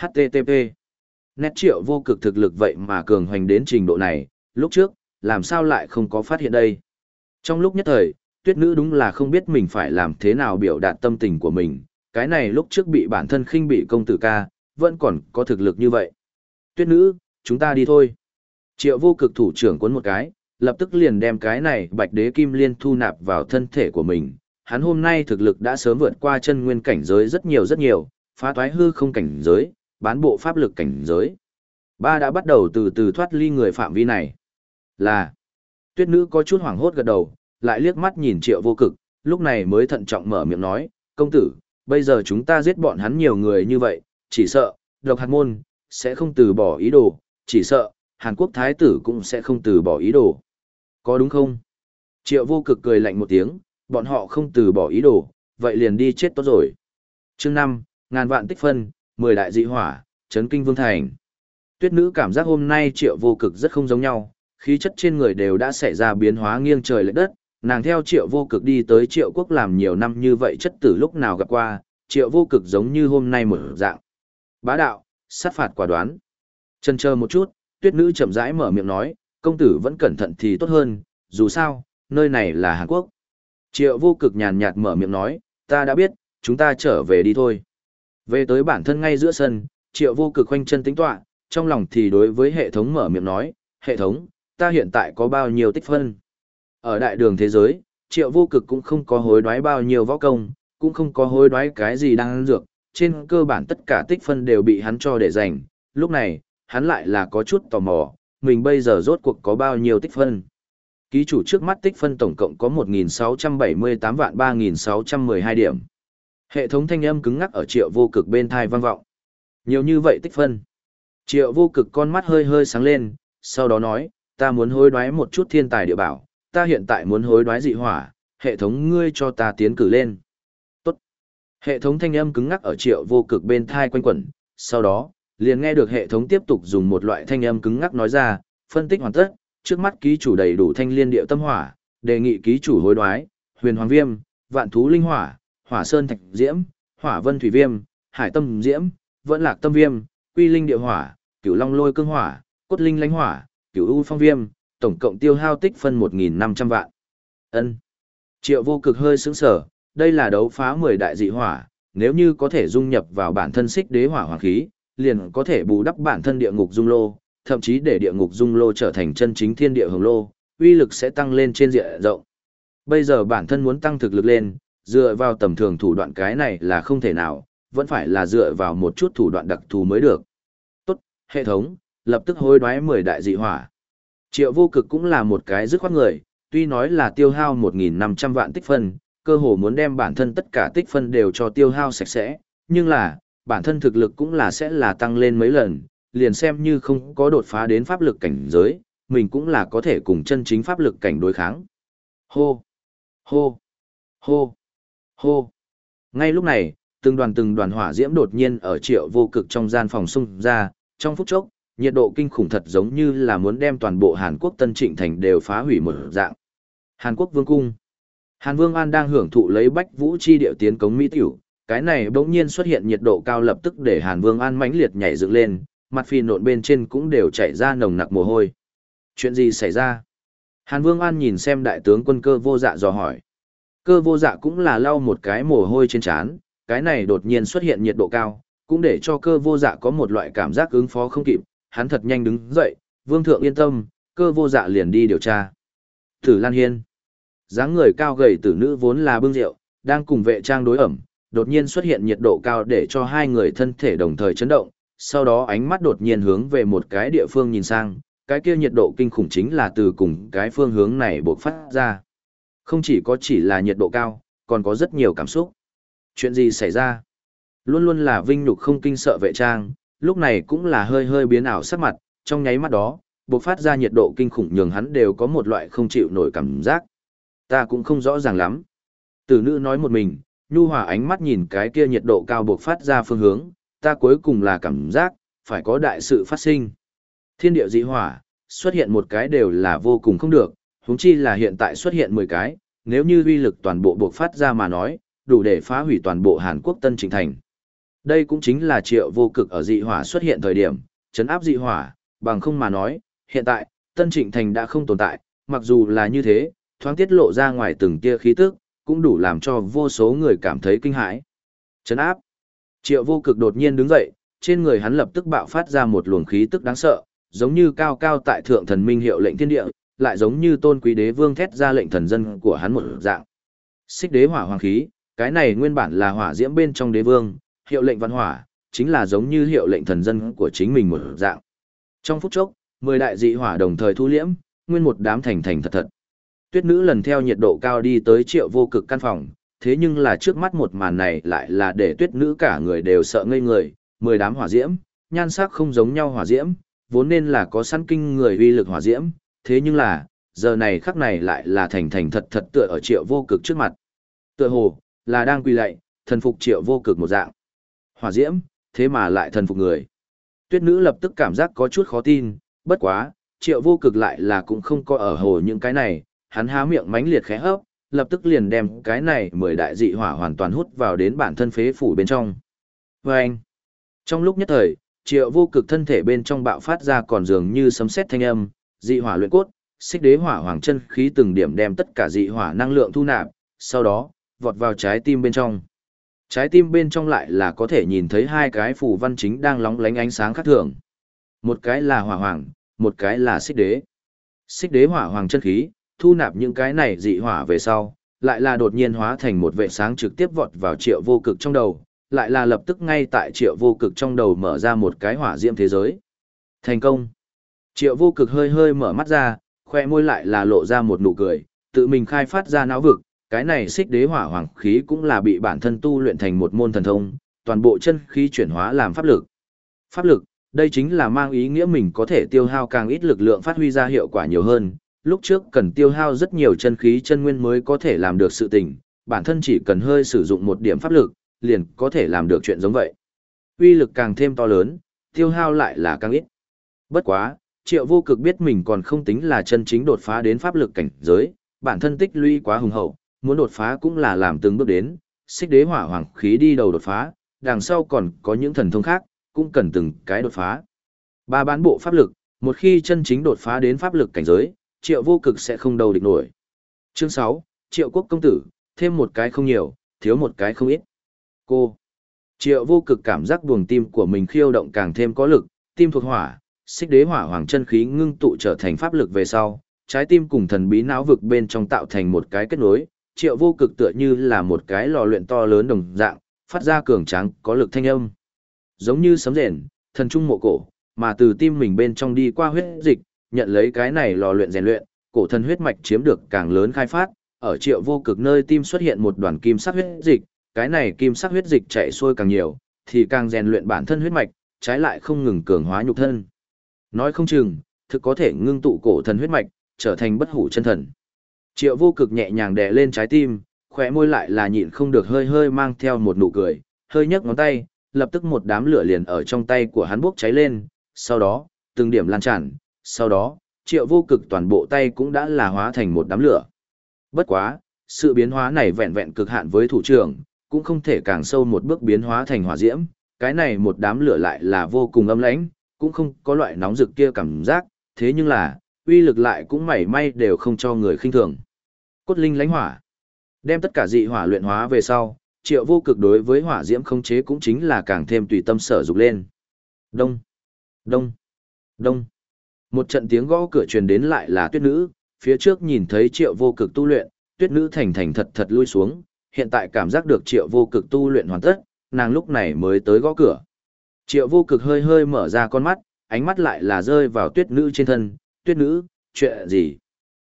HTTP Nét triệu vô cực thực lực vậy mà cường hoành đến trình độ này, lúc trước, làm sao lại không có phát hiện đây. Trong lúc nhất thời, tuyết nữ đúng là không biết mình phải làm thế nào biểu đạt tâm tình của mình, cái này lúc trước bị bản thân khinh bị công tử ca, vẫn còn có thực lực như vậy. Tuyết nữ, chúng ta đi thôi. Triệu vô cực thủ trưởng cuốn một cái, lập tức liền đem cái này bạch đế kim liên thu nạp vào thân thể của mình. Hắn hôm nay thực lực đã sớm vượt qua chân nguyên cảnh giới rất nhiều rất nhiều, phá toái hư không cảnh giới, bán bộ pháp lực cảnh giới. Ba đã bắt đầu từ từ thoát ly người phạm vi này. Là, tuyết nữ có chút hoảng hốt gật đầu, lại liếc mắt nhìn triệu vô cực, lúc này mới thận trọng mở miệng nói, công tử, bây giờ chúng ta giết bọn hắn nhiều người như vậy, chỉ sợ, độc hạt môn, sẽ không từ bỏ ý đồ, chỉ sợ, Hàn Quốc Thái tử cũng sẽ không từ bỏ ý đồ. Có đúng không? Triệu vô cực cười lạnh một tiếng, bọn họ không từ bỏ ý đồ, vậy liền đi chết tốt rồi. chương 5, ngàn vạn tích phân, 10 đại dị hỏa, chấn kinh vương thành. Tuyết nữ cảm giác hôm nay triệu vô cực rất không giống nhau, khí chất trên người đều đã xảy ra biến hóa nghiêng trời lệch đất, nàng theo triệu vô cực đi tới triệu quốc làm nhiều năm như vậy chất tử lúc nào gặp qua, triệu vô cực giống như hôm nay một dạng. Bá đạo, sát phạt quả đoán. Chân chờ một chút, tuyết nữ chậm rãi mở miệng nói, công tử vẫn cẩn thận thì tốt hơn, dù sao, nơi này là Hàn Quốc. Triệu vô cực nhàn nhạt mở miệng nói, ta đã biết, chúng ta trở về đi thôi. Về tới bản thân ngay giữa sân, triệu vô cực khoanh chân tính tọa, trong lòng thì đối với hệ thống mở miệng nói, hệ thống, ta hiện tại có bao nhiêu tích phân. Ở đại đường thế giới, triệu vô cực cũng không có hối đoái bao nhiêu võ công, cũng không có hối đoái cái gì đang ăn dược, trên cơ bản tất cả tích phân đều bị hắn cho để dành, lúc này, hắn lại là có chút tò mò, mình bây giờ rốt cuộc có bao nhiêu tích phân. Ký chủ trước mắt tích phân tổng cộng có 1.678 vạn 3.612 điểm. Hệ thống thanh âm cứng ngắc ở triệu vô cực bên thai vang vọng. Nhiều như vậy tích phân. Triệu vô cực con mắt hơi hơi sáng lên, sau đó nói, ta muốn hối đoái một chút thiên tài địa bảo, ta hiện tại muốn hối đoái dị hỏa, hệ thống ngươi cho ta tiến cử lên. Tốt. Hệ thống thanh âm cứng ngắc ở triệu vô cực bên thai quanh quẩn, sau đó, liền nghe được hệ thống tiếp tục dùng một loại thanh âm cứng ngắc nói ra, phân tích hoàn tất, trước mắt ký chủ đầy đủ thanh liên điệu tâm hỏa, đề nghị ký chủ hối đoái, huyền hoàng viêm, vạn thú linh hỏa, hỏa sơn thạch diễm, hỏa vân thủy viêm, hải tâm diễm, vẫn lạc tâm viêm, quy linh địa hỏa, cửu long lôi cương hỏa, cốt linh lãnh hỏa, cửu u phong viêm, tổng cộng tiêu hao tích phân 1.500 vạn. ân Triệu vô cực hơi sững sở, đây là đấu phá 10 đại dị hỏa, nếu như có thể dung nhập vào bản thân xích đế hỏa hoàng khí, liền có thể bù đắp bản thân địa ngục dung lô, thậm chí để địa ngục dung lô trở thành chân chính thiên địa hồng lô, uy lực sẽ tăng lên trên diện rộng. Bây giờ bản thân muốn tăng thực lực lên, dựa vào tầm thường thủ đoạn cái này là không thể nào, vẫn phải là dựa vào một chút thủ đoạn đặc thù mới được. Tốt, hệ thống, lập tức hối đoái 10 đại dị hỏa. Triệu vô cực cũng là một cái dứt khoát người, tuy nói là tiêu hao 1.500 vạn tích phân, cơ hồ muốn đem bản thân tất cả tích phân đều cho tiêu hao sạch sẽ, nhưng là, bản thân thực lực cũng là sẽ là tăng lên mấy lần, liền xem như không có đột phá đến pháp lực cảnh giới, mình cũng là có thể cùng chân chính pháp lực cảnh đối kháng. Hô! Hô! Hô! Hô! Ngay lúc này, từng đoàn từng đoàn hỏa diễm đột nhiên ở triệu vô cực trong gian phòng xung ra, trong phút chốc, nhiệt độ kinh khủng thật giống như là muốn đem toàn bộ Hàn Quốc Tân Trịnh Thành đều phá hủy một dạng. Hàn Quốc Vương Cung Hàn Vương An đang hưởng thụ lấy bách vũ chi điệu tiến cống Mỹ Tiểu, cái này bỗng nhiên xuất hiện nhiệt độ cao lập tức để Hàn Vương An mãnh liệt nhảy dựng lên, mặt phi nộn bên trên cũng đều chảy ra nồng nặc mồ hôi. Chuyện gì xảy ra? Hàn Vương An nhìn xem đại tướng quân cơ vô dạ dò hỏi. Cơ vô dạ cũng là lau một cái mồ hôi trên trán, cái này đột nhiên xuất hiện nhiệt độ cao, cũng để cho cơ vô dạ có một loại cảm giác ứng phó không kịp, hắn thật nhanh đứng dậy, vương thượng yên tâm, cơ vô dạ liền đi điều tra. Tử Lan Hiên dáng người cao gầy tử nữ vốn là bưng rượu, đang cùng vệ trang đối ẩm, đột nhiên xuất hiện nhiệt độ cao để cho hai người thân thể đồng thời chấn động, sau đó ánh mắt đột nhiên hướng về một cái địa phương nhìn sang, cái kia nhiệt độ kinh khủng chính là từ cùng cái phương hướng này bộc phát ra. Không chỉ có chỉ là nhiệt độ cao, còn có rất nhiều cảm xúc. Chuyện gì xảy ra? Luôn luôn là vinh nhục không kinh sợ vệ trang, lúc này cũng là hơi hơi biến ảo sắc mặt, trong nháy mắt đó, bộc phát ra nhiệt độ kinh khủng nhường hắn đều có một loại không chịu nổi cảm giác. Ta cũng không rõ ràng lắm. Tử nữ nói một mình, nhu hòa ánh mắt nhìn cái kia nhiệt độ cao bộc phát ra phương hướng, ta cuối cùng là cảm giác, phải có đại sự phát sinh. Thiên địa dị hỏa, xuất hiện một cái đều là vô cùng không được, huống chi là hiện tại xuất hiện 10 cái, nếu như uy lực toàn bộ bộc phát ra mà nói, đủ để phá hủy toàn bộ Hàn Quốc Tân Trình Thành. Đây cũng chính là triệu vô cực ở dị hỏa xuất hiện thời điểm, chấn áp dị hỏa, bằng không mà nói, hiện tại, Tân Trịnh Thành đã không tồn tại, mặc dù là như thế, thoáng tiết lộ ra ngoài từng tia khí tức, cũng đủ làm cho vô số người cảm thấy kinh hãi. Chấn áp. Triệu vô cực đột nhiên đứng dậy, trên người hắn lập tức bạo phát ra một luồng khí tức đáng sợ, giống như cao cao tại thượng thần minh hiệu lệnh thiên địa, lại giống như tôn quý đế vương thét ra lệnh thần dân của hắn một dạng. Xích đế hỏa hoàng khí, cái này nguyên bản là hỏa diễm bên trong đế vương, hiệu lệnh văn hỏa, chính là giống như hiệu lệnh thần dân của chính mình một dạng. Trong phút chốc, mười đại dị hỏa đồng thời thu liễm, nguyên một đám thành thành thật thật. Tuyết nữ lần theo nhiệt độ cao đi tới triệu vô cực căn phòng, thế nhưng là trước mắt một màn này lại là để tuyết nữ cả người đều sợ ngây người, mười đám hỏa diễm, nhan sắc không giống nhau hỏa diễm, vốn nên là có săn kinh người uy lực hỏa diễm, thế nhưng là, giờ này khắc này lại là thành thành thật thật tựa ở triệu vô cực trước mặt. Tựa hồ, là đang quỳ lạy, thần phục triệu vô cực một dạng. Hỏa diễm, thế mà lại thần phục người. Tuyết nữ lập tức cảm giác có chút khó tin, bất quá, triệu vô cực lại là cũng không có ở hồ những cái này, hắn há miệng mánh liệt khẽ hấp, lập tức liền đem cái này mười đại dị hỏa hoàn toàn hút vào đến bản thân phế phủ bên trong. Và anh, trong lúc nhất thời, triệu vô cực thân thể bên trong bạo phát ra còn dường như sấm sét thanh âm, dị hỏa luyện cốt, xích đế hỏa hoàng chân khí từng điểm đem tất cả dị hỏa năng lượng thu nạp, sau đó, vọt vào trái tim bên trong. Trái tim bên trong lại là có thể nhìn thấy hai cái phù văn chính đang lóng lánh ánh sáng khác thường. Một cái là hỏa hoàng, một cái là xích đế. Xích đế hỏa hoàng chân khí, thu nạp những cái này dị hỏa về sau, lại là đột nhiên hóa thành một vệ sáng trực tiếp vọt vào triệu vô cực trong đầu, lại là lập tức ngay tại triệu vô cực trong đầu mở ra một cái hỏa diễm thế giới. Thành công! Triệu vô cực hơi hơi mở mắt ra, khoe môi lại là lộ ra một nụ cười, tự mình khai phát ra não vực, cái này xích đế hỏa hoàng khí cũng là bị bản thân tu luyện thành một môn thần thông, toàn bộ chân khí chuyển hóa làm pháp lực. Pháp lực, đây chính là mang ý nghĩa mình có thể tiêu hao càng ít lực lượng phát huy ra hiệu quả nhiều hơn. Lúc trước cần tiêu hao rất nhiều chân khí chân nguyên mới có thể làm được sự tình, bản thân chỉ cần hơi sử dụng một điểm pháp lực, liền có thể làm được chuyện giống vậy. Uy lực càng thêm to lớn, tiêu hao lại là càng ít. Bất quá, triệu vô cực biết mình còn không tính là chân chính đột phá đến pháp lực cảnh giới, bản thân tích lũy quá hùng hậu, muốn đột phá cũng là làm từng bước đến, xích đế hỏa hoàng khí đi đầu đột phá, đằng sau còn có những thần thông khác, cũng cần từng cái đột phá. Ba bán bộ pháp lực, một khi chân chính đột phá đến pháp lực cảnh giới, triệu vô cực sẽ không đầu địch nổi. Chương 6, triệu quốc công tử, thêm một cái không nhiều, thiếu một cái không ít. Cô. Triệu vô cực cảm giác buồng tim của mình khiêu động càng thêm có lực, tim thuộc hỏa, xích đế hỏa hoàng chân khí ngưng tụ trở thành pháp lực về sau, trái tim cùng thần bí não vực bên trong tạo thành một cái kết nối, triệu vô cực tựa như là một cái lò luyện to lớn đồng dạng, phát ra cường tráng có lực thanh âm. Giống như sấm rền, thần trung mộ cổ, mà từ tim mình bên trong đi qua huyết dịch, nhận lấy cái này lò luyện rèn luyện, cổ thần huyết mạch chiếm được càng lớn khai phát, ở triệu vô cực nơi tim xuất hiện một đoàn kim sắc huyết dịch, cái này kim sắc huyết dịch chạy xuôi càng nhiều, thì càng rèn luyện bản thân huyết mạch, trái lại không ngừng cường hóa nhục thân. Nói không chừng, thực có thể ngưng tụ cổ thần huyết mạch, trở thành bất hủ chân thần. Triệu vô cực nhẹ nhàng đè lên trái tim, khỏe môi lại là nhịn không được hơi hơi mang theo một nụ cười, hơi nhấc ngón tay, lập tức một đám lửa liền ở trong tay của hắn bốc cháy lên, sau đó, từng điểm lan tràn, sau đó, triệu vô cực toàn bộ tay cũng đã là hóa thành một đám lửa. Bất quá, sự biến hóa này vẹn vẹn cực hạn với thủ trưởng, cũng không thể càng sâu một bước biến hóa thành hỏa diễm, cái này một đám lửa lại là vô cùng âm lãnh, cũng không có loại nóng rực kia cảm giác, thế nhưng là, uy lực lại cũng mảy may đều không cho người khinh thường. Cốt linh lãnh hỏa. Đem tất cả dị hỏa luyện hóa về sau, triệu vô cực đối với hỏa diễm không chế cũng chính là càng thêm tùy tâm sở dục lên. Đông, đông, đông. Một trận tiếng gõ cửa truyền đến lại là tuyết nữ, phía trước nhìn thấy triệu vô cực tu luyện, tuyết nữ thành thành thật thật lui xuống, hiện tại cảm giác được triệu vô cực tu luyện hoàn tất, nàng lúc này mới tới gõ cửa. Triệu vô cực hơi hơi mở ra con mắt, ánh mắt lại là rơi vào tuyết nữ trên thân, tuyết nữ, chuyện gì?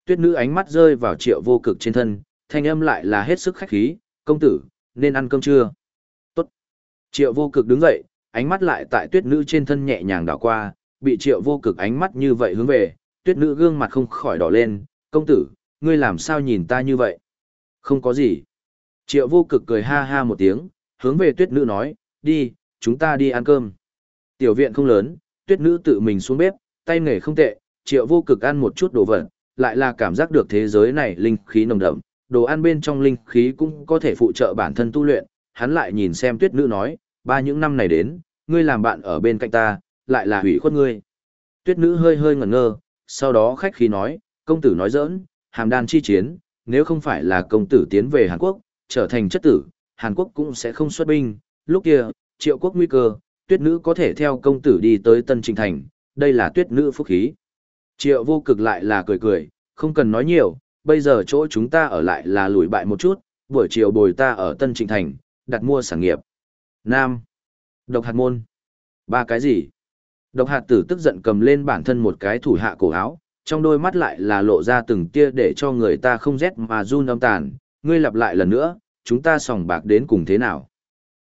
Tuyết nữ ánh mắt rơi vào triệu vô cực trên thân, thanh âm lại là hết sức khách khí, công tử, nên ăn cơm chưa? Tốt. Triệu vô cực đứng dậy, ánh mắt lại tại tuyết nữ trên thân nhẹ nhàng đảo qua, bị triệu vô cực ánh mắt như vậy hướng về, tuyết nữ gương mặt không khỏi đỏ lên, công tử, ngươi làm sao nhìn ta như vậy? Không có gì. Triệu vô cực cười ha ha một tiếng, hướng về tuyết nữ nói, đi, chúng ta đi ăn cơm. Tiểu viện không lớn, tuyết nữ tự mình xuống bếp, tay nghề không tệ, triệu vô cực ăn một chút đồ vật, lại là cảm giác được thế giới này linh khí nồng đậm, đồ ăn bên trong linh khí cũng có thể phụ trợ bản thân tu luyện, hắn lại nhìn xem tuyết nữ nói, ba những năm này đến, ngươi làm bạn ở bên cạnh ta, lại là hủy khuất ngươi. Tuyết nữ hơi hơi ngẩn ngơ, sau đó khách khí nói, công tử nói giỡn, hàm đan chi chiến, nếu không phải là công tử tiến về Hàn Quốc, trở thành chất tử, Hàn Quốc cũng sẽ không xuất binh, lúc kia, triệu quốc nguy cơ, tuyết nữ có thể theo công tử đi tới Tân Trình Thành, đây là tuyết nữ phúc khí. Triệu vô cực lại là cười cười, không cần nói nhiều, bây giờ chỗ chúng ta ở lại là lùi bại một chút, buổi chiều bồi ta ở Tân Trịnh Thành, đặt mua sản nghiệp. Nam. Độc hạt môn. Ba cái gì? Độc hạt tử tức giận cầm lên bản thân một cái thủ hạ cổ áo, trong đôi mắt lại là lộ ra từng tia để cho người ta không rét mà run âm tàn. Ngươi lặp lại lần nữa, chúng ta sòng bạc đến cùng thế nào?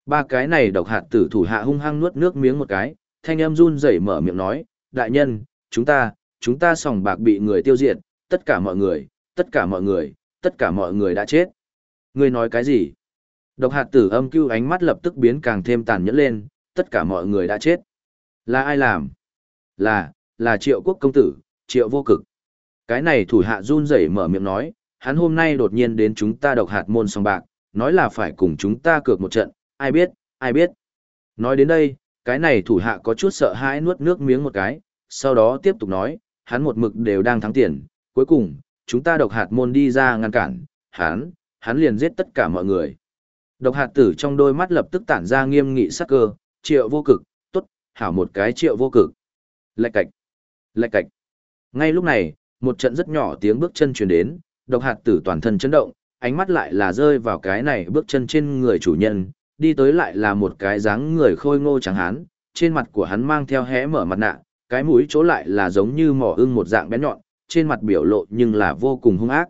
Ba cái này độc hạt tử thủ hạ hung hăng nuốt nước miếng một cái, thanh em run rẩy mở miệng nói, đại nhân, chúng ta, chúng ta sòng bạc bị người tiêu diệt, tất cả mọi người, tất cả mọi người, tất cả mọi người đã chết. Ngươi nói cái gì? Độc hạt tử âm cưu ánh mắt lập tức biến càng thêm tàn nhẫn lên, tất cả mọi người đã chết. Là ai làm? Là, là triệu quốc công tử, triệu vô cực. Cái này thủ hạ run rẩy mở miệng nói, hắn hôm nay đột nhiên đến chúng ta độc hạt môn song bạc, nói là phải cùng chúng ta cược một trận, ai biết, ai biết. Nói đến đây, cái này thủ hạ có chút sợ hãi nuốt nước miếng một cái, sau đó tiếp tục nói, hắn một mực đều đang thắng tiền, cuối cùng, chúng ta độc hạt môn đi ra ngăn cản, hắn, hắn liền giết tất cả mọi người. Độc hạt tử trong đôi mắt lập tức tản ra nghiêm nghị sắc cơ, triệu vô cực, tốt, hảo một cái triệu vô cực. Lạch cạch, lạch cạch. Ngay lúc này, một trận rất nhỏ tiếng bước chân truyền đến, độc hạt tử toàn thân chấn động, ánh mắt lại là rơi vào cái này bước chân trên người chủ nhân, đi tới lại là một cái dáng người khôi ngô trắng hán, trên mặt của hắn mang theo hé mở mặt nạ, cái mũi chỗ lại là giống như mỏ ưng một dạng bén nhọn, trên mặt biểu lộ nhưng là vô cùng hung ác.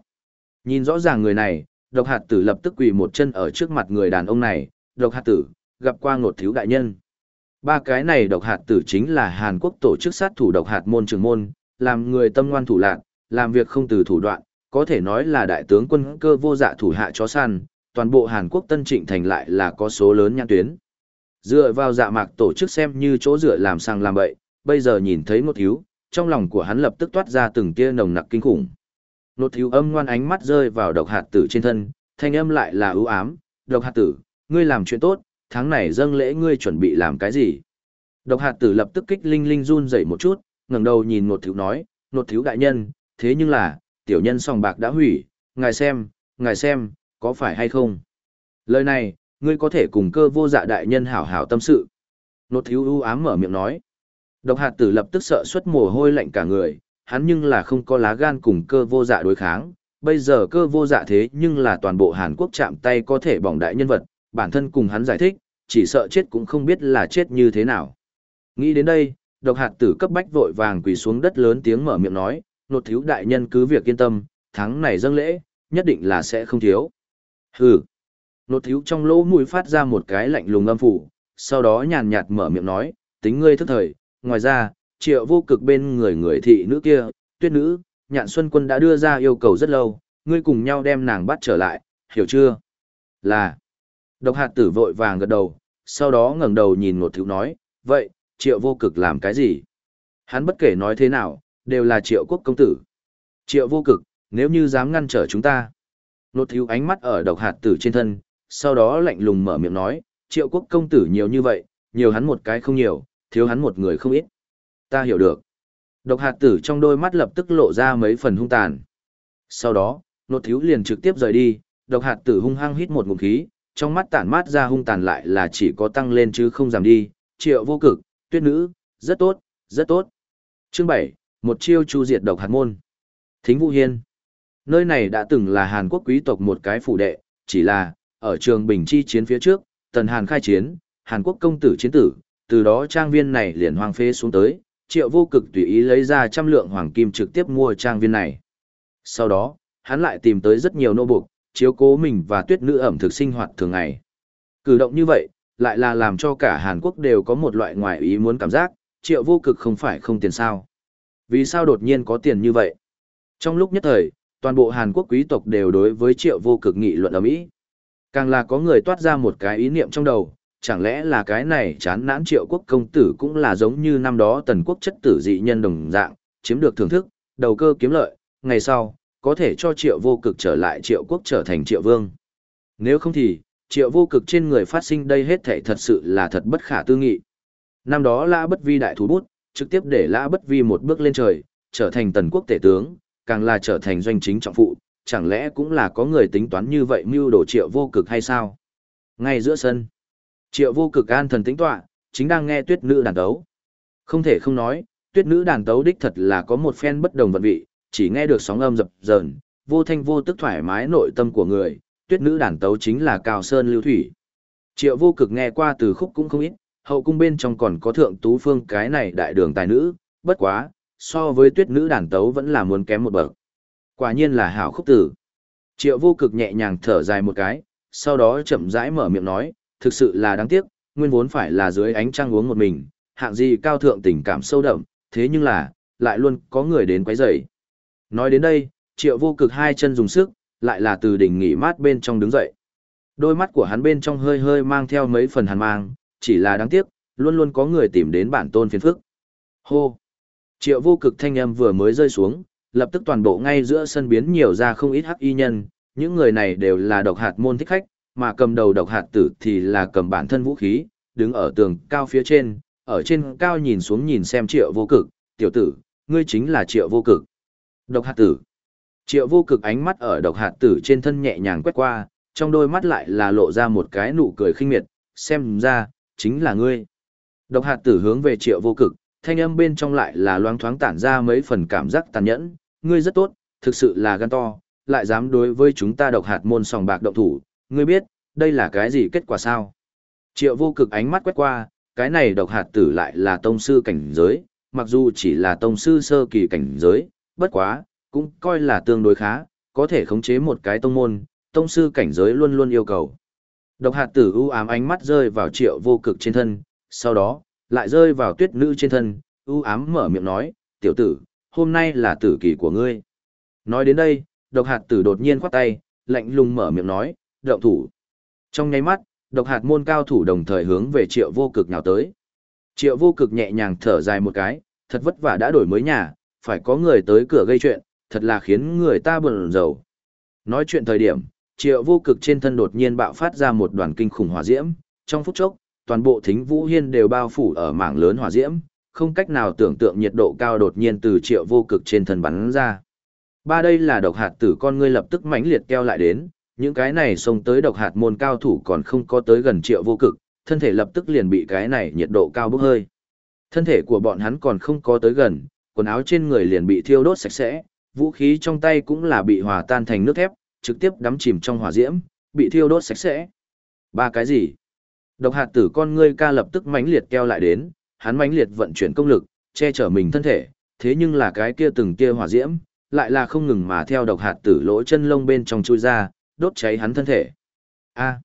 Nhìn rõ ràng người này, độc hạt tử lập tức quỳ một chân ở trước mặt người đàn ông này, độc hạt tử, gặp qua ngột thiếu đại nhân. Ba cái này độc hạt tử chính là Hàn Quốc tổ chức sát thủ độc hạt môn trường môn, làm người tâm ngoan thủ lạc, làm việc không từ thủ đoạn, có thể nói là đại tướng quân cơ vô dạ thủ hạ chó săn, toàn bộ Hàn Quốc Tân Trịnh thành lại là có số lớn nhãn tuyến. Dựa vào dạ mạc tổ chức xem như chỗ dựa làm sang làm bậy, bây giờ nhìn thấy Ngô thiếu, trong lòng của hắn lập tức toát ra từng tia nồng nặc kinh khủng. Ngô thiếu âm ngoan ánh mắt rơi vào độc hạt tử trên thân, thanh âm lại là ưu ám, độc hạt tử, ngươi làm chuyện tốt, tháng này dâng lễ ngươi chuẩn bị làm cái gì? Độc hạt tử lập tức kích linh linh run rẩy một chút, ngẩng đầu nhìn Ngô thiếu nói, Ngô thiếu đại nhân, thế nhưng là, tiểu nhân sòng bạc đã hủy, ngài xem, ngài xem, có phải hay không? Lời này, ngươi có thể cùng cơ vô dạ đại nhân hảo hảo tâm sự. Nột thiếu ưu ám mở miệng nói. Độc hạt tử lập tức sợ xuất mồ hôi lạnh cả người, hắn nhưng là không có lá gan cùng cơ vô dạ đối kháng. Bây giờ cơ vô dạ thế nhưng là toàn bộ Hàn Quốc chạm tay có thể bỏng đại nhân vật, bản thân cùng hắn giải thích, chỉ sợ chết cũng không biết là chết như thế nào. Nghĩ đến đây, độc hạt tử cấp bách vội vàng quỳ xuống đất lớn tiếng mở miệng nói, nột thiếu đại nhân cứ việc yên tâm, tháng này dâng lễ, nhất định là sẽ không thiếu. Hừ. Nột thiếu trong lỗ mũi phát ra một cái lạnh lùng âm phủ, sau đó nhàn nhạt mở miệng nói, tính ngươi thức thời, ngoài ra, triệu vô cực bên người người thị nữ kia, tuyết nữ, nhạn xuân quân đã đưa ra yêu cầu rất lâu, ngươi cùng nhau đem nàng bắt trở lại, hiểu chưa? Là. Độc hạt tử vội vàng gật đầu, sau đó ngẩng đầu nhìn một thiếu nói, vậy, triệu vô cực làm cái gì? Hắn bất kể nói thế nào, đều là triệu quốc công tử. Triệu vô cực, nếu như dám ngăn trở chúng ta. Nột thiếu ánh mắt ở độc hạt tử trên thân, sau đó lạnh lùng mở miệng nói, triệu quốc công tử nhiều như vậy, nhiều hắn một cái không nhiều, thiếu hắn một người không ít. Ta hiểu được. Độc hạt tử trong đôi mắt lập tức lộ ra mấy phần hung tàn. Sau đó, nột thiếu liền trực tiếp rời đi, độc hạt tử hung hăng hít một ngụm khí, trong mắt tản mát ra hung tàn lại là chỉ có tăng lên chứ không giảm đi, triệu vô cực, tuyết nữ, rất tốt, rất tốt. Chương 7, một chiêu chu diệt độc hạt môn. Thính Vũ Hiên. Nơi này đã từng là Hàn Quốc quý tộc một cái phủ đệ, chỉ là, ở trường Bình Chi chiến phía trước, Tần Hàn khai chiến, Hàn Quốc công tử chiến tử, từ đó trang viên này liền hoang phế xuống tới, triệu vô cực tùy ý lấy ra trăm lượng hoàng kim trực tiếp mua trang viên này. Sau đó, hắn lại tìm tới rất nhiều nô buộc, chiếu cố mình và tuyết nữ ẩm thực sinh hoạt thường ngày. Cử động như vậy, lại là làm cho cả Hàn Quốc đều có một loại ngoài ý muốn cảm giác, triệu vô cực không phải không tiền sao. Vì sao đột nhiên có tiền như vậy? Trong lúc nhất thời, toàn bộ Hàn Quốc quý tộc đều đối với triệu vô cực nghị luận ở Mỹ. Càng là có người toát ra một cái ý niệm trong đầu, chẳng lẽ là cái này chán nản triệu quốc công tử cũng là giống như năm đó tần quốc chất tử dị nhân đồng dạng, chiếm được thưởng thức, đầu cơ kiếm lợi, ngày sau, có thể cho triệu vô cực trở lại triệu quốc trở thành triệu vương. Nếu không thì, triệu vô cực trên người phát sinh đây hết thể thật sự là thật bất khả tư nghị. Năm đó lã bất vi đại thủ bút, trực tiếp để lã bất vi một bước lên trời, trở thành tần quốc tể tướng, càng là trở thành doanh chính trọng phụ, chẳng lẽ cũng là có người tính toán như vậy mưu đồ triệu vô cực hay sao? Ngay giữa sân, triệu vô cực an thần tính tọa, chính đang nghe tuyết nữ đàn tấu. Không thể không nói, tuyết nữ đàn tấu đích thật là có một phen bất đồng vận vị, chỉ nghe được sóng âm dập dờn, vô thanh vô tức thoải mái nội tâm của người, tuyết nữ đàn tấu chính là cao sơn lưu thủy. Triệu vô cực nghe qua từ khúc cũng không ít, hậu cung bên trong còn có thượng tú phương cái này đại đường tài nữ, bất quá, so với tuyết nữ đàn tấu vẫn là muốn kém một bậc. Quả nhiên là hảo khúc tử. Triệu vô cực nhẹ nhàng thở dài một cái, sau đó chậm rãi mở miệng nói, thực sự là đáng tiếc, nguyên vốn phải là dưới ánh trăng uống một mình, hạng gì cao thượng tình cảm sâu đậm, thế nhưng là, lại luôn có người đến quấy rầy. Nói đến đây, triệu vô cực hai chân dùng sức, lại là từ đỉnh nghỉ mát bên trong đứng dậy. Đôi mắt của hắn bên trong hơi hơi mang theo mấy phần hàn mang, chỉ là đáng tiếc, luôn luôn có người tìm đến bản tôn phiền phức. Hô! Triệu vô cực thanh âm vừa mới rơi xuống, lập tức toàn bộ ngay giữa sân biến nhiều ra không ít hắc y nhân, những người này đều là độc hạt môn thích khách, mà cầm đầu độc hạt tử thì là cầm bản thân vũ khí, đứng ở tường cao phía trên, ở trên cao nhìn xuống nhìn xem triệu vô cực, tiểu tử, ngươi chính là triệu vô cực. Độc hạt tử. Triệu vô cực ánh mắt ở độc hạt tử trên thân nhẹ nhàng quét qua, trong đôi mắt lại là lộ ra một cái nụ cười khinh miệt, xem ra, chính là ngươi. Độc hạt tử hướng về triệu vô cực, thanh âm bên trong lại là loáng thoáng tản ra mấy phần cảm giác tàn nhẫn, ngươi rất tốt, thực sự là gan to, lại dám đối với chúng ta độc hạt môn sòng bạc động thủ, ngươi biết, đây là cái gì kết quả sao? Triệu vô cực ánh mắt quét qua, cái này độc hạt tử lại là tông sư cảnh giới, mặc dù chỉ là tông sư sơ kỳ cảnh giới, bất quá, cũng coi là tương đối khá, có thể khống chế một cái tông môn, tông sư cảnh giới luôn luôn yêu cầu. Độc hạt tử u ám ánh mắt rơi vào triệu vô cực trên thân, sau đó, lại rơi vào tuyết nữ trên thân, u ám mở miệng nói, tiểu tử, hôm nay là tử kỳ của ngươi. Nói đến đây, độc hạt tử đột nhiên khoát tay, lạnh lùng mở miệng nói, động thủ. Trong nháy mắt, độc hạt môn cao thủ đồng thời hướng về triệu vô cực nào tới. Triệu vô cực nhẹ nhàng thở dài một cái, thật vất vả đã đổi mới nhà, phải có người tới cửa gây chuyện, thật là khiến người ta buồn rầu. Nói chuyện thời điểm, triệu vô cực trên thân đột nhiên bạo phát ra một đoàn kinh khủng hỏa diễm, trong phút chốc, toàn bộ thính vũ hiên đều bao phủ ở mảng lớn hỏa diễm, không cách nào tưởng tượng nhiệt độ cao đột nhiên từ triệu vô cực trên thân bắn ra. Ba đây là độc hạt tử con ngươi lập tức mãnh liệt keo lại đến, những cái này xông tới độc hạt môn cao thủ còn không có tới gần triệu vô cực, thân thể lập tức liền bị cái này nhiệt độ cao bốc hơi. Thân thể của bọn hắn còn không có tới gần, quần áo trên người liền bị thiêu đốt sạch sẽ, vũ khí trong tay cũng là bị hòa tan thành nước thép, trực tiếp đắm chìm trong hỏa diễm, bị thiêu đốt sạch sẽ. Ba cái gì? Độc hạt tử con ngươi ca lập tức mãnh liệt keo lại đến, hắn mãnh liệt vận chuyển công lực, che chở mình thân thể, thế nhưng là cái kia từng kia hỏa diễm, lại là không ngừng mà theo độc hạt tử lỗ chân lông bên trong chui ra, đốt cháy hắn thân thể. A.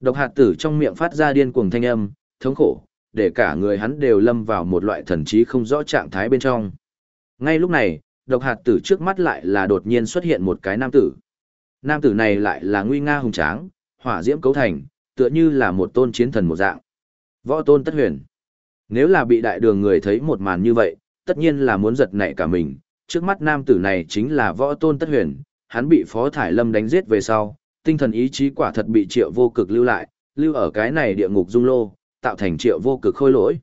Độc hạt tử trong miệng phát ra điên cuồng thanh âm, thống khổ, để cả người hắn đều lâm vào một loại thần trí không rõ trạng thái bên trong. Ngay lúc này, độc hạt tử trước mắt lại là đột nhiên xuất hiện một cái nam tử. Nam tử này lại là nguy nga hùng tráng, hỏa diễm cấu thành, tựa như là một tôn chiến thần một dạng. Võ tôn tất huyền. Nếu là bị đại đường người thấy một màn như vậy, tất nhiên là muốn giật nảy cả mình. Trước mắt nam tử này chính là võ tôn tất huyền, hắn bị Phó Thải Lâm đánh giết về sau, tinh thần ý chí quả thật bị triệu vô cực lưu lại, lưu ở cái này địa ngục dung lô, tạo thành triệu vô cực khôi lỗi.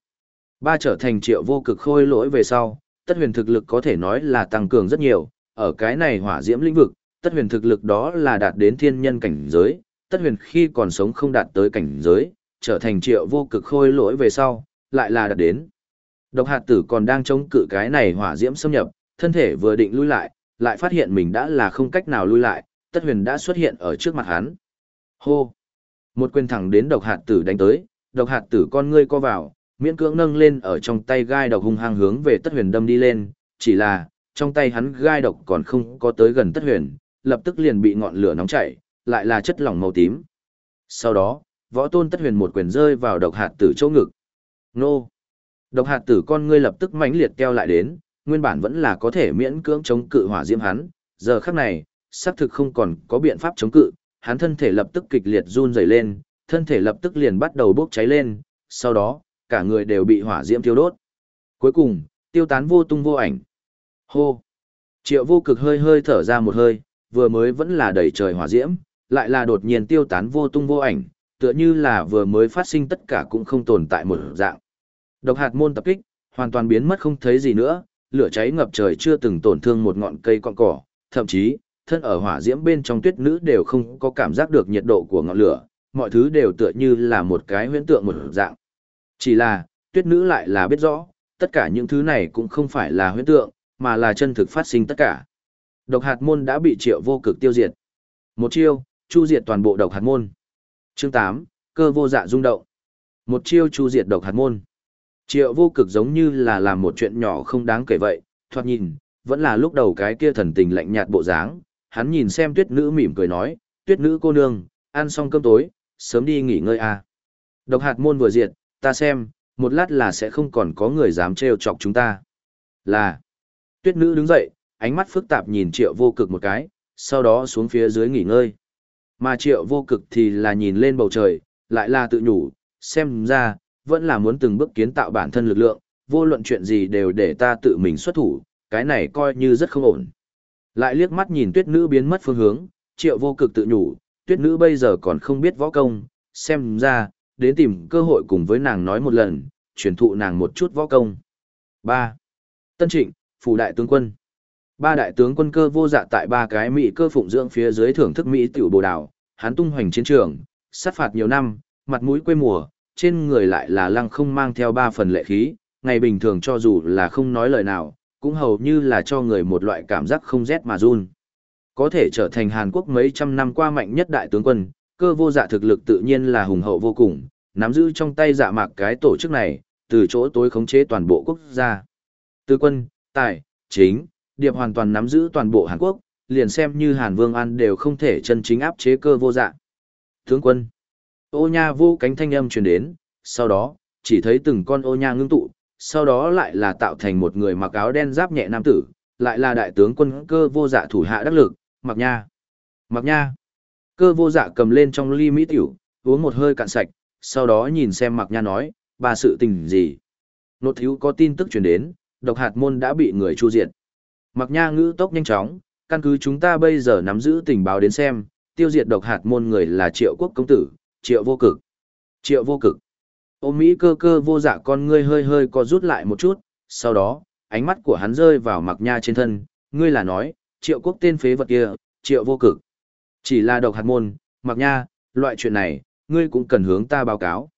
Ba trở thành triệu vô cực khôi lỗi về sau, tất huyền thực lực có thể nói là tăng cường rất nhiều, ở cái này hỏa diễm lĩnh vực, tất huyền thực lực đó là đạt đến thiên nhân cảnh giới, tất huyền khi còn sống không đạt tới cảnh giới, trở thành triệu vô cực khôi lỗi về sau, lại là đạt đến. Độc hạt tử còn đang chống cự cái này hỏa diễm xâm nhập, thân thể vừa định lui lại, lại phát hiện mình đã là không cách nào lui lại, tất huyền đã xuất hiện ở trước mặt hắn. Hô! Một quyền thẳng đến độc hạt tử đánh tới, độc hạt tử con ngươi co vào, miễn cưỡng nâng lên ở trong tay gai độc hung hăng hướng về tất huyền đâm đi lên, chỉ là, trong tay hắn gai độc còn không có tới gần tất huyền, lập tức liền bị ngọn lửa nóng chảy, lại là chất lỏng màu tím. Sau đó, võ tôn tất huyền một quyền rơi vào độc hạt tử chỗ ngực. Nô! Độc hạt tử con ngươi lập tức mãnh liệt keo lại đến, nguyên bản vẫn là có thể miễn cưỡng chống cự hỏa diễm hắn, giờ khắc này, xác thực không còn có biện pháp chống cự, hắn thân thể lập tức kịch liệt run rẩy lên, thân thể lập tức liền bắt đầu bốc cháy lên, sau đó, cả người đều bị hỏa diễm thiêu đốt. Cuối cùng, tiêu tán vô tung vô ảnh. Hô! Triệu vô cực hơi hơi thở ra một hơi, vừa mới vẫn là đầy trời hỏa diễm, lại là đột nhiên tiêu tán vô tung vô ảnh, tựa như là vừa mới phát sinh tất cả cũng không tồn tại một dạng. Độc hạt môn tập kích, hoàn toàn biến mất không thấy gì nữa, lửa cháy ngập trời chưa từng tổn thương một ngọn cây con cỏ, thậm chí, thân ở hỏa diễm bên trong tuyết nữ đều không có cảm giác được nhiệt độ của ngọn lửa, mọi thứ đều tựa như là một cái huyễn tượng một dạng. Chỉ là, tuyết nữ lại là biết rõ, tất cả những thứ này cũng không phải là huyễn tượng, mà là chân thực phát sinh tất cả. Độc hạt môn đã bị triệu vô cực tiêu diệt. Một chiêu, chu diệt toàn bộ độc hạt môn. Chương 8, cơ vô dạ rung động. Một chiêu chu diệt độc hạt môn. Triệu vô cực giống như là làm một chuyện nhỏ không đáng kể vậy, thoạt nhìn, vẫn là lúc đầu cái kia thần tình lạnh nhạt bộ dáng. Hắn nhìn xem tuyết nữ mỉm cười nói, tuyết nữ cô nương, ăn xong cơm tối, sớm đi nghỉ ngơi à. Độc hạt môn vừa diệt, ta xem, một lát là sẽ không còn có người dám trêu chọc chúng ta. Là, tuyết nữ đứng dậy, ánh mắt phức tạp nhìn triệu vô cực một cái, sau đó xuống phía dưới nghỉ ngơi. Mà triệu vô cực thì là nhìn lên bầu trời, lại là tự nhủ, xem ra, vẫn là muốn từng bước kiến tạo bản thân lực lượng, vô luận chuyện gì đều để ta tự mình xuất thủ, cái này coi như rất không ổn. Lại liếc mắt nhìn tuyết nữ biến mất phương hướng, triệu vô cực tự nhủ, tuyết nữ bây giờ còn không biết võ công, xem ra, đến tìm cơ hội cùng với nàng nói một lần, truyền thụ nàng một chút võ công. 3. Tân Trịnh, Phủ Đại Tướng Quân Ba đại tướng quân cơ vô dạ tại ba cái mỹ cơ phụng dưỡng phía dưới thưởng thức mỹ tiểu bồ đào, hắn tung hoành chiến trường, sát phạt nhiều năm, mặt mũi quê mùa, trên người lại là lăng không mang theo ba phần lệ khí, ngày bình thường cho dù là không nói lời nào, cũng hầu như là cho người một loại cảm giác không rét mà run. Có thể trở thành Hàn Quốc mấy trăm năm qua mạnh nhất đại tướng quân, cơ vô dạ thực lực tự nhiên là hùng hậu vô cùng, nắm giữ trong tay dạ mạc cái tổ chức này, từ chỗ tối khống chế toàn bộ quốc gia. Tư quân, tài, chính, điệp hoàn toàn nắm giữ toàn bộ Hàn Quốc, liền xem như Hàn Vương An đều không thể chân chính áp chế cơ vô dạ. Tướng quân, ô nha vô cánh thanh âm truyền đến, sau đó, chỉ thấy từng con ô nha ngưng tụ, sau đó lại là tạo thành một người mặc áo đen giáp nhẹ nam tử, lại là đại tướng quân cơ vô dạ thủ hạ đắc lực, mặc nha. Mặc nha. Cơ vô dạ cầm lên trong ly mỹ tiểu, uống một hơi cạn sạch, sau đó nhìn xem mặc nha nói, bà sự tình gì. Nốt thiếu có tin tức truyền đến, độc hạt môn đã bị người chu diệt. Mặc nha ngữ tốc nhanh chóng, căn cứ chúng ta bây giờ nắm giữ tình báo đến xem, tiêu diệt độc hạt môn người là triệu quốc công tử, triệu vô cực. Triệu vô cực. Ô Mỹ cơ cơ vô dạ con ngươi hơi hơi co rút lại một chút, sau đó, ánh mắt của hắn rơi vào mặc nha trên thân, ngươi là nói, triệu quốc tên phế vật kia, triệu vô cực. Chỉ là độc hạt môn, mặc nha, loại chuyện này, ngươi cũng cần hướng ta báo cáo.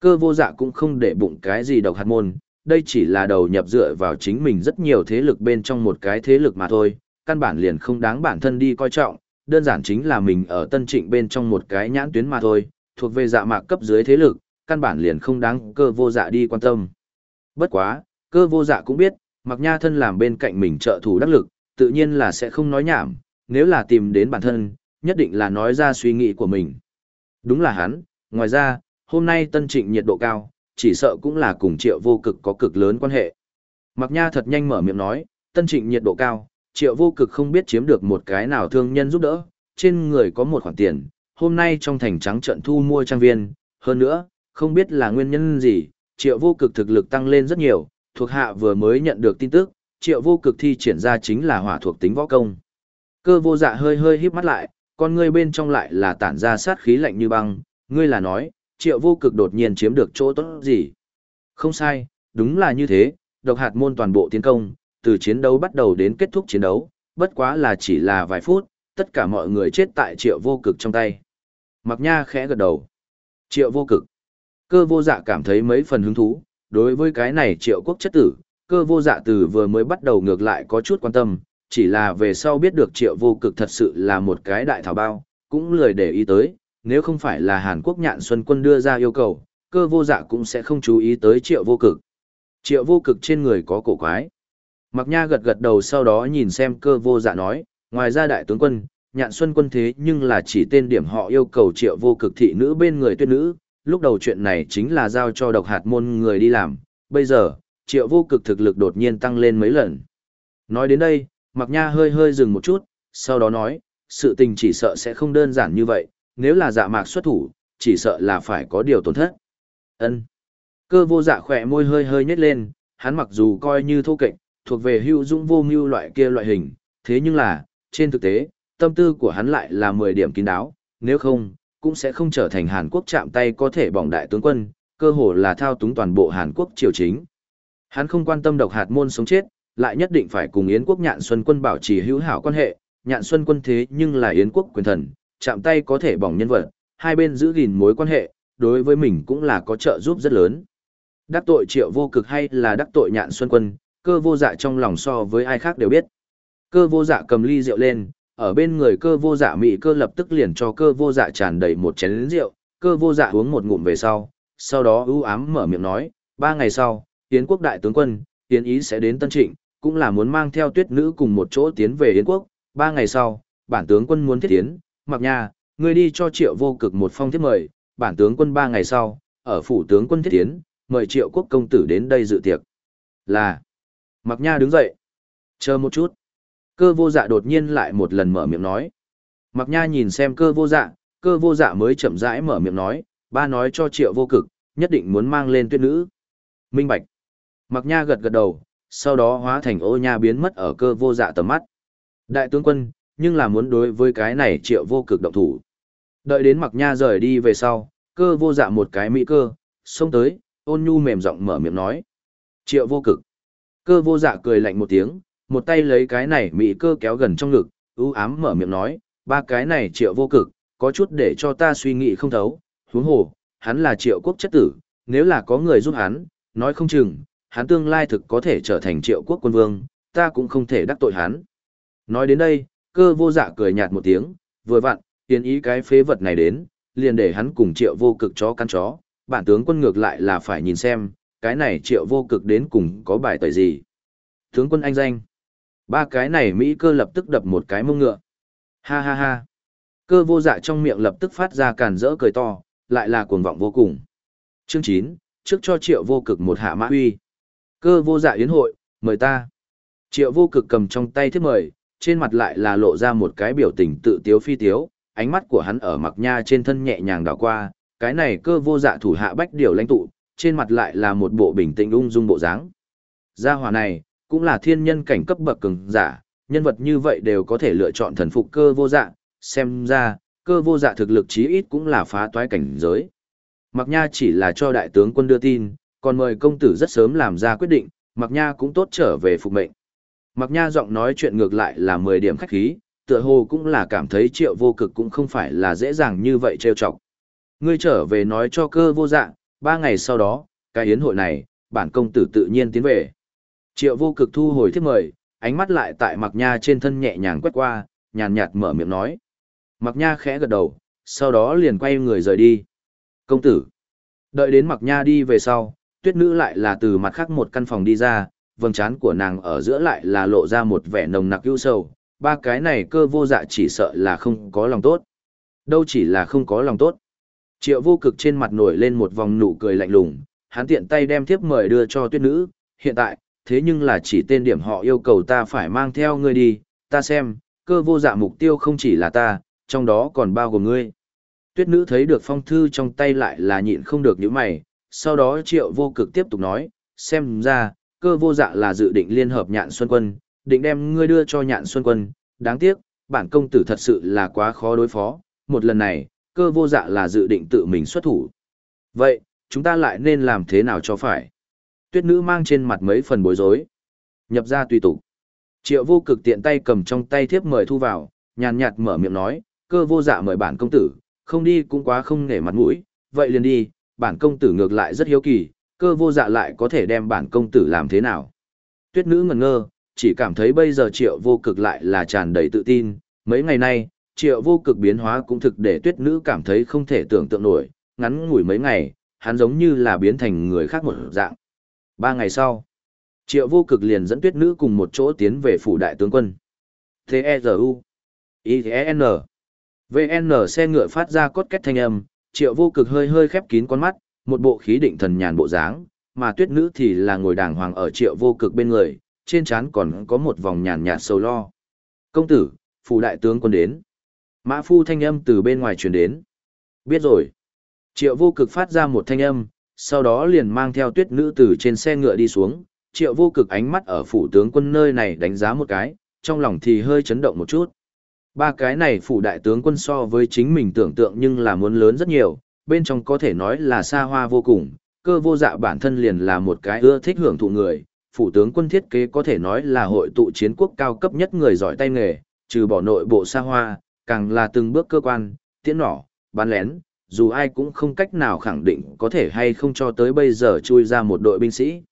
Cơ vô dạ cũng không để bụng cái gì độc hạt môn, đây chỉ là đầu nhập dựa vào chính mình rất nhiều thế lực bên trong một cái thế lực mà thôi, căn bản liền không đáng bản thân đi coi trọng, đơn giản chính là mình ở tân trịnh bên trong một cái nhãn tuyến mà thôi, thuộc về dạ mạc cấp dưới thế lực, căn bản liền không đáng cơ vô dạ đi quan tâm. Bất quá, cơ vô dạ cũng biết, mặc nha thân làm bên cạnh mình trợ thủ đắc lực, tự nhiên là sẽ không nói nhảm, nếu là tìm đến bản thân, nhất định là nói ra suy nghĩ của mình. Đúng là hắn, ngoài ra, hôm nay tân trịnh nhiệt độ cao, chỉ sợ cũng là cùng triệu vô cực có cực lớn quan hệ. Mặc nha thật nhanh mở miệng nói, tân trịnh nhiệt độ cao, triệu vô cực không biết chiếm được một cái nào thương nhân giúp đỡ, trên người có một khoản tiền, hôm nay trong thành trắng trận thu mua trang viên, hơn nữa, không biết là nguyên nhân gì, triệu vô cực thực lực tăng lên rất nhiều, thuộc hạ vừa mới nhận được tin tức, triệu vô cực thi triển ra chính là hỏa thuộc tính võ công. Cơ vô dạ hơi hơi híp mắt lại, con ngươi bên trong lại là tản ra sát khí lạnh như băng, ngươi là nói, triệu vô cực đột nhiên chiếm được chỗ tốt gì. Không sai, đúng là như thế, độc hạt môn toàn bộ tiến công, từ chiến đấu bắt đầu đến kết thúc chiến đấu, bất quá là chỉ là vài phút, tất cả mọi người chết tại triệu vô cực trong tay. Mặc nha khẽ gật đầu. Triệu vô cực. Cơ vô dạ cảm thấy mấy phần hứng thú, đối với cái này triệu quốc chất tử, cơ vô dạ từ vừa mới bắt đầu ngược lại có chút quan tâm, chỉ là về sau biết được triệu vô cực thật sự là một cái đại thảo bao, cũng lười để ý tới, nếu không phải là Hàn Quốc nhạn xuân quân đưa ra yêu cầu, cơ vô dạ cũng sẽ không chú ý tới triệu vô cực. Triệu vô cực trên người có cổ quái. Mặc nha gật gật đầu sau đó nhìn xem cơ vô dạ nói, ngoài ra đại tướng quân, nhạn xuân quân thế nhưng là chỉ tên điểm họ yêu cầu triệu vô cực thị nữ bên người tuyết nữ, lúc đầu chuyện này chính là giao cho độc hạt môn người đi làm, bây giờ, triệu vô cực thực lực đột nhiên tăng lên mấy lần. Nói đến đây, Mặc Nha hơi hơi dừng một chút, sau đó nói, sự tình chỉ sợ sẽ không đơn giản như vậy, nếu là dạ mạc xuất thủ, chỉ sợ là phải có điều tổn thất. Ân. Cơ vô dạ khỏe môi hơi hơi nhếch lên, hắn mặc dù coi như thô kệch, thuộc về hữu dũng vô mưu loại kia loại hình, thế nhưng là, trên thực tế, tâm tư của hắn lại là 10 điểm kín đáo, nếu không, cũng sẽ không trở thành Hàn Quốc chạm tay có thể bỏng đại tướng quân, cơ hồ là thao túng toàn bộ Hàn Quốc triều chính. Hắn không quan tâm độc hạt môn sống chết, lại nhất định phải cùng Yến quốc Nhạn Xuân quân bảo trì hữu hảo quan hệ, Nhạn Xuân quân thế nhưng là Yến quốc quyền thần, chạm tay có thể bỏng nhân vật, hai bên giữ gìn mối quan hệ, đối với mình cũng là có trợ giúp rất lớn. Đắc tội triệu vô cực hay là đắc tội Nhạn Xuân quân, cơ vô dạ trong lòng so với ai khác đều biết. Cơ vô dạ cầm ly rượu lên, ở bên người cơ vô dạ mị cơ lập tức liền cho cơ vô dạ tràn đầy một chén rượu, cơ vô dạ uống một ngụm về sau, sau đó ưu ám mở miệng nói, ba ngày sau, Yến quốc đại tướng quân, Yến ý sẽ đến Tân Trịnh, cũng là muốn mang theo tuyết nữ cùng một chỗ tiến về Yến quốc, ba ngày sau, bản tướng quân muốn thiết tiến, mặc nha, ngươi đi cho triệu vô cực một phong thiết mời, bản tướng quân ba ngày sau, ở phủ tướng quân thiết tiến, mời triệu quốc công tử đến đây dự tiệc. Là, mặc nha đứng dậy, chờ một chút. Cơ vô dạ đột nhiên lại một lần mở miệng nói. Mặc nha nhìn xem cơ vô dạ, cơ vô dạ mới chậm rãi mở miệng nói, ba nói cho triệu vô cực, nhất định muốn mang lên tuyết nữ. Minh Bạch. Mặc nha gật gật đầu, sau đó hóa thành ô nha biến mất ở cơ vô dạ tầm mắt. Đại tướng quân, nhưng là muốn đối với cái này triệu vô cực động thủ. Đợi đến mặc nha rời đi về sau, cơ vô dạ một cái mỹ cơ, xông tới, ôn nhu mềm giọng mở miệng nói. Triệu vô cực. Cơ vô dạ cười lạnh một tiếng, một tay lấy cái này mỹ cơ kéo gần trong ngực, ưu ám mở miệng nói, ba cái này triệu vô cực, có chút để cho ta suy nghĩ không thấu, huống hồ, hắn là triệu quốc chất tử, nếu là có người giúp hắn, nói không chừng, hắn tương lai thực có thể trở thành triệu quốc quân vương, ta cũng không thể đắc tội hắn. Nói đến đây, cơ vô dạ cười nhạt một tiếng, vừa vặn, tiến ý cái phế vật này đến, liền để hắn cùng triệu vô cực chó căn chó, bản tướng quân ngược lại là phải nhìn xem, cái này triệu vô cực đến cùng có bài tẩy gì. Tướng quân anh danh. Ba cái này Mỹ cơ lập tức đập một cái mông ngựa. Ha ha ha. Cơ vô dạ trong miệng lập tức phát ra càn rỡ cười to, lại là cuồng vọng vô cùng. Chương 9, trước cho triệu vô cực một hạ mã huy. Cơ vô dạ yến hội, mời ta. Triệu vô cực cầm trong tay thiết mời, trên mặt lại là lộ ra một cái biểu tình tự tiếu phi tiếu, ánh mắt của hắn ở mặc nha trên thân nhẹ nhàng đảo qua, cái này cơ vô dạ thủ hạ bách điều lãnh tụ, trên mặt lại là một bộ bình tĩnh ung dung bộ dáng. Gia hỏa này, cũng là thiên nhân cảnh cấp bậc cường giả, nhân vật như vậy đều có thể lựa chọn thần phục cơ vô dạ, xem ra, cơ vô dạ thực lực chí ít cũng là phá toái cảnh giới. Mặc Nha chỉ là cho đại tướng quân đưa tin, còn mời công tử rất sớm làm ra quyết định, Mặc Nha cũng tốt trở về phục mệnh. Mặc Nha giọng nói chuyện ngược lại là 10 điểm khách khí, tựa hồ cũng là cảm thấy triệu vô cực cũng không phải là dễ dàng như vậy trêu chọc. Ngươi trở về nói cho cơ vô dạ, ba ngày sau đó, cái yến hội này, bản công tử tự nhiên tiến về. Triệu vô cực thu hồi thiết mời, ánh mắt lại tại Mặc Nha trên thân nhẹ nhàng quét qua, nhàn nhạt mở miệng nói. Mặc Nha khẽ gật đầu, sau đó liền quay người rời đi. Công tử. Đợi đến Mặc Nha đi về sau, tuyết nữ lại là từ mặt khác một căn phòng đi ra, vầng trán của nàng ở giữa lại là lộ ra một vẻ nồng nặc ưu sầu. Ba cái này cơ vô dạ chỉ sợ là không có lòng tốt. Đâu chỉ là không có lòng tốt. Triệu vô cực trên mặt nổi lên một vòng nụ cười lạnh lùng, hắn tiện tay đem thiếp mời đưa cho tuyết nữ, hiện tại, thế nhưng là chỉ tên điểm họ yêu cầu ta phải mang theo ngươi đi, ta xem, cơ vô dạ mục tiêu không chỉ là ta, trong đó còn bao gồm ngươi. Tuyết nữ thấy được phong thư trong tay lại là nhịn không được những mày, sau đó triệu vô cực tiếp tục nói, xem ra, cơ vô dạ là dự định liên hợp nhạn xuân quân, định đem ngươi đưa cho nhạn xuân quân, đáng tiếc, bản công tử thật sự là quá khó đối phó, một lần này, cơ vô dạ là dự định tự mình xuất thủ. Vậy, chúng ta lại nên làm thế nào cho phải? Tuyết nữ mang trên mặt mấy phần bối rối. Nhập ra tùy tục. Triệu vô cực tiện tay cầm trong tay thiếp mời thu vào, nhàn nhạt mở miệng nói, cơ vô dạ mời bản công tử, không đi cũng quá không nể mặt mũi, vậy liền đi, bản công tử ngược lại rất hiếu kỳ, cơ vô dạ lại có thể đem bản công tử làm thế nào. Tuyết nữ ngẩn ngơ, chỉ cảm thấy bây giờ triệu vô cực lại là tràn đầy tự tin, mấy ngày nay, triệu vô cực biến hóa cũng thực để tuyết nữ cảm thấy không thể tưởng tượng nổi, ngắn ngủi mấy ngày, hắn giống như là biến thành người khác một dạng. Ba ngày sau, triệu vô cực liền dẫn tuyết nữ cùng một chỗ tiến về phủ đại tướng quân. T-E-Z-U I-N VN xe ngựa phát ra cốt kết thanh âm, triệu vô cực hơi hơi khép kín con mắt, một bộ khí định thần nhàn bộ dáng, mà tuyết nữ thì là ngồi đàng hoàng ở triệu vô cực bên người, trên trán còn có một vòng nhàn nhạt sầu lo. Công tử, phủ đại tướng quân đến. Mã phu thanh âm từ bên ngoài truyền đến. Biết rồi. Triệu vô cực phát ra một thanh âm, sau đó liền mang theo tuyết nữ từ trên xe ngựa đi xuống. Triệu vô cực ánh mắt ở phủ tướng quân nơi này đánh giá một cái, trong lòng thì hơi chấn động một chút. Ba cái này phủ đại tướng quân so với chính mình tưởng tượng nhưng là muốn lớn rất nhiều, bên trong có thể nói là xa hoa vô cùng, cơ vô dạ bản thân liền là một cái ưa thích hưởng thụ người, phủ tướng quân thiết kế có thể nói là hội tụ chiến quốc cao cấp nhất người giỏi tay nghề, trừ bỏ nội bộ xa hoa, càng là từng bước cơ quan, tiễn nỏ, bán lén, dù ai cũng không cách nào khẳng định có thể hay không cho tới bây giờ chui ra một đội binh sĩ.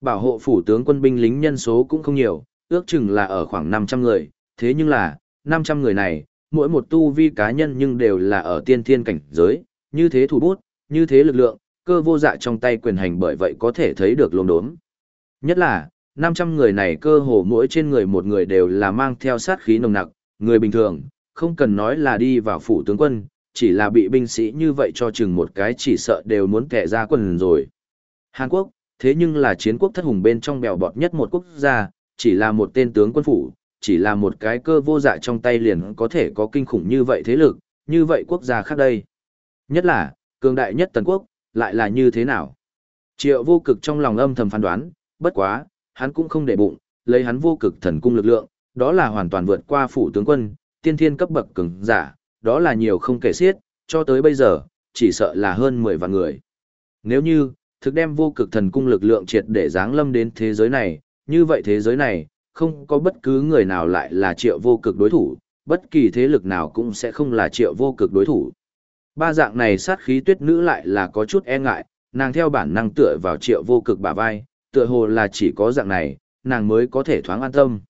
Bảo hộ phủ tướng quân binh lính nhân số cũng không nhiều, ước chừng là ở khoảng 500 người, thế nhưng là, 500 người này, mỗi một tu vi cá nhân nhưng đều là ở tiên thiên cảnh giới, như thế thủ bút, như thế lực lượng, cơ vô dạ trong tay quyền hành bởi vậy có thể thấy được lồn đốm. Nhất là, 500 người này cơ hồ mỗi trên người một người đều là mang theo sát khí nồng nặc, người bình thường, không cần nói là đi vào phủ tướng quân, chỉ là bị binh sĩ như vậy cho chừng một cái chỉ sợ đều muốn kẻ ra quần rồi. Hàn Quốc, thế nhưng là chiến quốc thất hùng bên trong bèo bọt nhất một quốc gia, chỉ là một tên tướng quân phủ, chỉ là một cái cơ vô dạ trong tay liền có thể có kinh khủng như vậy thế lực, như vậy quốc gia khác đây. Nhất là, cường đại nhất tần quốc, lại là như thế nào? Triệu vô cực trong lòng âm thầm phán đoán, bất quá, hắn cũng không để bụng, lấy hắn vô cực thần cung lực lượng, đó là hoàn toàn vượt qua phủ tướng quân, tiên thiên cấp bậc cường giả, đó là nhiều không kể xiết, cho tới bây giờ, chỉ sợ là hơn 10 vạn người. Nếu như, thực đem vô cực thần cung lực lượng triệt để giáng lâm đến thế giới này, như vậy thế giới này, không có bất cứ người nào lại là triệu vô cực đối thủ, bất kỳ thế lực nào cũng sẽ không là triệu vô cực đối thủ. Ba dạng này sát khí tuyết nữ lại là có chút e ngại, nàng theo bản năng tựa vào triệu vô cực bả vai, tựa hồ là chỉ có dạng này, nàng mới có thể thoáng an tâm.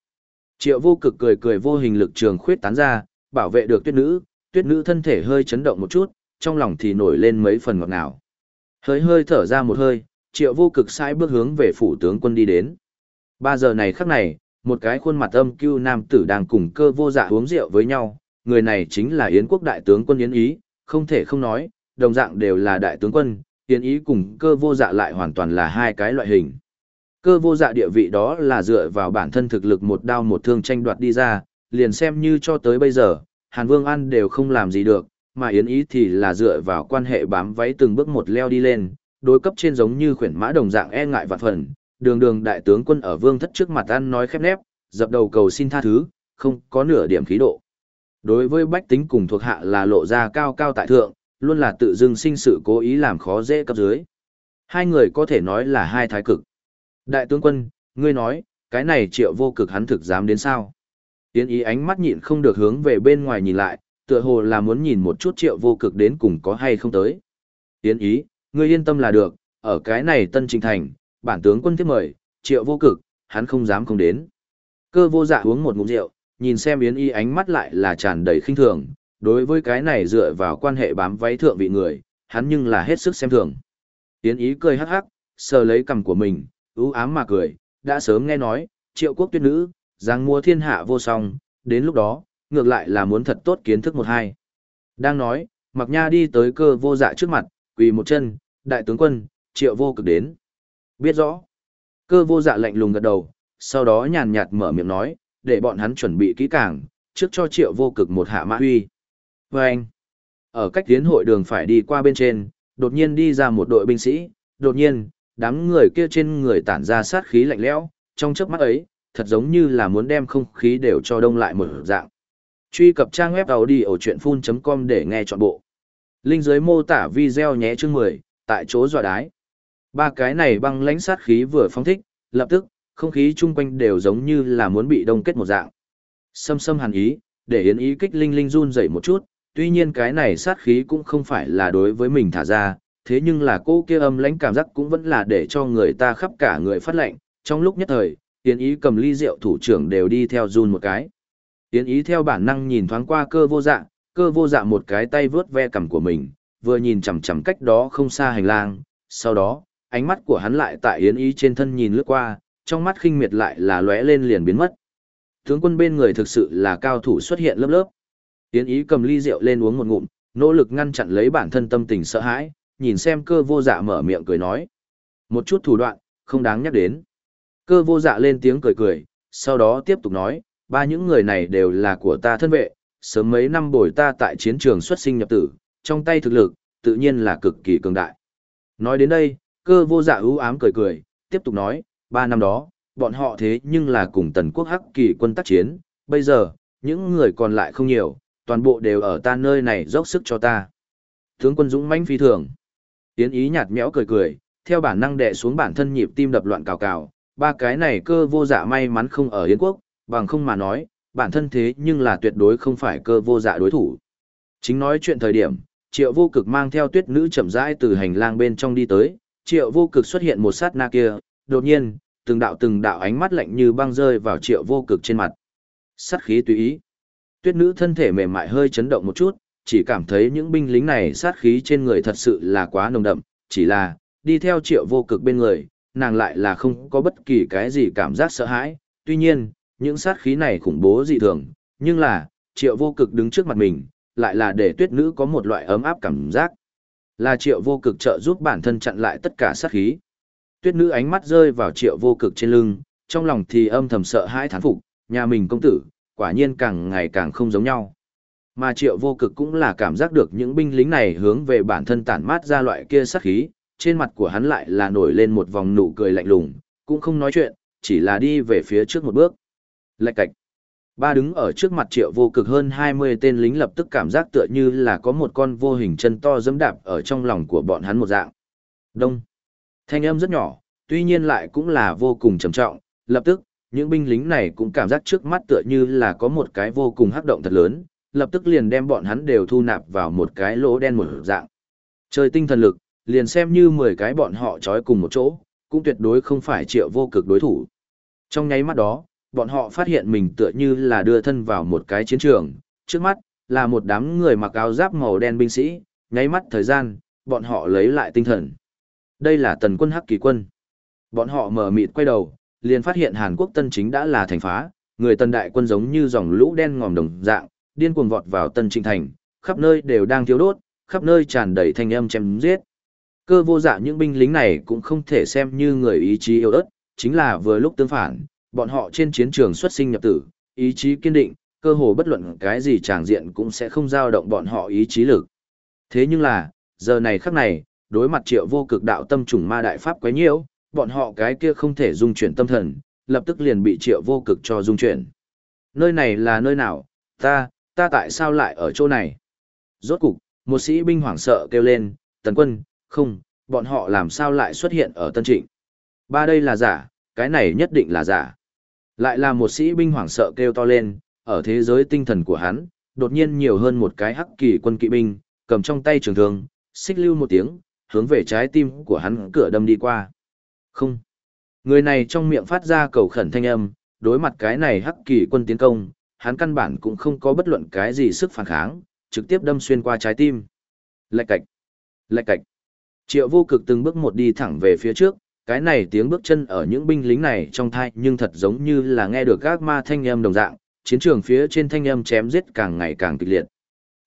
Triệu vô cực cười cười vô hình lực trường khuyết tán ra, bảo vệ được tuyết nữ, tuyết nữ thân thể hơi chấn động một chút, trong lòng thì nổi lên mấy phần ngọt ngào. Hơi hơi thở ra một hơi, triệu vô cực sai bước hướng về phủ tướng quân đi đến. Ba giờ này khắc này, một cái khuôn mặt âm cưu nam tử đang cùng cơ vô dạ uống rượu với nhau, người này chính là Yến quốc đại tướng quân Yến Ý, không thể không nói, đồng dạng đều là đại tướng quân, Yến Ý cùng cơ vô dạ lại hoàn toàn là hai cái loại hình. Cơ vô dạ địa vị đó là dựa vào bản thân thực lực một đao một thương tranh đoạt đi ra, liền xem như cho tới bây giờ, Hàn Vương An đều không làm gì được, mà Yến Ý thì là dựa vào quan hệ bám váy từng bước một leo đi lên, đối cấp trên giống như khuyển mã đồng dạng e ngại vạn phần, đường đường đại tướng quân ở vương thất trước mặt ăn nói khép nép, dập đầu cầu xin tha thứ, không có nửa điểm khí độ. Đối với bách tính cùng thuộc hạ là lộ ra cao cao tại thượng, luôn là tự dưng sinh sự cố ý làm khó dễ cấp dưới. Hai người có thể nói là hai thái cực. Đại tướng quân, ngươi nói, cái này triệu vô cực hắn thực dám đến sao? Tiến ý ánh mắt nhịn không được hướng về bên ngoài nhìn lại, tựa hồ là muốn nhìn một chút triệu vô cực đến cùng có hay không tới. Tiến ý, ngươi yên tâm là được, ở cái này tân trình thành, bản tướng quân tiếp mời, triệu vô cực, hắn không dám không đến. Cơ vô dạ uống một ngụm rượu, nhìn xem Yến Y ánh mắt lại là tràn đầy khinh thường, đối với cái này dựa vào quan hệ bám váy thượng vị người, hắn nhưng là hết sức xem thường. Yến ý cười hắc hắc, sờ lấy cằm của mình, ưu ám mà cười, đã sớm nghe nói, triệu quốc tuyết nữ, giang mua thiên hạ vô song, đến lúc đó, ngược lại là muốn thật tốt kiến thức một hai. Đang nói, mạc Nha đi tới cơ vô dạ trước mặt, quỳ một chân, đại tướng quân, triệu vô cực đến. Biết rõ. Cơ vô dạ lạnh lùng gật đầu, sau đó nhàn nhạt mở miệng nói, để bọn hắn chuẩn bị kỹ càng, trước cho triệu vô cực một hạ mã huy. Và anh, ở cách tiến hội đường phải đi qua bên trên, đột nhiên đi ra một đội binh sĩ, đột nhiên, đám người kia trên người tản ra sát khí lạnh lẽo, trong chớp mắt ấy, thật giống như là muốn đem không khí đều cho đông lại một dạng. Truy cập trang web đầu đi ở chuyện full.com để nghe trọn bộ. Linh dưới mô tả video nhé chương 10, tại chỗ dọa đái. Ba cái này băng lãnh sát khí vừa phóng thích, lập tức, không khí chung quanh đều giống như là muốn bị đông kết một dạng. Sâm sâm hàn ý, để yến ý kích linh linh run dậy một chút, tuy nhiên cái này sát khí cũng không phải là đối với mình thả ra, thế nhưng là cô kia âm lãnh cảm giác cũng vẫn là để cho người ta khắp cả người phát lạnh. trong lúc nhất thời, Tiến ý cầm ly rượu thủ trưởng đều đi theo run một cái. Tiến ý theo bản năng nhìn thoáng qua cơ vô dạ, cơ vô dạ một cái tay vướt ve cằm của mình, vừa nhìn chằm chằm cách đó không xa hành lang, sau đó, ánh mắt của hắn lại tại yến ý trên thân nhìn lướt qua, trong mắt khinh miệt lại là lóe lên liền biến mất. Tướng quân bên người thực sự là cao thủ xuất hiện lớp lớp. Yến ý cầm ly rượu lên uống một ngụm, nỗ lực ngăn chặn lấy bản thân tâm tình sợ hãi, nhìn xem cơ vô dạ mở miệng cười nói. Một chút thủ đoạn, không đáng nhắc đến. Cơ vô dạ lên tiếng cười cười, sau đó tiếp tục nói, ba những người này đều là của ta thân vệ, sớm mấy năm bồi ta tại chiến trường xuất sinh nhập tử, trong tay thực lực, tự nhiên là cực kỳ cường đại. Nói đến đây, cơ vô dạ ưu ám cười cười, tiếp tục nói, ba năm đó, bọn họ thế nhưng là cùng tần quốc hắc kỳ quân tác chiến, bây giờ, những người còn lại không nhiều, toàn bộ đều ở ta nơi này dốc sức cho ta. Tướng quân dũng mãnh phi thường. Tiến ý nhạt nhẽo cười cười, theo bản năng đè xuống bản thân nhịp tim đập loạn cào cào, ba cái này cơ vô dạ may mắn không ở Yến quốc, bằng không mà nói, bản thân thế nhưng là tuyệt đối không phải cơ vô dạ đối thủ. Chính nói chuyện thời điểm, triệu vô cực mang theo tuyết nữ chậm rãi từ hành lang bên trong đi tới, triệu vô cực xuất hiện một sát na kia, đột nhiên, từng đạo từng đạo ánh mắt lạnh như băng rơi vào triệu vô cực trên mặt. Sát khí tùy ý. Tuyết nữ thân thể mềm mại hơi chấn động một chút, chỉ cảm thấy những binh lính này sát khí trên người thật sự là quá nồng đậm, chỉ là, đi theo triệu vô cực bên người, nàng lại là không có bất kỳ cái gì cảm giác sợ hãi, tuy nhiên, những sát khí này khủng bố dị thường, nhưng là, triệu vô cực đứng trước mặt mình, lại là để tuyết nữ có một loại ấm áp cảm giác. Là triệu vô cực trợ giúp bản thân chặn lại tất cả sát khí. Tuyết nữ ánh mắt rơi vào triệu vô cực trên lưng, trong lòng thì âm thầm sợ hãi thán phục, nhà mình công tử, quả nhiên càng ngày càng không giống nhau. Mà triệu vô cực cũng là cảm giác được những binh lính này hướng về bản thân tản mát ra loại kia sát khí, trên mặt của hắn lại là nổi lên một vòng nụ cười lạnh lùng, cũng không nói chuyện, chỉ là đi về phía trước một bước. Lạch cạch. Ba đứng ở trước mặt triệu vô cực hơn 20 tên lính lập tức cảm giác tựa như là có một con vô hình chân to dẫm đạp ở trong lòng của bọn hắn một dạng. Đông. Thanh âm rất nhỏ, tuy nhiên lại cũng là vô cùng trầm trọng, lập tức, những binh lính này cũng cảm giác trước mắt tựa như là có một cái vô cùng hắc động thật lớn, lập tức liền đem bọn hắn đều thu nạp vào một cái lỗ đen một dạng. Trời tinh thần lực, liền xem như 10 cái bọn họ trói cùng một chỗ, cũng tuyệt đối không phải triệu vô cực đối thủ. Trong nháy mắt đó, bọn họ phát hiện mình tựa như là đưa thân vào một cái chiến trường, trước mắt, là một đám người mặc áo giáp màu đen binh sĩ, nháy mắt thời gian, bọn họ lấy lại tinh thần. Đây là tần quân hắc kỳ quân. Bọn họ mở mịt quay đầu, liền phát hiện Hàn Quốc tân chính đã là thành phá, người tân đại quân giống như dòng lũ đen ngòm đồng dạng, điên cuồng vọt vào tân trinh thành, khắp nơi đều đang thiếu đốt, khắp nơi tràn đầy thanh âm chém giết. Cơ vô dạ những binh lính này cũng không thể xem như người ý chí yếu ớt, chính là vừa lúc tương phản, bọn họ trên chiến trường xuất sinh nhập tử, ý chí kiên định, cơ hồ bất luận cái gì tràng diện cũng sẽ không dao động bọn họ ý chí lực. Thế nhưng là, giờ này khắc này, đối mặt triệu vô cực đạo tâm trùng ma đại pháp quấy nhiễu, bọn họ cái kia không thể dung chuyển tâm thần, lập tức liền bị triệu vô cực cho dung chuyển. Nơi này là nơi nào, ta, ta tại sao lại ở chỗ này? Rốt cục, một sĩ binh hoảng sợ kêu lên, tần quân, không, bọn họ làm sao lại xuất hiện ở Tân Trịnh? Ba đây là giả, cái này nhất định là giả. Lại là một sĩ binh hoảng sợ kêu to lên, ở thế giới tinh thần của hắn, đột nhiên nhiều hơn một cái hắc kỳ quân kỵ binh, cầm trong tay trường thương, xích lưu một tiếng, hướng về trái tim của hắn cửa đâm đi qua. Không. Người này trong miệng phát ra cầu khẩn thanh âm, đối mặt cái này hắc kỳ quân tiến công, hắn căn bản cũng không có bất luận cái gì sức phản kháng, trực tiếp đâm xuyên qua trái tim. Lạch cạch. Lạch cạch. Triệu vô cực từng bước một đi thẳng về phía trước, cái này tiếng bước chân ở những binh lính này trong thai nhưng thật giống như là nghe được các ma thanh âm đồng dạng, chiến trường phía trên thanh âm chém giết càng ngày càng kịch liệt.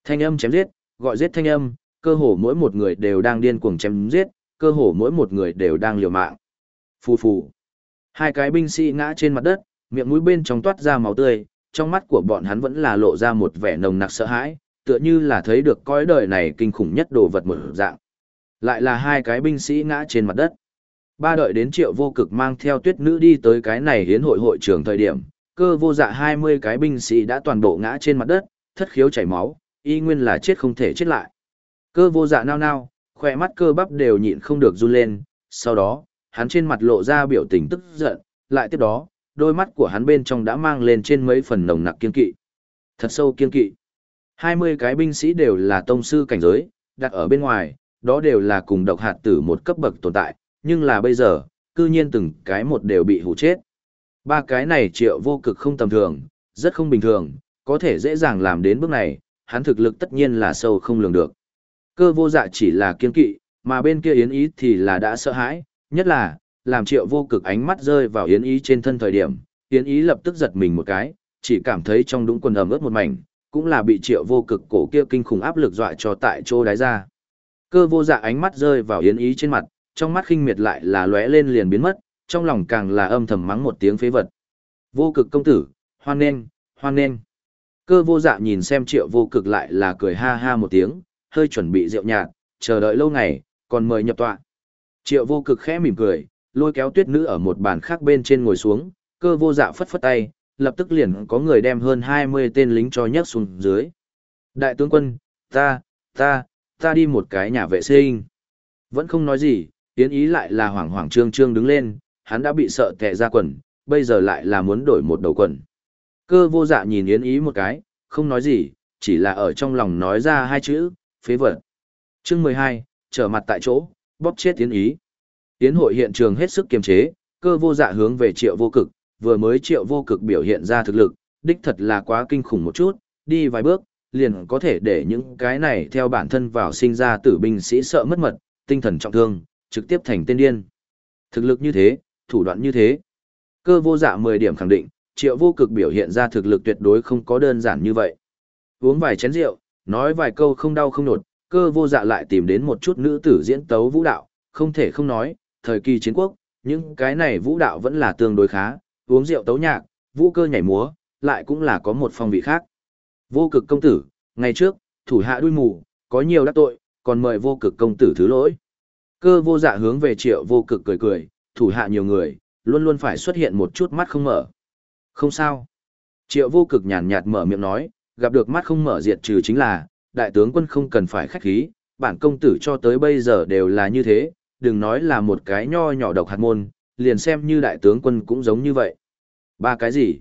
Thanh âm chém giết, gọi giết thanh âm, cơ hồ mỗi một người đều đang điên cuồng chém giết, cơ hồ mỗi một người đều đang liều mạng. Phù phù. Hai cái binh sĩ ngã trên mặt đất, miệng mũi bên trong toát ra máu tươi, trong mắt của bọn hắn vẫn là lộ ra một vẻ nồng nặc sợ hãi, tựa như là thấy được cõi đời này kinh khủng nhất đồ vật một dạng. Lại là hai cái binh sĩ ngã trên mặt đất. Ba đợi đến triệu vô cực mang theo tuyết nữ đi tới cái này hiến hội hội trường thời điểm, cơ vô dạ 20 cái binh sĩ đã toàn bộ ngã trên mặt đất, thất khiếu chảy máu, y nguyên là chết không thể chết lại. Cơ vô dạ nao nao, khỏe mắt cơ bắp đều nhịn không được run lên, sau đó, hắn trên mặt lộ ra biểu tình tức giận, lại tiếp đó, đôi mắt của hắn bên trong đã mang lên trên mấy phần nồng nặc kiên kỵ. Thật sâu kiên kỵ. 20 cái binh sĩ đều là tông sư cảnh giới, đặt ở bên ngoài, đó đều là cùng độc hạt tử một cấp bậc tồn tại, nhưng là bây giờ, cư nhiên từng cái một đều bị hủ chết. Ba cái này triệu vô cực không tầm thường, rất không bình thường, có thể dễ dàng làm đến bước này, hắn thực lực tất nhiên là sâu không lường được. Cơ vô dạ chỉ là kiên kỵ, mà bên kia yến ý thì là đã sợ hãi, nhất là, làm triệu vô cực ánh mắt rơi vào yến ý trên thân thời điểm, yến ý lập tức giật mình một cái, chỉ cảm thấy trong đũng quần ẩm ướt một mảnh, cũng là bị triệu vô cực cổ kia kinh khủng áp lực dọa cho tại chỗ đáy ra. Cơ vô dạ ánh mắt rơi vào yến ý trên mặt, trong mắt khinh miệt lại là lóe lên liền biến mất, trong lòng càng là âm thầm mắng một tiếng phế vật. Vô cực công tử, hoan nên, hoan nên. Cơ vô dạ nhìn xem triệu vô cực lại là cười ha ha một tiếng, hơi chuẩn bị rượu nhạt, chờ đợi lâu ngày, còn mời nhập tọa. Triệu vô cực khẽ mỉm cười, lôi kéo tuyết nữ ở một bàn khác bên trên ngồi xuống, cơ vô dạ phất phất tay, lập tức liền có người đem hơn 20 tên lính cho nhấc xuống dưới. Đại tướng quân, ta, ta, ta đi một cái nhà vệ sinh. Vẫn không nói gì, yến ý lại là hoảng hoảng trương trương đứng lên, hắn đã bị sợ tè ra quần, bây giờ lại là muốn đổi một đầu quần. Cơ vô dạ nhìn Yến ý một cái, không nói gì, chỉ là ở trong lòng nói ra hai chữ, phế vật. Chương 12, trở mặt tại chỗ, bóp chết Yến ý. Yến hội hiện trường hết sức kiềm chế, cơ vô dạ hướng về triệu vô cực, vừa mới triệu vô cực biểu hiện ra thực lực, đích thật là quá kinh khủng một chút, đi vài bước, liền có thể để những cái này theo bản thân vào sinh ra tử binh sĩ sợ mất mật, tinh thần trọng thương, trực tiếp thành tên điên. Thực lực như thế, thủ đoạn như thế. Cơ vô dạ 10 điểm khẳng định, triệu vô cực biểu hiện ra thực lực tuyệt đối không có đơn giản như vậy. Uống vài chén rượu, nói vài câu không đau không nột, cơ vô dạ lại tìm đến một chút nữ tử diễn tấu vũ đạo, không thể không nói, thời kỳ chiến quốc, những cái này vũ đạo vẫn là tương đối khá, uống rượu tấu nhạc, vũ cơ nhảy múa, lại cũng là có một phong vị khác. Vô cực công tử, ngày trước, thủ hạ đuôi mù, có nhiều đắc tội, còn mời vô cực công tử thứ lỗi. Cơ vô dạ hướng về triệu vô cực cười cười, thủ hạ nhiều người, luôn luôn phải xuất hiện một chút mắt không mở. Không sao. Triệu vô cực nhàn nhạt mở miệng nói, gặp được mắt không mở diệt trừ chính là, đại tướng quân không cần phải khách khí, bản công tử cho tới bây giờ đều là như thế, đừng nói là một cái nho nhỏ độc hạt môn, liền xem như đại tướng quân cũng giống như vậy. Ba cái gì?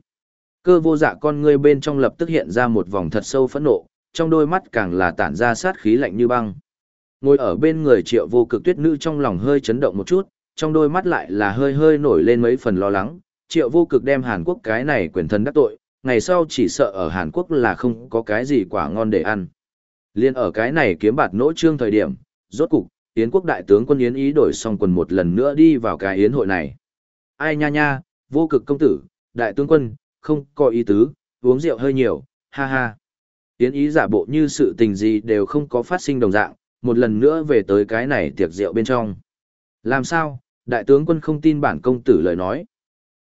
Cơ vô dạ con ngươi bên trong lập tức hiện ra một vòng thật sâu phẫn nộ, trong đôi mắt càng là tản ra sát khí lạnh như băng. Ngồi ở bên người triệu vô cực tuyết nữ trong lòng hơi chấn động một chút, trong đôi mắt lại là hơi hơi nổi lên mấy phần lo lắng. Triệu vô cực đem Hàn Quốc cái này quyền thân đắc tội, ngày sau chỉ sợ ở Hàn Quốc là không có cái gì quả ngon để ăn. Liên ở cái này kiếm bạt nỗ trương thời điểm, rốt cục, Yến quốc đại tướng quân Yến ý đổi xong quần một lần nữa đi vào cái yến hội này. Ai nha nha, Vô cực công tử, đại tướng quân, không có ý tứ, uống rượu hơi nhiều, ha ha. Yến ý giả bộ như sự tình gì đều không có phát sinh đồng dạng, một lần nữa về tới cái này tiệc rượu bên trong. Làm sao, đại tướng quân không tin bản công tử lời nói.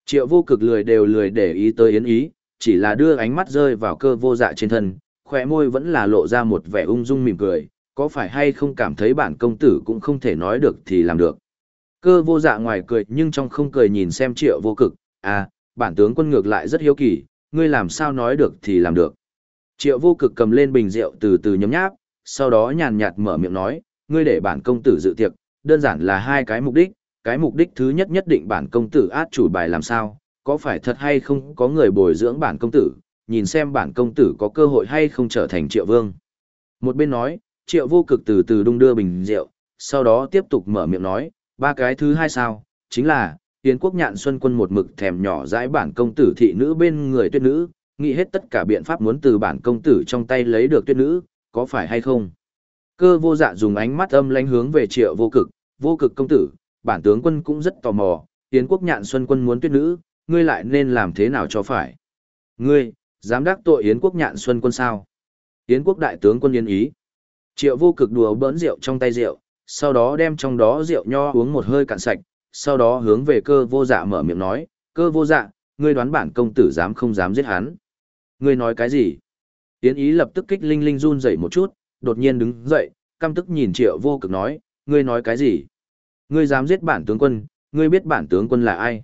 Triệu vô cực lười đều lười để ý tới Yến ý, chỉ là đưa ánh mắt rơi vào cơ vô dạ trên thân, khỏe môi vẫn là lộ ra một vẻ ung dung mỉm cười, có phải hay không cảm thấy bản công tử cũng không thể nói được thì làm được. Cơ vô dạ ngoài cười nhưng trong không cười nhìn xem triệu vô cực, à, bản tướng quân ngược lại rất hiếu kỳ, ngươi làm sao nói được thì làm được. Triệu vô cực cầm lên bình rượu từ từ nhấm nháp, sau đó nhàn nhạt mở miệng nói, ngươi để bản công tử dự tiệc, đơn giản là hai cái mục đích, cái mục đích thứ nhất nhất định bản công tử át chủ bài làm sao, có phải thật hay không có người bồi dưỡng bản công tử, nhìn xem bản công tử có cơ hội hay không trở thành triệu vương. Một bên nói, triệu vô cực từ từ đung đưa bình rượu, sau đó tiếp tục mở miệng nói, ba cái thứ hai sao, chính là, Yến quốc nhạn xuân quân một mực thèm nhỏ dãi bản công tử thị nữ bên người tuyết nữ, nghĩ hết tất cả biện pháp muốn từ bản công tử trong tay lấy được tuyết nữ, có phải hay không? Cơ vô dạ dùng ánh mắt âm lánh hướng về triệu vô cực, vô cực công tử, bản tướng quân cũng rất tò mò, Yến quốc nhạn xuân quân muốn tuyết nữ, ngươi lại nên làm thế nào cho phải? Ngươi, dám đắc tội Yến quốc nhạn xuân quân sao? Yến quốc đại tướng quân yên ý. Triệu vô cực đùa bỡn rượu trong tay rượu, sau đó đem trong đó rượu nho uống một hơi cạn sạch, sau đó hướng về cơ vô dạ mở miệng nói, cơ vô dạ, ngươi đoán bản công tử dám không dám giết hắn. Ngươi nói cái gì? Yến ý lập tức kích linh linh run dậy một chút, đột nhiên đứng dậy, căm tức nhìn triệu vô cực nói, ngươi nói cái gì? Ngươi dám giết bản tướng quân, ngươi biết bản tướng quân là ai?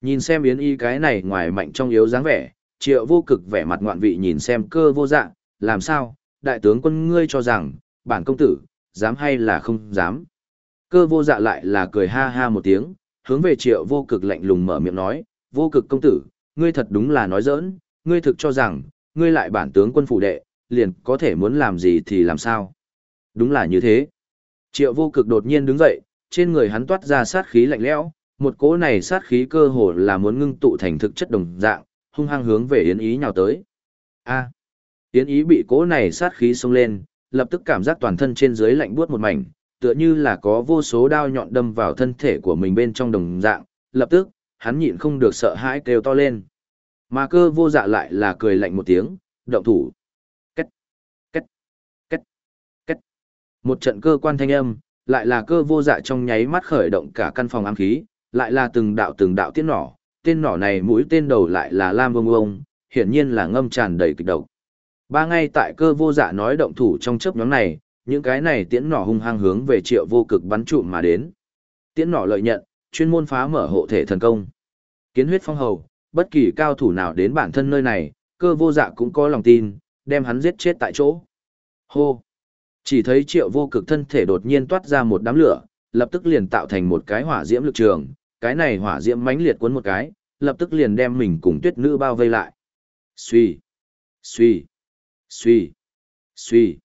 Nhìn xem Yến ý cái này ngoài mạnh trong yếu dáng vẻ, triệu vô cực vẻ mặt ngoạn vị nhìn xem cơ vô dạ, làm sao, đại tướng quân ngươi cho rằng, bản công tử, dám hay là không dám. Cơ vô dạ lại là cười ha ha một tiếng, hướng về triệu vô cực lạnh lùng mở miệng nói, vô cực công tử, ngươi thật đúng là nói giỡn, ngươi thực cho rằng, ngươi lại bản tướng quân phủ đệ, liền có thể muốn làm gì thì làm sao. Đúng là như thế. Triệu vô cực đột nhiên đứng dậy, trên người hắn toát ra sát khí lạnh lẽo, một cỗ này sát khí cơ hồ là muốn ngưng tụ thành thực chất đồng dạng, hung hăng hướng về Yến Ý nhào tới. A. Yến Ý bị cỗ này sát khí xông lên, lập tức cảm giác toàn thân trên dưới lạnh buốt một mảnh, tựa như là có vô số đao nhọn đâm vào thân thể của mình bên trong đồng dạng, lập tức, hắn nhịn không được sợ hãi kêu to lên. Mà cơ vô dạ lại là cười lạnh một tiếng, động thủ. Cách, cách, cách, cách. Một trận cơ quan thanh âm, lại là cơ vô dạ trong nháy mắt khởi động cả căn phòng ám khí, lại là từng đạo từng đạo tiết nỏ, tên nỏ này mũi tên đầu lại là lam vông vông, hiển nhiên là ngâm tràn đầy kịch độc. Ba ngay tại cơ vô dạ nói động thủ trong chớp nhóm này, những cái này tiễn nỏ hung hăng hướng về triệu vô cực bắn trụm mà đến. Tiễn nỏ lợi nhận, chuyên môn phá mở hộ thể thần công. Kiến huyết phong hầu, bất kỳ cao thủ nào đến bản thân nơi này, cơ vô dạ cũng có lòng tin, đem hắn giết chết tại chỗ. Hô! Chỉ thấy triệu vô cực thân thể đột nhiên toát ra một đám lửa, lập tức liền tạo thành một cái hỏa diễm lực trường, cái này hỏa diễm mãnh liệt cuốn một cái, lập tức liền đem mình cùng tuyết nữ bao vây lại. Xuy! Xuy! Xuy! Xuy!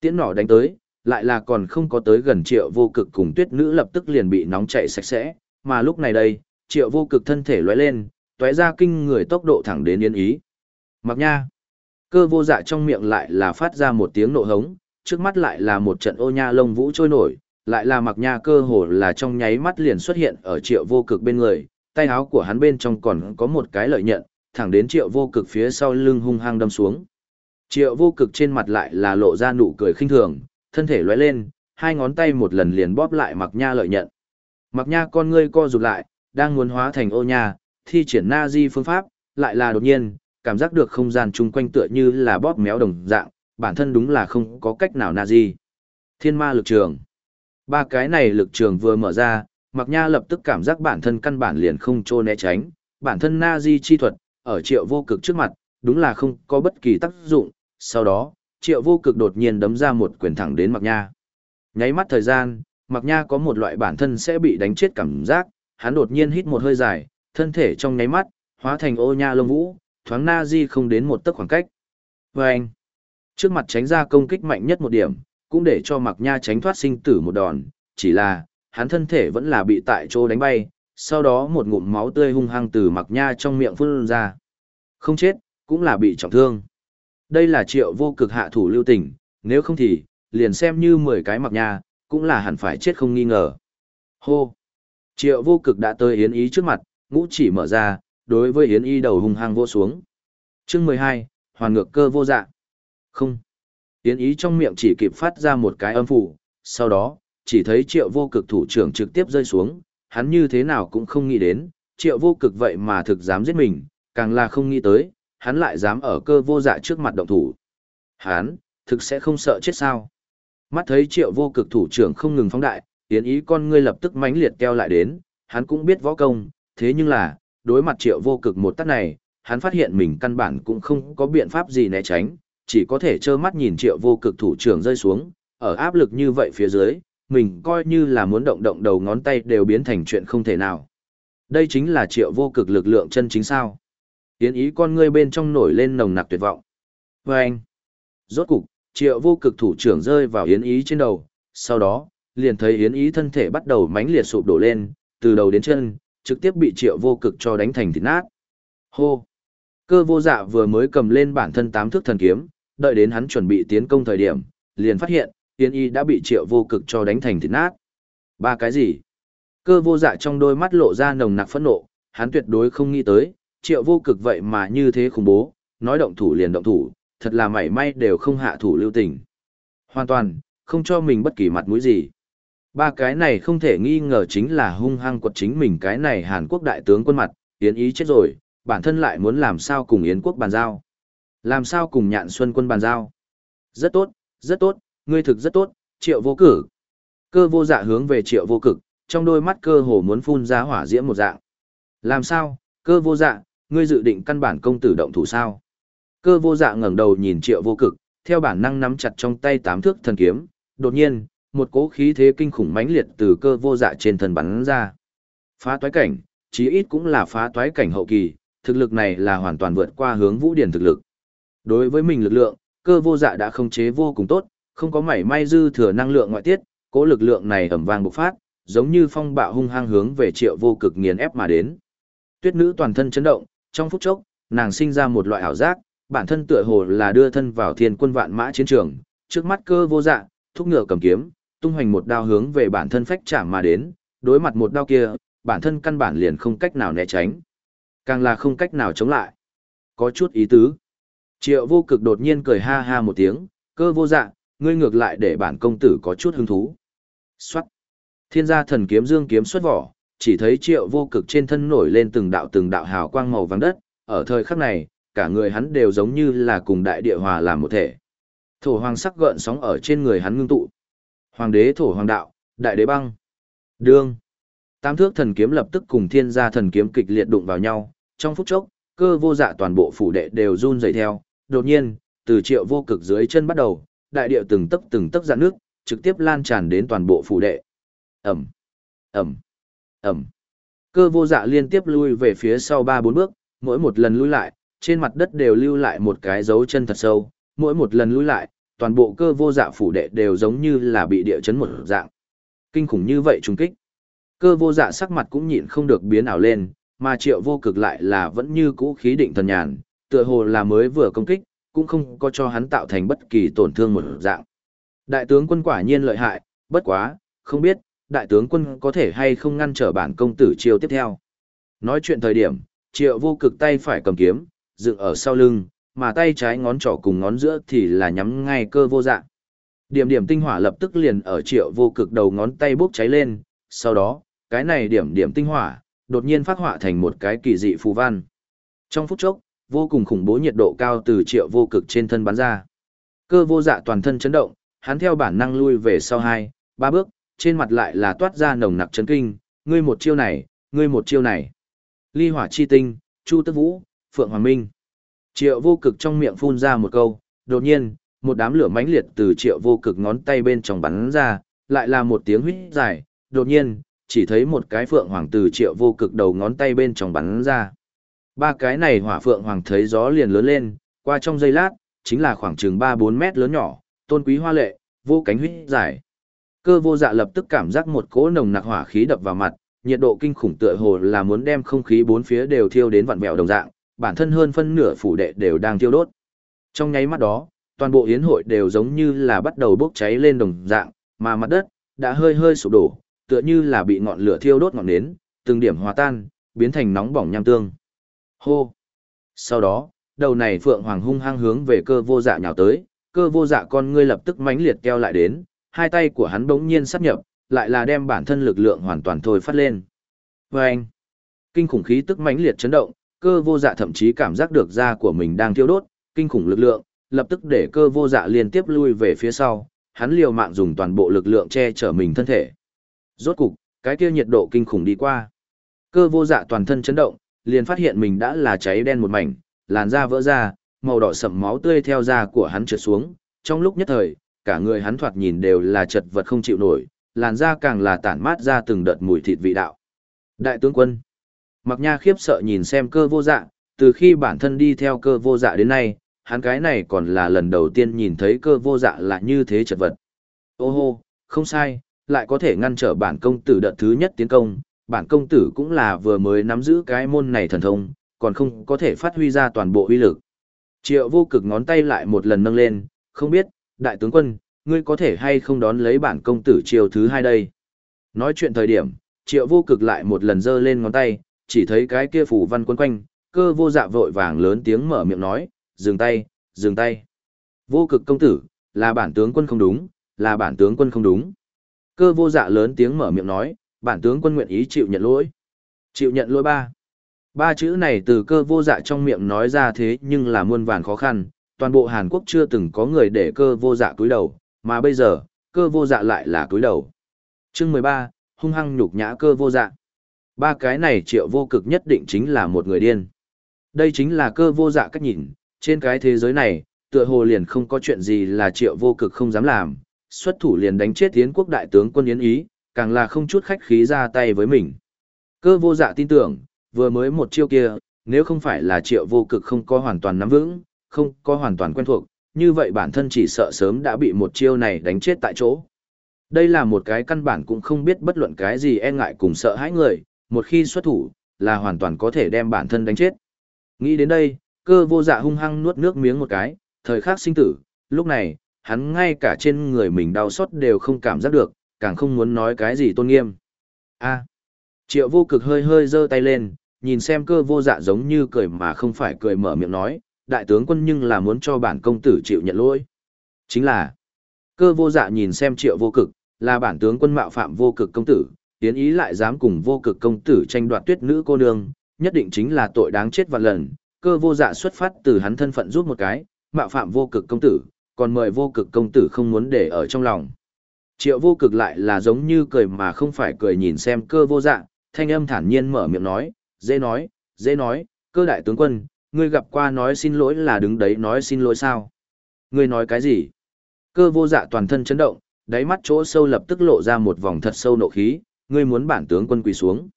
Tiễn nỏ đánh tới, lại là còn không có tới gần triệu vô cực cùng tuyết nữ lập tức liền bị nóng chạy sạch sẽ, mà lúc này đây, triệu vô cực thân thể lóe lên, tóe ra kinh người tốc độ thẳng đến yên ý. Mặc nha! Cơ vô dạ trong miệng lại là phát ra một tiếng nộ hống, trước mắt lại là một trận ô nha lông vũ trôi nổi, lại là mặc nha cơ hồ là trong nháy mắt liền xuất hiện ở triệu vô cực bên người, tay áo của hắn bên trong còn có một cái lợi nhận, thẳng đến triệu vô cực phía sau lưng hung hăng đâm xuống. Triệu vô cực trên mặt lại là lộ ra nụ cười khinh thường, thân thể lóe lên, hai ngón tay một lần liền bóp lại mặc nha lợi nhận. Mặc nha con ngươi co rụt lại, đang muốn hóa thành ô nha, thi triển na di phương pháp, lại là đột nhiên, cảm giác được không gian chung quanh tựa như là bóp méo đồng dạng, bản thân đúng là không có cách nào na di. Thiên ma lực trường. Ba cái này lực trường vừa mở ra, mặc nha lập tức cảm giác bản thân căn bản liền không trô né tránh, bản thân na di chi thuật, ở triệu vô cực trước mặt, đúng là không có bất kỳ tác dụng, sau đó, triệu vô cực đột nhiên đấm ra một quyền thẳng đến mặc nha. Nháy mắt thời gian, mặc nha có một loại bản thân sẽ bị đánh chết cảm giác, hắn đột nhiên hít một hơi dài, thân thể trong nháy mắt, hóa thành ô nha lông vũ, thoáng na di không đến một tấc khoảng cách. Và anh, trước mặt tránh ra công kích mạnh nhất một điểm, cũng để cho mặc nha tránh thoát sinh tử một đòn, chỉ là, hắn thân thể vẫn là bị tại chỗ đánh bay, sau đó một ngụm máu tươi hung hăng từ mặc nha trong miệng phun ra. Không chết, cũng là bị trọng thương. Đây là triệu vô cực hạ thủ lưu tình, nếu không thì, liền xem như 10 cái mặc nha, cũng là hẳn phải chết không nghi ngờ. Hô! Triệu vô cực đã tới yến ý trước mặt, ngũ chỉ mở ra, đối với Yến Y đầu hung hăng vô xuống. Chương mười hai, hoàn ngược cơ vô dạ. Không. Yến Y trong miệng chỉ kịp phát ra một cái âm phủ, sau đó, chỉ thấy triệu vô cực thủ trưởng trực tiếp rơi xuống, hắn như thế nào cũng không nghĩ đến, triệu vô cực vậy mà thực dám giết mình, càng là không nghĩ tới, hắn lại dám ở cơ vô dạ trước mặt động thủ. Hắn, thực sẽ không sợ chết sao. Mắt thấy triệu vô cực thủ trưởng không ngừng phóng đại, tiến ý con ngươi lập tức mãnh liệt keo lại đến, hắn cũng biết võ công, thế nhưng là, đối mặt triệu vô cực một tát này, hắn phát hiện mình căn bản cũng không có biện pháp gì né tránh, chỉ có thể trơ mắt nhìn triệu vô cực thủ trưởng rơi xuống, ở áp lực như vậy phía dưới, mình coi như là muốn động động đầu ngón tay đều biến thành chuyện không thể nào. Đây chính là triệu vô cực lực lượng chân chính sao. Yến ý con ngươi bên trong nổi lên nồng nặc tuyệt vọng. Và anh, rốt cục, triệu vô cực thủ trưởng rơi vào yến ý trên đầu, sau đó, liền thấy yến ý thân thể bắt đầu mãnh liệt sụp đổ lên, từ đầu đến chân, trực tiếp bị triệu vô cực cho đánh thành thịt nát. Hô! Cơ vô dạ vừa mới cầm lên bản thân tám thước thần kiếm, đợi đến hắn chuẩn bị tiến công thời điểm, liền phát hiện, yến ý đã bị triệu vô cực cho đánh thành thịt nát. Ba cái gì? Cơ vô dạ trong đôi mắt lộ ra nồng nặc phẫn nộ, hắn tuyệt đối không nghĩ tới, triệu vô cực vậy mà như thế khủng bố, nói động thủ liền động thủ, thật là mảy may đều không hạ thủ lưu tình. Hoàn toàn, không cho mình bất kỳ mặt mũi gì. Ba cái này không thể nghi ngờ chính là hung hăng quật chính mình cái này Hàn Quốc đại tướng quân mặt, Yến ý chết rồi, bản thân lại muốn làm sao cùng Yến quốc bàn giao. Làm sao cùng nhạn xuân quân bàn giao. Rất tốt, rất tốt, ngươi thực rất tốt, triệu vô cử. Cơ vô dạ hướng về triệu vô cực, trong đôi mắt cơ hồ muốn phun ra hỏa diễm một dạng. Làm sao, cơ vô dạ, ngươi dự định căn bản công tử động thủ sao? Cơ vô dạ ngẩng đầu nhìn triệu vô cực, theo bản năng nắm chặt trong tay tám thước thần kiếm, đột nhiên, một cỗ khí thế kinh khủng mãnh liệt từ cơ vô dạ trên thân bắn ra. Phá toái cảnh, chí ít cũng là phá toái cảnh hậu kỳ, thực lực này là hoàn toàn vượt qua hướng vũ điển thực lực. Đối với mình lực lượng, cơ vô dạ đã không chế vô cùng tốt, không có mảy may dư thừa năng lượng ngoại tiết, cỗ lực lượng này ẩm vang bộc phát, giống như phong bạo hung hăng hướng về triệu vô cực nghiền ép mà đến. Tuyết nữ toàn thân chấn động, trong phút chốc, nàng sinh ra một loại ảo giác, bản thân tựa hồ là đưa thân vào thiên quân vạn mã chiến trường, trước mắt cơ vô dạ, thúc ngựa cầm kiếm, tung hoành một đao hướng về bản thân phách chạm mà đến, đối mặt một đao kia, bản thân căn bản liền không cách nào né tránh, càng là không cách nào chống lại. Có chút ý tứ. Triệu vô cực đột nhiên cười ha ha một tiếng, cơ vô dạ, ngươi ngược lại để bản công tử có chút hứng thú. Xoát. Thiên gia thần kiếm dương kiếm xuất vỏ, chỉ thấy triệu vô cực trên thân nổi lên từng đạo từng đạo hào quang màu vàng đất, ở thời khắc này, cả người hắn đều giống như là cùng đại địa hòa làm một thể. Thổ hoàng sắc gợn sóng ở trên người hắn ngưng tụ. Hoàng đế thổ hoàng đạo, đại đế băng. Đương. Tam thước thần kiếm lập tức cùng thiên gia thần kiếm kịch liệt đụng vào nhau, trong phút chốc, cơ vô dạ toàn bộ phủ đệ đều run rẩy theo, đột nhiên, từ triệu vô cực dưới chân bắt đầu, đại địa từng tấc từng tấc dạn nước, trực tiếp lan tràn đến toàn bộ phủ đệ. Ẩm, Ẩm, Ẩm. Cơ vô dạ liên tiếp lui về phía sau ba bốn bước, mỗi một lần lui lại, trên mặt đất đều lưu lại một cái dấu chân thật sâu, mỗi một lần lui lại, toàn bộ cơ vô dạ phủ đệ đều giống như là bị địa chấn một dạng. Kinh khủng như vậy trùng kích. Cơ vô dạ sắc mặt cũng nhịn không được biến ảo lên, mà triệu vô cực lại là vẫn như cũ khí định thần nhàn, tựa hồ là mới vừa công kích, cũng không có cho hắn tạo thành bất kỳ tổn thương một dạng. Đại tướng quân quả nhiên lợi hại, bất quá, không biết, đại tướng quân có thể hay không ngăn trở bản công tử chiêu tiếp theo. Nói chuyện thời điểm, triệu vô cực tay phải cầm kiếm, dựng ở sau lưng, mà tay trái ngón trỏ cùng ngón giữa thì là nhắm ngay cơ vô dạng. Điểm điểm tinh hỏa lập tức liền ở triệu vô cực đầu ngón tay bốc cháy lên, sau đó, cái này điểm điểm tinh hỏa, đột nhiên phát họa thành một cái kỳ dị phù văn. Trong phút chốc, vô cùng khủng bố nhiệt độ cao từ triệu vô cực trên thân bắn ra. Cơ vô dạ toàn thân chấn động, hắn theo bản năng lui về sau hai, ba bước, trên mặt lại là toát ra nồng nặc chấn kinh, ngươi một chiêu này, ngươi một chiêu này. Ly hỏa chi tinh, Chu Tức Vũ, Phượng Hoàng Minh. Triệu vô cực trong miệng phun ra một câu, đột nhiên, một đám lửa mãnh liệt từ triệu vô cực ngón tay bên trong bắn ra, lại là một tiếng huyết dài, đột nhiên, chỉ thấy một cái phượng hoàng từ triệu vô cực đầu ngón tay bên trong bắn ra. Ba cái này hỏa phượng hoàng thấy gió liền lớn lên, qua trong giây lát, chính là khoảng chừng 3-4 mét lớn nhỏ, tôn quý hoa lệ, vô cánh huyết dài. Cơ vô dạ lập tức cảm giác một cỗ nồng nặc hỏa khí đập vào mặt, nhiệt độ kinh khủng tựa hồ là muốn đem không khí bốn phía đều thiêu đến vặn vẹo đồng dạng, bản thân hơn phân nửa phủ đệ đều đang thiêu đốt. Trong nháy mắt đó, toàn bộ yến hội đều giống như là bắt đầu bốc cháy lên đồng dạng, mà mặt đất đã hơi hơi sụp đổ, tựa như là bị ngọn lửa thiêu đốt ngọn nến, từng điểm hòa tan, biến thành nóng bỏng nham tương. Hô! Sau đó, đầu này Phượng Hoàng hung hăng hướng về cơ vô dạ nhào tới, cơ vô dạ con ngươi lập tức mãnh liệt keo lại đến, hai tay của hắn bỗng nhiên sắp nhập, lại là đem bản thân lực lượng hoàn toàn thôi phát lên. Và anh, kinh khủng khí tức mãnh liệt chấn động, cơ vô dạ thậm chí cảm giác được da của mình đang thiêu đốt, kinh khủng lực lượng, lập tức để cơ vô dạ liên tiếp lui về phía sau, hắn liều mạng dùng toàn bộ lực lượng che chở mình thân thể. Rốt cục, cái kia nhiệt độ kinh khủng đi qua. Cơ vô dạ toàn thân chấn động, liền phát hiện mình đã là cháy đen một mảnh, làn da vỡ ra, màu đỏ sậm máu tươi theo da của hắn trượt xuống, trong lúc nhất thời, cả người hắn thoạt nhìn đều là chật vật không chịu nổi, làn da càng là tản mát ra từng đợt mùi thịt vị đạo. Đại tướng quân, Mặc Nha khiếp sợ nhìn xem cơ vô dạ, từ khi bản thân đi theo cơ vô dạ đến nay, hắn cái này còn là lần đầu tiên nhìn thấy cơ vô dạ là như thế chật vật. Ô hô, không sai, lại có thể ngăn trở bản công tử đợt thứ nhất tiến công, bản công tử cũng là vừa mới nắm giữ cái môn này thần thông, còn không có thể phát huy ra toàn bộ uy lực. Triệu vô cực ngón tay lại một lần nâng lên, không biết, đại tướng quân, ngươi có thể hay không đón lấy bản công tử triều thứ hai đây. Nói chuyện thời điểm, triệu vô cực lại một lần giơ lên ngón tay, chỉ thấy cái kia phủ văn quấn quanh, cơ vô dạ vội vàng lớn tiếng mở miệng nói, dừng tay, dừng tay. Vô cực công tử, là bản tướng quân không đúng, là bản tướng quân không đúng. Cơ vô dạ lớn tiếng mở miệng nói, bản tướng quân nguyện ý chịu nhận lỗi. Chịu nhận lỗi ba. Ba chữ này từ cơ vô dạ trong miệng nói ra thế nhưng là muôn vàn khó khăn, toàn bộ Hàn Quốc chưa từng có người để cơ vô dạ cúi đầu, mà bây giờ, cơ vô dạ lại là cúi đầu. Chương mười ba hung hăng nhục nhã cơ vô dạ. Ba cái này triệu vô cực nhất định chính là một người điên. Đây chính là cơ vô dạ cách nhìn, trên cái thế giới này, tựa hồ liền không có chuyện gì là triệu vô cực không dám làm, xuất thủ liền đánh chết tiến quốc đại tướng quân Yến Ý, càng là không chút khách khí ra tay với mình. Cơ vô dạ tin tưởng, vừa mới một chiêu kia, nếu không phải là triệu vô cực không có hoàn toàn nắm vững, không có hoàn toàn quen thuộc, như vậy bản thân chỉ sợ sớm đã bị một chiêu này đánh chết tại chỗ. Đây là một cái căn bản cũng không biết bất luận cái gì e ngại cùng sợ hãi người, một khi xuất thủ, là hoàn toàn có thể đem bản thân đánh chết. Nghĩ đến đây, cơ vô dạ hung hăng nuốt nước miếng một cái, thời khắc sinh tử, lúc này, hắn ngay cả trên người mình đau xót đều không cảm giác được, càng không muốn nói cái gì tôn nghiêm. A. triệu vô cực hơi hơi giơ tay lên, nhìn xem cơ vô dạ giống như cười mà không phải cười mở miệng nói, đại tướng quân nhưng là muốn cho bản công tử chịu nhận lỗi. Chính là, cơ vô dạ nhìn xem triệu vô cực, là bản tướng quân mạo phạm vô cực công tử, tiến ý lại dám cùng vô cực công tử tranh đoạt tuyết nữ cô nương, nhất định chính là tội đáng chết vạn lần, cơ vô dạ xuất phát từ hắn thân phận giúp một cái, mạo phạm vô cực công tử, còn mời vô cực công tử không muốn để ở trong lòng. Triệu vô cực lại là giống như cười mà không phải cười nhìn xem cơ vô dạ, thanh âm thản nhiên mở miệng nói, dễ nói, dễ nói, cơ đại tướng quân, ngươi gặp qua nói xin lỗi là đứng đấy nói xin lỗi sao? Ngươi nói cái gì? Cơ vô dạ toàn thân chấn động, đáy mắt chỗ sâu lập tức lộ ra một vòng thật sâu nộ khí, ngươi muốn bản tướng quân quỳ xuống.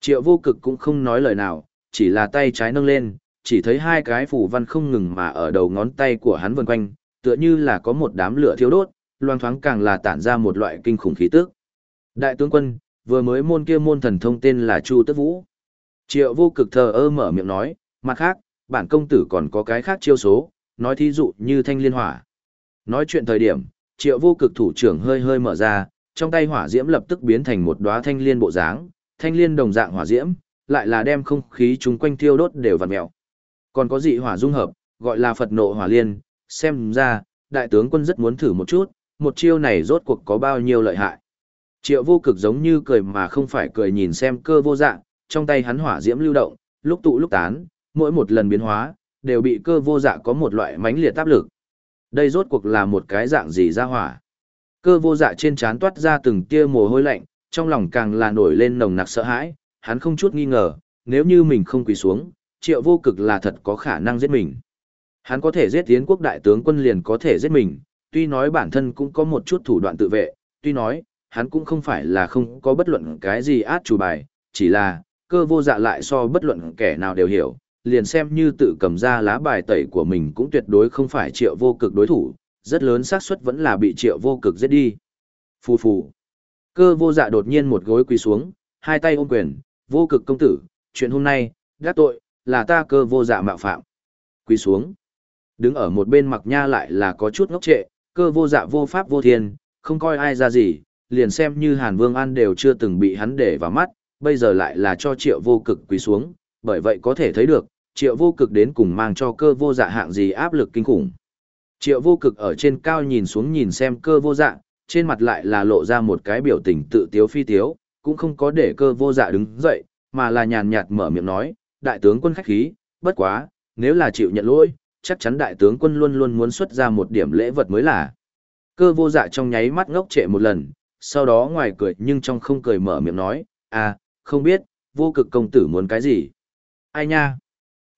Triệu vô cực cũng không nói lời nào, chỉ là tay trái nâng lên, chỉ thấy hai cái phủ văn không ngừng mà ở đầu ngón tay của hắn vần quanh, tựa như là có một đám lửa thiêu đốt, loang thoáng càng là tản ra một loại kinh khủng khí tức. Đại tướng quân, vừa mới môn kia môn thần thông tên là Chu Tất Vũ. Triệu vô cực thờ ơ mở miệng nói, mặt khác, bản công tử còn có cái khác chiêu số, nói thí dụ như thanh liên hỏa. Nói chuyện thời điểm, triệu vô cực thủ trưởng hơi hơi mở ra, trong tay hỏa diễm lập tức biến thành một đóa thanh liên bộ dáng, thanh liên đồng dạng hỏa diễm, lại là đem không khí chung quanh thiêu đốt đều vặn mèo. Còn có dị hỏa dung hợp, gọi là Phật nộ hỏa liên, xem ra, đại tướng quân rất muốn thử một chút, một chiêu này rốt cuộc có bao nhiêu lợi hại. Triệu vô cực giống như cười mà không phải cười nhìn xem cơ vô dạng, trong tay hắn hỏa diễm lưu động, lúc tụ lúc tán, mỗi một lần biến hóa, đều bị cơ vô dạ có một loại mãnh liệt áp lực. Đây rốt cuộc là một cái dạng gì ra hỏa. Cơ vô dạ trên trán toát ra từng tia mồ hôi lạnh, trong lòng càng là nổi lên nồng nặc sợ hãi, hắn không chút nghi ngờ, nếu như mình không quỳ xuống, triệu vô cực là thật có khả năng giết mình. Hắn có thể giết tiến quốc đại tướng quân liền có thể giết mình, tuy nói bản thân cũng có một chút thủ đoạn tự vệ, tuy nói, hắn cũng không phải là không có bất luận cái gì át chủ bài, chỉ là, cơ vô dạ lại so bất luận kẻ nào đều hiểu, liền xem như tự cầm ra lá bài tẩy của mình cũng tuyệt đối không phải triệu vô cực đối thủ, rất lớn xác suất vẫn là bị triệu vô cực giết đi. Phù phù. Cơ vô dạ đột nhiên một gối quỳ xuống, hai tay ôm quyền, vô cực công tử, chuyện hôm nay, gác tội, là ta cơ vô dạ mạo phạm. Quỳ xuống. Đứng ở một bên mặc nha lại là có chút ngốc trệ, cơ vô dạ vô pháp vô thiên, không coi ai ra gì, liền xem như Hàn Vương An đều chưa từng bị hắn để vào mắt, bây giờ lại là cho triệu vô cực quỳ xuống, bởi vậy có thể thấy được, triệu vô cực đến cùng mang cho cơ vô dạ hạng gì áp lực kinh khủng. Triệu vô cực ở trên cao nhìn xuống nhìn xem cơ vô dạ, trên mặt lại là lộ ra một cái biểu tình tự tiếu phi tiếu, cũng không có để cơ vô dạ đứng dậy, mà là nhàn nhạt mở miệng nói, đại tướng quân khách khí, bất quá, nếu là chịu nhận lỗi, chắc chắn đại tướng quân luôn luôn muốn xuất ra một điểm lễ vật mới là. Cơ vô dạ trong nháy mắt ngốc trệ một lần, sau đó ngoài cười nhưng trong không cười mở miệng nói, à, không biết, vô cực công tử muốn cái gì. Ai nha?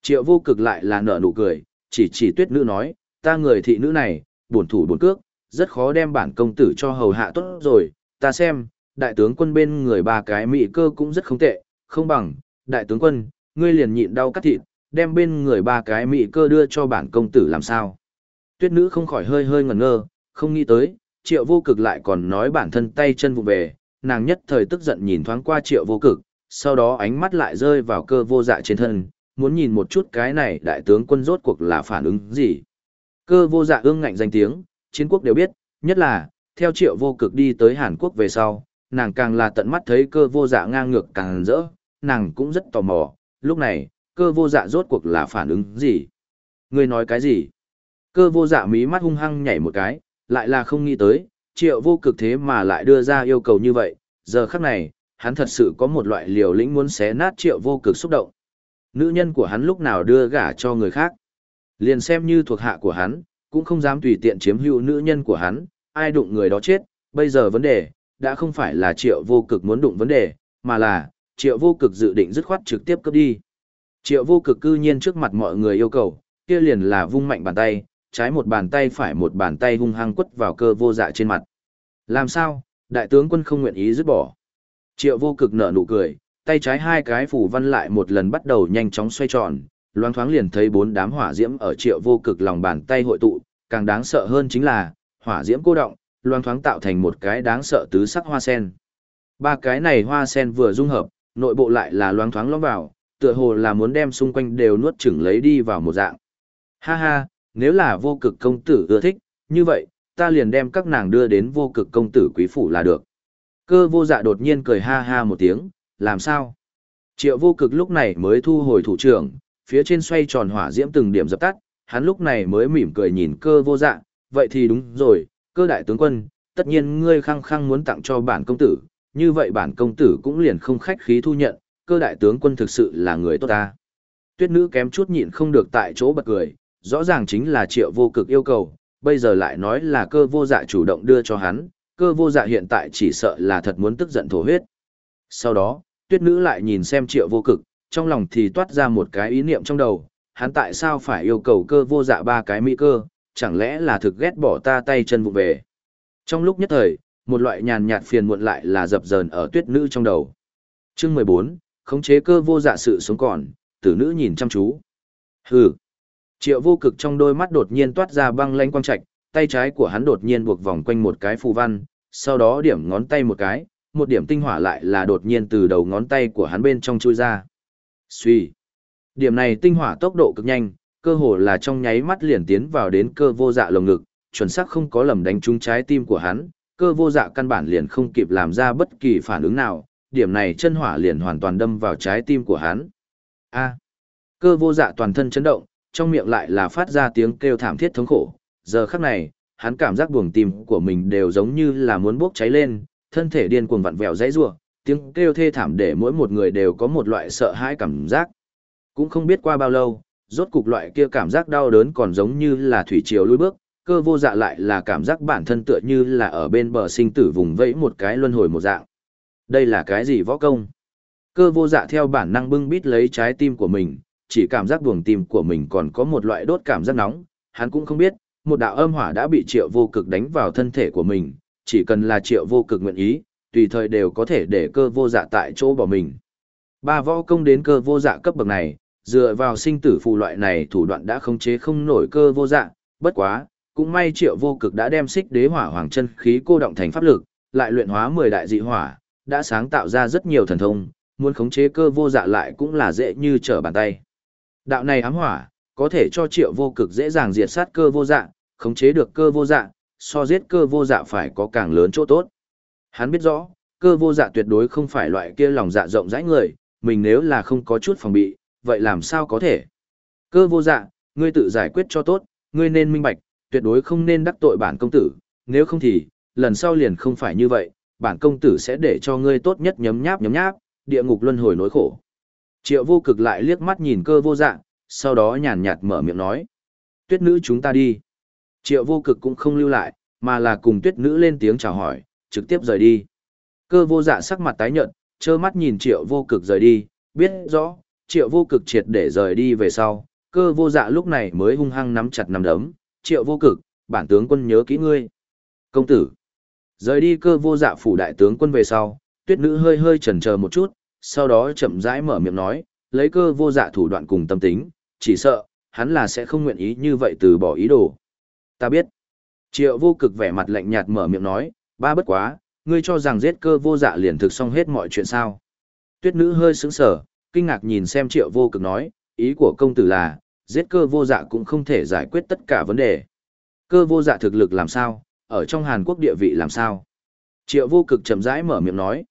Triệu vô cực lại là nở nụ cười, chỉ chỉ tuyết nữ nói, ta người thị nữ này, buồn thủ buồn cước, rất khó đem bản công tử cho hầu hạ tốt rồi, ta xem, đại tướng quân bên người ba cái mỹ cơ cũng rất không tệ, không bằng, đại tướng quân, ngươi liền nhịn đau cắt thịt, đem bên người ba cái mỹ cơ đưa cho bản công tử làm sao. Tuyết nữ không khỏi hơi hơi ngẩn ngơ, không nghĩ tới, triệu vô cực lại còn nói bản thân tay chân vụ về, nàng nhất thời tức giận nhìn thoáng qua triệu vô cực, sau đó ánh mắt lại rơi vào cơ vô dạ trên thân, muốn nhìn một chút cái này đại tướng quân rốt cuộc là phản ứng gì. Cơ vô dạ ương ngạnh danh tiếng, chiến quốc đều biết, nhất là, theo triệu vô cực đi tới Hàn Quốc về sau, nàng càng là tận mắt thấy cơ vô dạ ngang ngược càng rỡ, nàng cũng rất tò mò, lúc này, cơ vô dạ rốt cuộc là phản ứng gì? Ngươi nói cái gì? Cơ vô dạ mí mắt hung hăng nhảy một cái, lại là không nghĩ tới, triệu vô cực thế mà lại đưa ra yêu cầu như vậy, giờ khắc này, hắn thật sự có một loại liều lĩnh muốn xé nát triệu vô cực xúc động. Nữ nhân của hắn lúc nào đưa gả cho người khác. Liền xem như thuộc hạ của hắn, cũng không dám tùy tiện chiếm hữu nữ nhân của hắn, ai đụng người đó chết, bây giờ vấn đề, đã không phải là triệu vô cực muốn đụng vấn đề, mà là, triệu vô cực dự định dứt khoát trực tiếp cấp đi. Triệu vô cực cư nhiên trước mặt mọi người yêu cầu, kia liền là vung mạnh bàn tay, trái một bàn tay phải một bàn tay hung hăng quất vào cơ vô dạ trên mặt. Làm sao, đại tướng quân không nguyện ý dứt bỏ. Triệu vô cực nở nụ cười, tay trái hai cái phủ văn lại một lần bắt đầu nhanh chóng xoay tròn, loáng thoáng liền thấy bốn đám hỏa diễm ở triệu vô cực lòng bàn tay hội tụ, càng đáng sợ hơn chính là, hỏa diễm cô động, loáng thoáng tạo thành một cái đáng sợ tứ sắc hoa sen. Ba cái này hoa sen vừa dung hợp, nội bộ lại là loáng thoáng lõm vào, tựa hồ là muốn đem xung quanh đều nuốt chửng lấy đi vào một dạng. Ha ha, nếu là vô cực công tử ưa thích, như vậy, ta liền đem các nàng đưa đến vô cực công tử quý phủ là được. Cơ vô dạ đột nhiên cười ha ha một tiếng, làm sao? Triệu vô cực lúc này mới thu hồi thủ trưởng, phía trên xoay tròn hỏa diễm từng điểm dập tắt, hắn lúc này mới mỉm cười nhìn cơ vô dạ, vậy thì đúng rồi, cơ đại tướng quân, tất nhiên ngươi khăng khăng muốn tặng cho bản công tử, như vậy bản công tử cũng liền không khách khí thu nhận, cơ đại tướng quân thực sự là người tốt ta. Tuyết nữ kém chút nhịn không được tại chỗ bật cười, rõ ràng chính là triệu vô cực yêu cầu, bây giờ lại nói là cơ vô dạ chủ động đưa cho hắn, cơ vô dạ hiện tại chỉ sợ là thật muốn tức giận thổ huyết. Sau đó, tuyết nữ lại nhìn xem triệu vô cực, trong lòng thì toát ra một cái ý niệm trong đầu, hắn tại sao phải yêu cầu cơ vô dạ ba cái mỹ cơ, chẳng lẽ là thực ghét bỏ ta tay chân vụ về. Trong lúc nhất thời, một loại nhàn nhạt phiền muộn lại là dập dờn ở tuyết nữ trong đầu. Chương mười bốn khống chế cơ vô dạ sự sống còn, tử nữ nhìn chăm chú. Hừ. Triệu vô cực trong đôi mắt đột nhiên toát ra băng lanh quang trạch, tay trái của hắn đột nhiên buộc vòng quanh một cái phù văn, sau đó điểm ngón tay một cái, một điểm tinh hỏa lại là đột nhiên từ đầu ngón tay của hắn bên trong chui ra. Xuy. Điểm này tinh hỏa tốc độ cực nhanh, cơ hồ là trong nháy mắt liền tiến vào đến cơ vô dạ lồng ngực, chuẩn xác không có lầm đánh trúng trái tim của hắn, cơ vô dạ căn bản liền không kịp làm ra bất kỳ phản ứng nào, điểm này chân hỏa liền hoàn toàn đâm vào trái tim của hắn. A. Cơ vô dạ toàn thân chấn động, trong miệng lại là phát ra tiếng kêu thảm thiết thống khổ. Giờ khắc này, hắn cảm giác buồng tim của mình đều giống như là muốn bốc cháy lên, thân thể điên cuồng vặn vẹo dãy rủa, tiếng kêu thê thảm để mỗi một người đều có một loại sợ hãi cảm giác. Cũng không biết qua bao lâu, rốt cục loại kia cảm giác đau đớn còn giống như là thủy triều lùi bước, cơ vô dạ lại là cảm giác bản thân tựa như là ở bên bờ sinh tử vùng vẫy một cái luân hồi một dạng. Đây là cái gì võ công? Cơ vô dạ theo bản năng bưng bít lấy trái tim của mình, chỉ cảm giác buồng tim của mình còn có một loại đốt cảm giác nóng, hắn cũng không biết, một đạo âm hỏa đã bị triệu vô cực đánh vào thân thể của mình, chỉ cần là triệu vô cực nguyện ý, tùy thời đều có thể để cơ vô dạ tại chỗ bỏ mình. Ba võ công đến cơ vô dạ cấp bậc này, dựa vào sinh tử phù loại này thủ đoạn đã khống chế không nổi cơ vô dạ, bất quá, cũng may triệu vô cực đã đem xích đế hỏa hoàng chân khí cô động thành pháp lực, lại luyện hóa 10 đại dị hỏa, đã sáng tạo ra rất nhiều thần thông, muốn khống chế cơ vô dạ lại cũng là dễ như trở bàn tay. Đạo này ám hỏa, có thể cho triệu vô cực dễ dàng diệt sát cơ vô dạ, khống chế được cơ vô dạ, so giết cơ vô dạ phải có càng lớn chỗ tốt. Hắn biết rõ, cơ vô dạ tuyệt đối không phải loại kia lòng dạ rộng rãi người, mình nếu là không có chút phòng bị, vậy làm sao có thể? Cơ vô dạ, ngươi tự giải quyết cho tốt, ngươi nên minh bạch, tuyệt đối không nên đắc tội bản công tử, nếu không thì, lần sau liền không phải như vậy, bản công tử sẽ để cho ngươi tốt nhất nhấm nháp nhấm nháp, địa ngục luân hồi nỗi khổ. Triệu vô cực lại liếc mắt nhìn cơ vô dạ, sau đó nhàn nhạt mở miệng nói. Tuyết nữ chúng ta đi. Triệu vô cực cũng không lưu lại, mà là cùng tuyết nữ lên tiếng chào hỏi, trực tiếp rời đi. Cơ vô dạ sắc mặt tái nhợt, trơ mắt nhìn triệu vô cực rời đi, biết rõ, triệu vô cực triệt để rời đi về sau, cơ vô dạ lúc này mới hung hăng nắm chặt nắm đấm, triệu vô cực, bản tướng quân nhớ kỹ ngươi. Công tử, rời đi cơ vô dạ phủ đại tướng quân về sau, tuyết nữ hơi hơi chần chờ một chút, sau đó chậm rãi mở miệng nói, lấy cơ vô dạ thủ đoạn cùng tâm tính, chỉ sợ, hắn là sẽ không nguyện ý như vậy từ bỏ ý đồ. Ta biết. Triệu vô cực vẻ mặt lạnh nhạt mở miệng nói, ba bất quá, ngươi cho rằng giết cơ vô dạ liền thực xong hết mọi chuyện sao. Tuyết nữ hơi sững sờ, kinh ngạc nhìn xem triệu vô cực nói, ý của công tử là, giết cơ vô dạ cũng không thể giải quyết tất cả vấn đề. Cơ vô dạ thực lực làm sao, ở trong Hàn Quốc địa vị làm sao. Triệu vô cực chậm rãi mở miệng nói.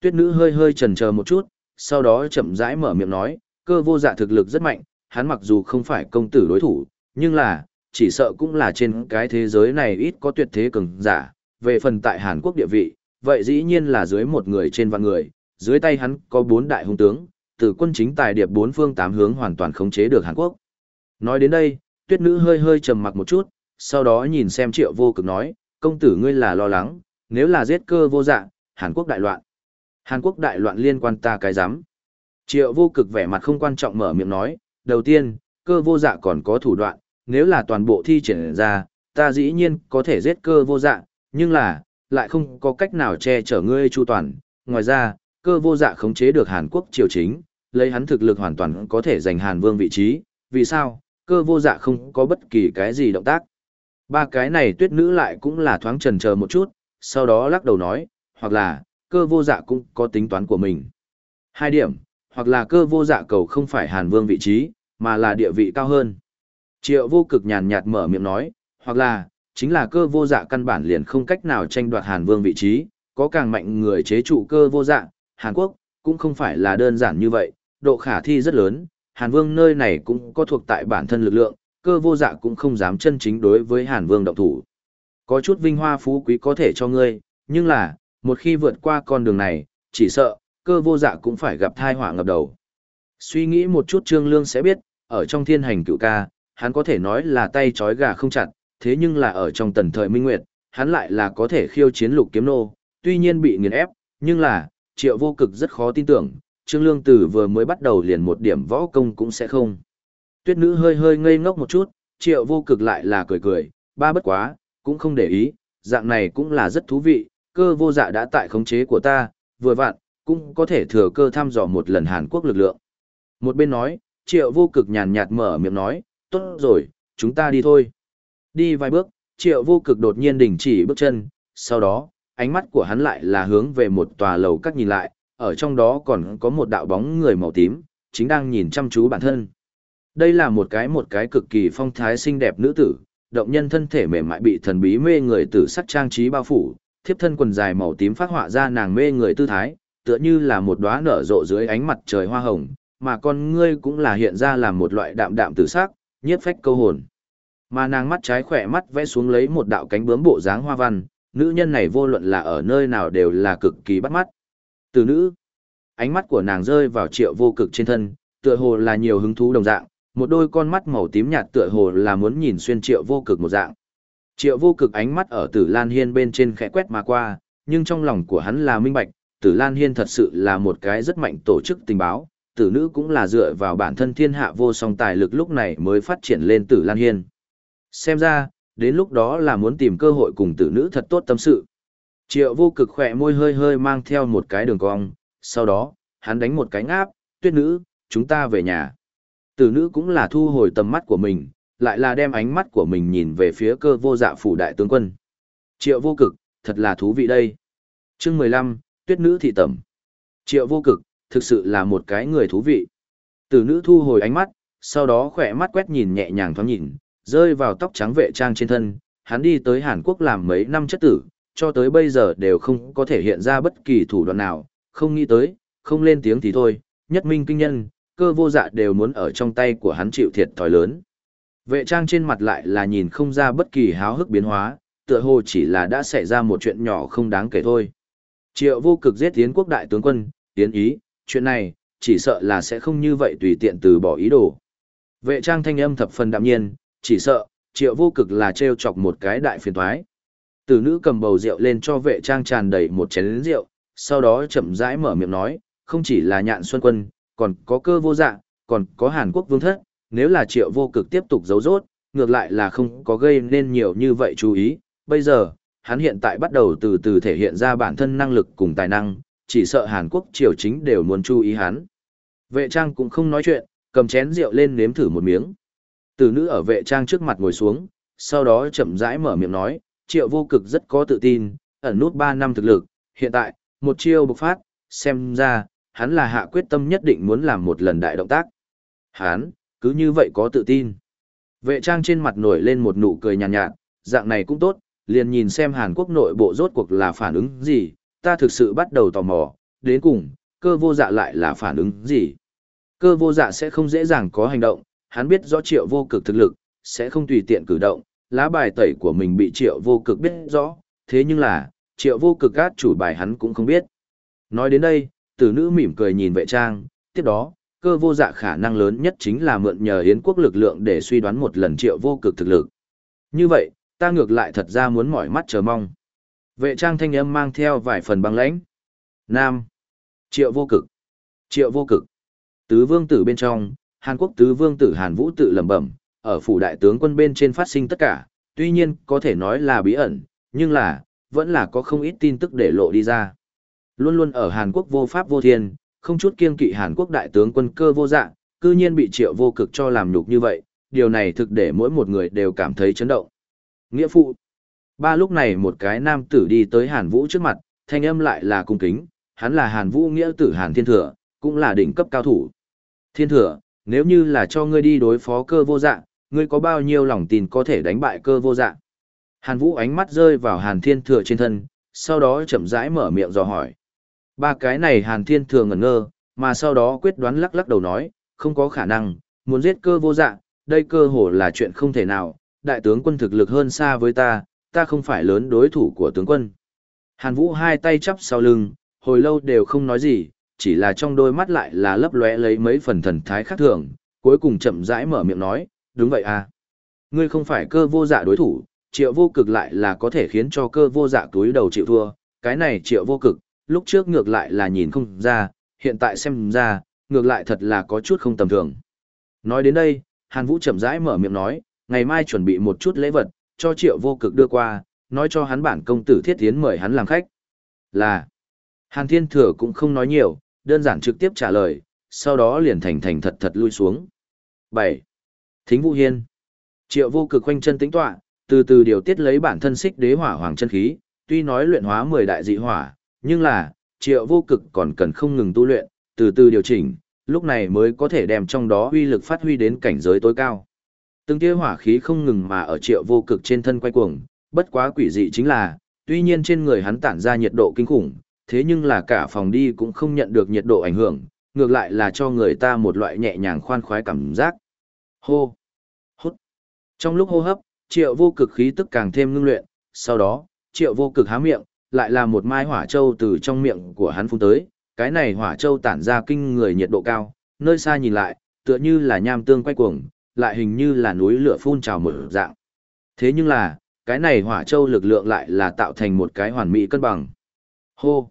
Tuyết nữ hơi hơi chần chờ một chút, sau đó chậm rãi mở miệng nói, cơ vô dạ thực lực rất mạnh, hắn mặc dù không phải công tử đối thủ, nhưng là, chỉ sợ cũng là trên cái thế giới này ít có tuyệt thế cường giả, về phần tại Hàn Quốc địa vị, vậy dĩ nhiên là dưới một người trên vạn người, dưới tay hắn có bốn đại hung tướng, từ quân chính tài điệp bốn phương tám hướng hoàn toàn khống chế được Hàn Quốc. Nói đến đây, tuyết nữ hơi hơi trầm mặc một chút, sau đó nhìn xem triệu vô cực nói, công tử ngươi là lo lắng, nếu là giết cơ vô dạng, Hàn Quốc đại loạn. Hàn Quốc đại loạn liên quan ta cái giám. Triệu vô cực vẻ mặt không quan trọng mở miệng nói, đầu tiên, cơ vô dạ còn có thủ đoạn, nếu là toàn bộ thi triển ra, ta dĩ nhiên có thể giết cơ vô dạ, nhưng là, lại không có cách nào che chở ngươi chu toàn. Ngoài ra, cơ vô dạ khống chế được Hàn Quốc triều chính, lấy hắn thực lực hoàn toàn có thể giành Hàn Vương vị trí. Vì sao? Cơ vô dạ không có bất kỳ cái gì động tác. Ba cái này tuyết nữ lại cũng là thoáng trần chờ một chút, sau đó lắc đầu nói, hoặc là, cơ vô dạ cũng có tính toán của mình. Hai điểm, hoặc là cơ vô dạ cầu không phải Hàn Vương vị trí, mà là địa vị cao hơn. Triệu vô cực nhàn nhạt mở miệng nói, hoặc là, chính là cơ vô dạ căn bản liền không cách nào tranh đoạt Hàn Vương vị trí, có càng mạnh người chế trụ cơ vô dạ, Hàn Quốc, cũng không phải là đơn giản như vậy, độ khả thi rất lớn, Hàn Vương nơi này cũng có thuộc tại bản thân lực lượng, cơ vô dạ cũng không dám chân chính đối với Hàn Vương động thủ. Có chút vinh hoa phú quý có thể cho ngươi, nhưng là, một khi vượt qua con đường này, chỉ sợ, cơ vô dạ cũng phải gặp thai họa ngập đầu. Suy nghĩ một chút Trương Lương sẽ biết, ở trong thiên hành cựu ca, hắn có thể nói là tay trói gà không chặt, thế nhưng là ở trong tần thời minh nguyệt, hắn lại là có thể khiêu chiến lục kiếm nô, tuy nhiên bị nghiền ép, nhưng là, triệu vô cực rất khó tin tưởng, Trương Lương Tử vừa mới bắt đầu liền một điểm võ công cũng sẽ không. Tuyết nữ hơi hơi ngây ngốc một chút, triệu vô cực lại là cười cười, ba bất quá, cũng không để ý, dạng này cũng là rất thú vị, cơ vô dạ đã tại khống chế của ta, vừa vặn, cũng có thể thừa cơ thăm dò một lần Hàn Quốc lực lượng. Một bên nói, triệu vô cực nhàn nhạt mở miệng nói, tốt rồi, chúng ta đi thôi. Đi vài bước, triệu vô cực đột nhiên đình chỉ bước chân, sau đó, ánh mắt của hắn lại là hướng về một tòa lầu các nhìn lại, ở trong đó còn có một đạo bóng người màu tím, chính đang nhìn chăm chú bản thân. Đây là một cái một cái cực kỳ phong thái xinh đẹp nữ tử, động nhân thân thể mềm mại bị thần bí mê người tử sắc trang trí bao phủ, thiếp thân quần dài màu tím phát họa ra nàng mê người tư thái, tựa như là một đóa nở rộ dưới ánh mặt trời hoa hồng, mà con ngươi cũng là hiện ra làm một loại đạm đạm tử sắc, nhiếp phách câu hồn. Mà nàng mắt trái khỏe mắt vẽ xuống lấy một đạo cánh bướm bộ dáng hoa văn, nữ nhân này vô luận là ở nơi nào đều là cực kỳ bắt mắt. Từ nữ, ánh mắt của nàng rơi vào triệu vô cực trên thân, tựa hồ là nhiều hứng thú đồng dạng, một đôi con mắt màu tím nhạt tựa hồ là muốn nhìn xuyên triệu vô cực một dạng. Triệu vô cực ánh mắt ở tử Lan Hiên bên trên khẽ quét mà qua, nhưng trong lòng của hắn là minh bạch, tử Lan Hiên thật sự là một cái rất mạnh tổ chức tình báo, tử nữ cũng là dựa vào bản thân thiên hạ vô song tài lực lúc này mới phát triển lên tử Lan Hiên. Xem ra, đến lúc đó là muốn tìm cơ hội cùng tử nữ thật tốt tâm sự. Triệu vô cực khỏe môi hơi hơi mang theo một cái đường cong, sau đó, hắn đánh một cái ngáp, tuyết nữ, chúng ta về nhà. Tử nữ cũng là thu hồi tầm mắt của mình, lại là đem ánh mắt của mình nhìn về phía cơ vô dạ phủ đại tướng quân. Triệu vô cực, thật là thú vị đây. chương 15, tuyết nữ thị tẩm. Triệu vô cực, thực sự là một cái người thú vị. Tử nữ thu hồi ánh mắt, sau đó khỏe mắt quét nhìn nhẹ nhàng thoáng nhìn, rơi vào tóc trắng vệ trang trên thân, hắn đi tới Hàn Quốc làm mấy năm chất tử, cho tới bây giờ đều không có thể hiện ra bất kỳ thủ đoạn nào, không nghĩ tới, không lên tiếng thì thôi, nhất minh kinh nhân, cơ vô dạ đều muốn ở trong tay của hắn chịu thiệt thòi lớn. Vệ trang trên mặt lại là nhìn không ra bất kỳ háo hức biến hóa, tựa hồ chỉ là đã xảy ra một chuyện nhỏ không đáng kể thôi. Triệu vô cực giết tiến quốc đại tướng quân, tiến ý, chuyện này, chỉ sợ là sẽ không như vậy tùy tiện từ bỏ ý đồ. Vệ trang thanh âm thập phần đạm nhiên, chỉ sợ, triệu vô cực là treo chọc một cái đại phiền thoái. Tử nữ cầm bầu rượu lên cho vệ trang tràn đầy một chén rượu, sau đó chậm rãi mở miệng nói, không chỉ là nhạn xuân quân, còn có cơ vô dạng còn có Hàn Quốc vương thất, nếu là triệu vô cực tiếp tục giấu rốt, ngược lại là không có gây nên nhiều như vậy chú ý. Bây giờ, hắn hiện tại bắt đầu từ từ thể hiện ra bản thân năng lực cùng tài năng, chỉ sợ Hàn Quốc triều chính đều muốn chú ý hắn. Vệ trang cũng không nói chuyện, cầm chén rượu lên nếm thử một miếng. Tử nữ ở vệ trang trước mặt ngồi xuống, sau đó chậm rãi mở miệng nói, triệu vô cực rất có tự tin, ẩn nút 3 năm thực lực, hiện tại, một chiêu bộc phát, xem ra, hắn là hạ quyết tâm nhất định muốn làm một lần đại động tác. Hắn, cứ như vậy có tự tin. Vệ trang trên mặt nổi lên một nụ cười nhàn nhạt, nhạt, dạng này cũng tốt, liền nhìn xem Hàn Quốc nội bộ rốt cuộc là phản ứng gì, ta thực sự bắt đầu tò mò, đến cùng, cơ vô dạ lại là phản ứng gì. Cơ vô dạ sẽ không dễ dàng có hành động, hắn biết rõ triệu vô cực thực lực, sẽ không tùy tiện cử động, lá bài tẩy của mình bị triệu vô cực biết rõ, thế nhưng là, triệu vô cực át chủ bài hắn cũng không biết. Nói đến đây, tử nữ mỉm cười nhìn vệ trang, tiếp đó, cơ vô dạ khả năng lớn nhất chính là mượn nhờ Yến quốc lực lượng để suy đoán một lần triệu vô cực thực lực. Như vậy, ta ngược lại thật ra muốn mỏi mắt chờ mong. Vệ trang thanh âm mang theo vài phần băng lãnh. Nam. Triệu vô cực. Triệu vô cực. Tứ vương tử bên trong, Hàn Quốc tứ vương tử Hàn Vũ tự lẩm bẩm, ở phủ đại tướng quân bên trên phát sinh tất cả, tuy nhiên có thể nói là bí ẩn, nhưng là, vẫn là có không ít tin tức để lộ đi ra. Luôn luôn ở Hàn Quốc vô pháp vô thiên, không chút kiêng kỵ Hàn Quốc đại tướng quân cơ vô dạng, cư nhiên bị triệu vô cực cho làm nhục như vậy, điều này thực để mỗi một người đều cảm thấy chấn động. Nghĩa phụ. Ba lúc này một cái nam tử đi tới Hàn Vũ trước mặt, thanh âm lại là cung kính, hắn là Hàn Vũ nghĩa tử Hàn Thiên Thừa, cũng là đỉnh cấp cao thủ. Thiên Thừa, nếu như là cho ngươi đi đối phó cơ vô dạng, ngươi có bao nhiêu lòng tin có thể đánh bại cơ vô dạng? Hàn Vũ ánh mắt rơi vào Hàn Thiên Thừa trên thân, sau đó chậm rãi mở miệng dò hỏi. Ba cái này Hàn Thiên Thừa ngẩn ngơ, mà sau đó quyết đoán lắc lắc đầu nói, không có khả năng, muốn giết cơ vô dạng, đây cơ hồ là chuyện không thể nào, đại tướng quân thực lực hơn xa với ta, ta không phải lớn đối thủ của tướng quân. Hàn Vũ hai tay chắp sau lưng, hồi lâu đều không nói gì, chỉ là trong đôi mắt lại là lấp lóe lấy mấy phần thần thái khác thường, cuối cùng chậm rãi mở miệng nói, đúng vậy à. Ngươi không phải cơ vô dạ đối thủ, triệu vô cực lại là có thể khiến cho cơ vô dạ túi đầu chịu thua, cái này triệu vô cực, lúc trước ngược lại là nhìn không ra, hiện tại xem ra, ngược lại thật là có chút không tầm thường. Nói đến đây, Hàn Vũ chậm rãi mở miệng nói, ngày mai chuẩn bị một chút lễ vật, cho triệu vô cực đưa qua, nói cho hắn bản công tử thiết tiến mời hắn làm khách. Là, Hàn Thiên Thừa cũng không nói nhiều, đơn giản trực tiếp trả lời, sau đó liền thành thành thật thật lui xuống. 7. Thính Vũ Hiên Triệu vô cực quanh chân tĩnh tọa, từ từ điều tiết lấy bản thân xích đế hỏa hoàng chân khí, tuy nói luyện hóa 10 đại dị hỏa, nhưng là, triệu vô cực còn cần không ngừng tu luyện, từ từ điều chỉnh, lúc này mới có thể đem trong đó uy lực phát huy đến cảnh giới tối cao. Từng tia hỏa khí không ngừng mà ở triệu vô cực trên thân quay cuồng, bất quá quỷ dị chính là, tuy nhiên trên người hắn tản ra nhiệt độ kinh khủng, thế nhưng là cả phòng đi cũng không nhận được nhiệt độ ảnh hưởng, ngược lại là cho người ta một loại nhẹ nhàng khoan khoái cảm giác. Hô! Hút! Trong lúc hô hấp, triệu vô cực khí tức càng thêm ngưng luyện, sau đó, triệu vô cực há miệng, lại là một mai hỏa châu từ trong miệng của hắn phun tới, cái này hỏa châu tản ra kinh người nhiệt độ cao, nơi xa nhìn lại, tựa như là nham tương quay cuồng, lại hình như là núi lửa phun trào mở dạng. Thế nhưng là, cái này hỏa châu lực lượng lại là tạo thành một cái hoàn mỹ cân bằng. Hô!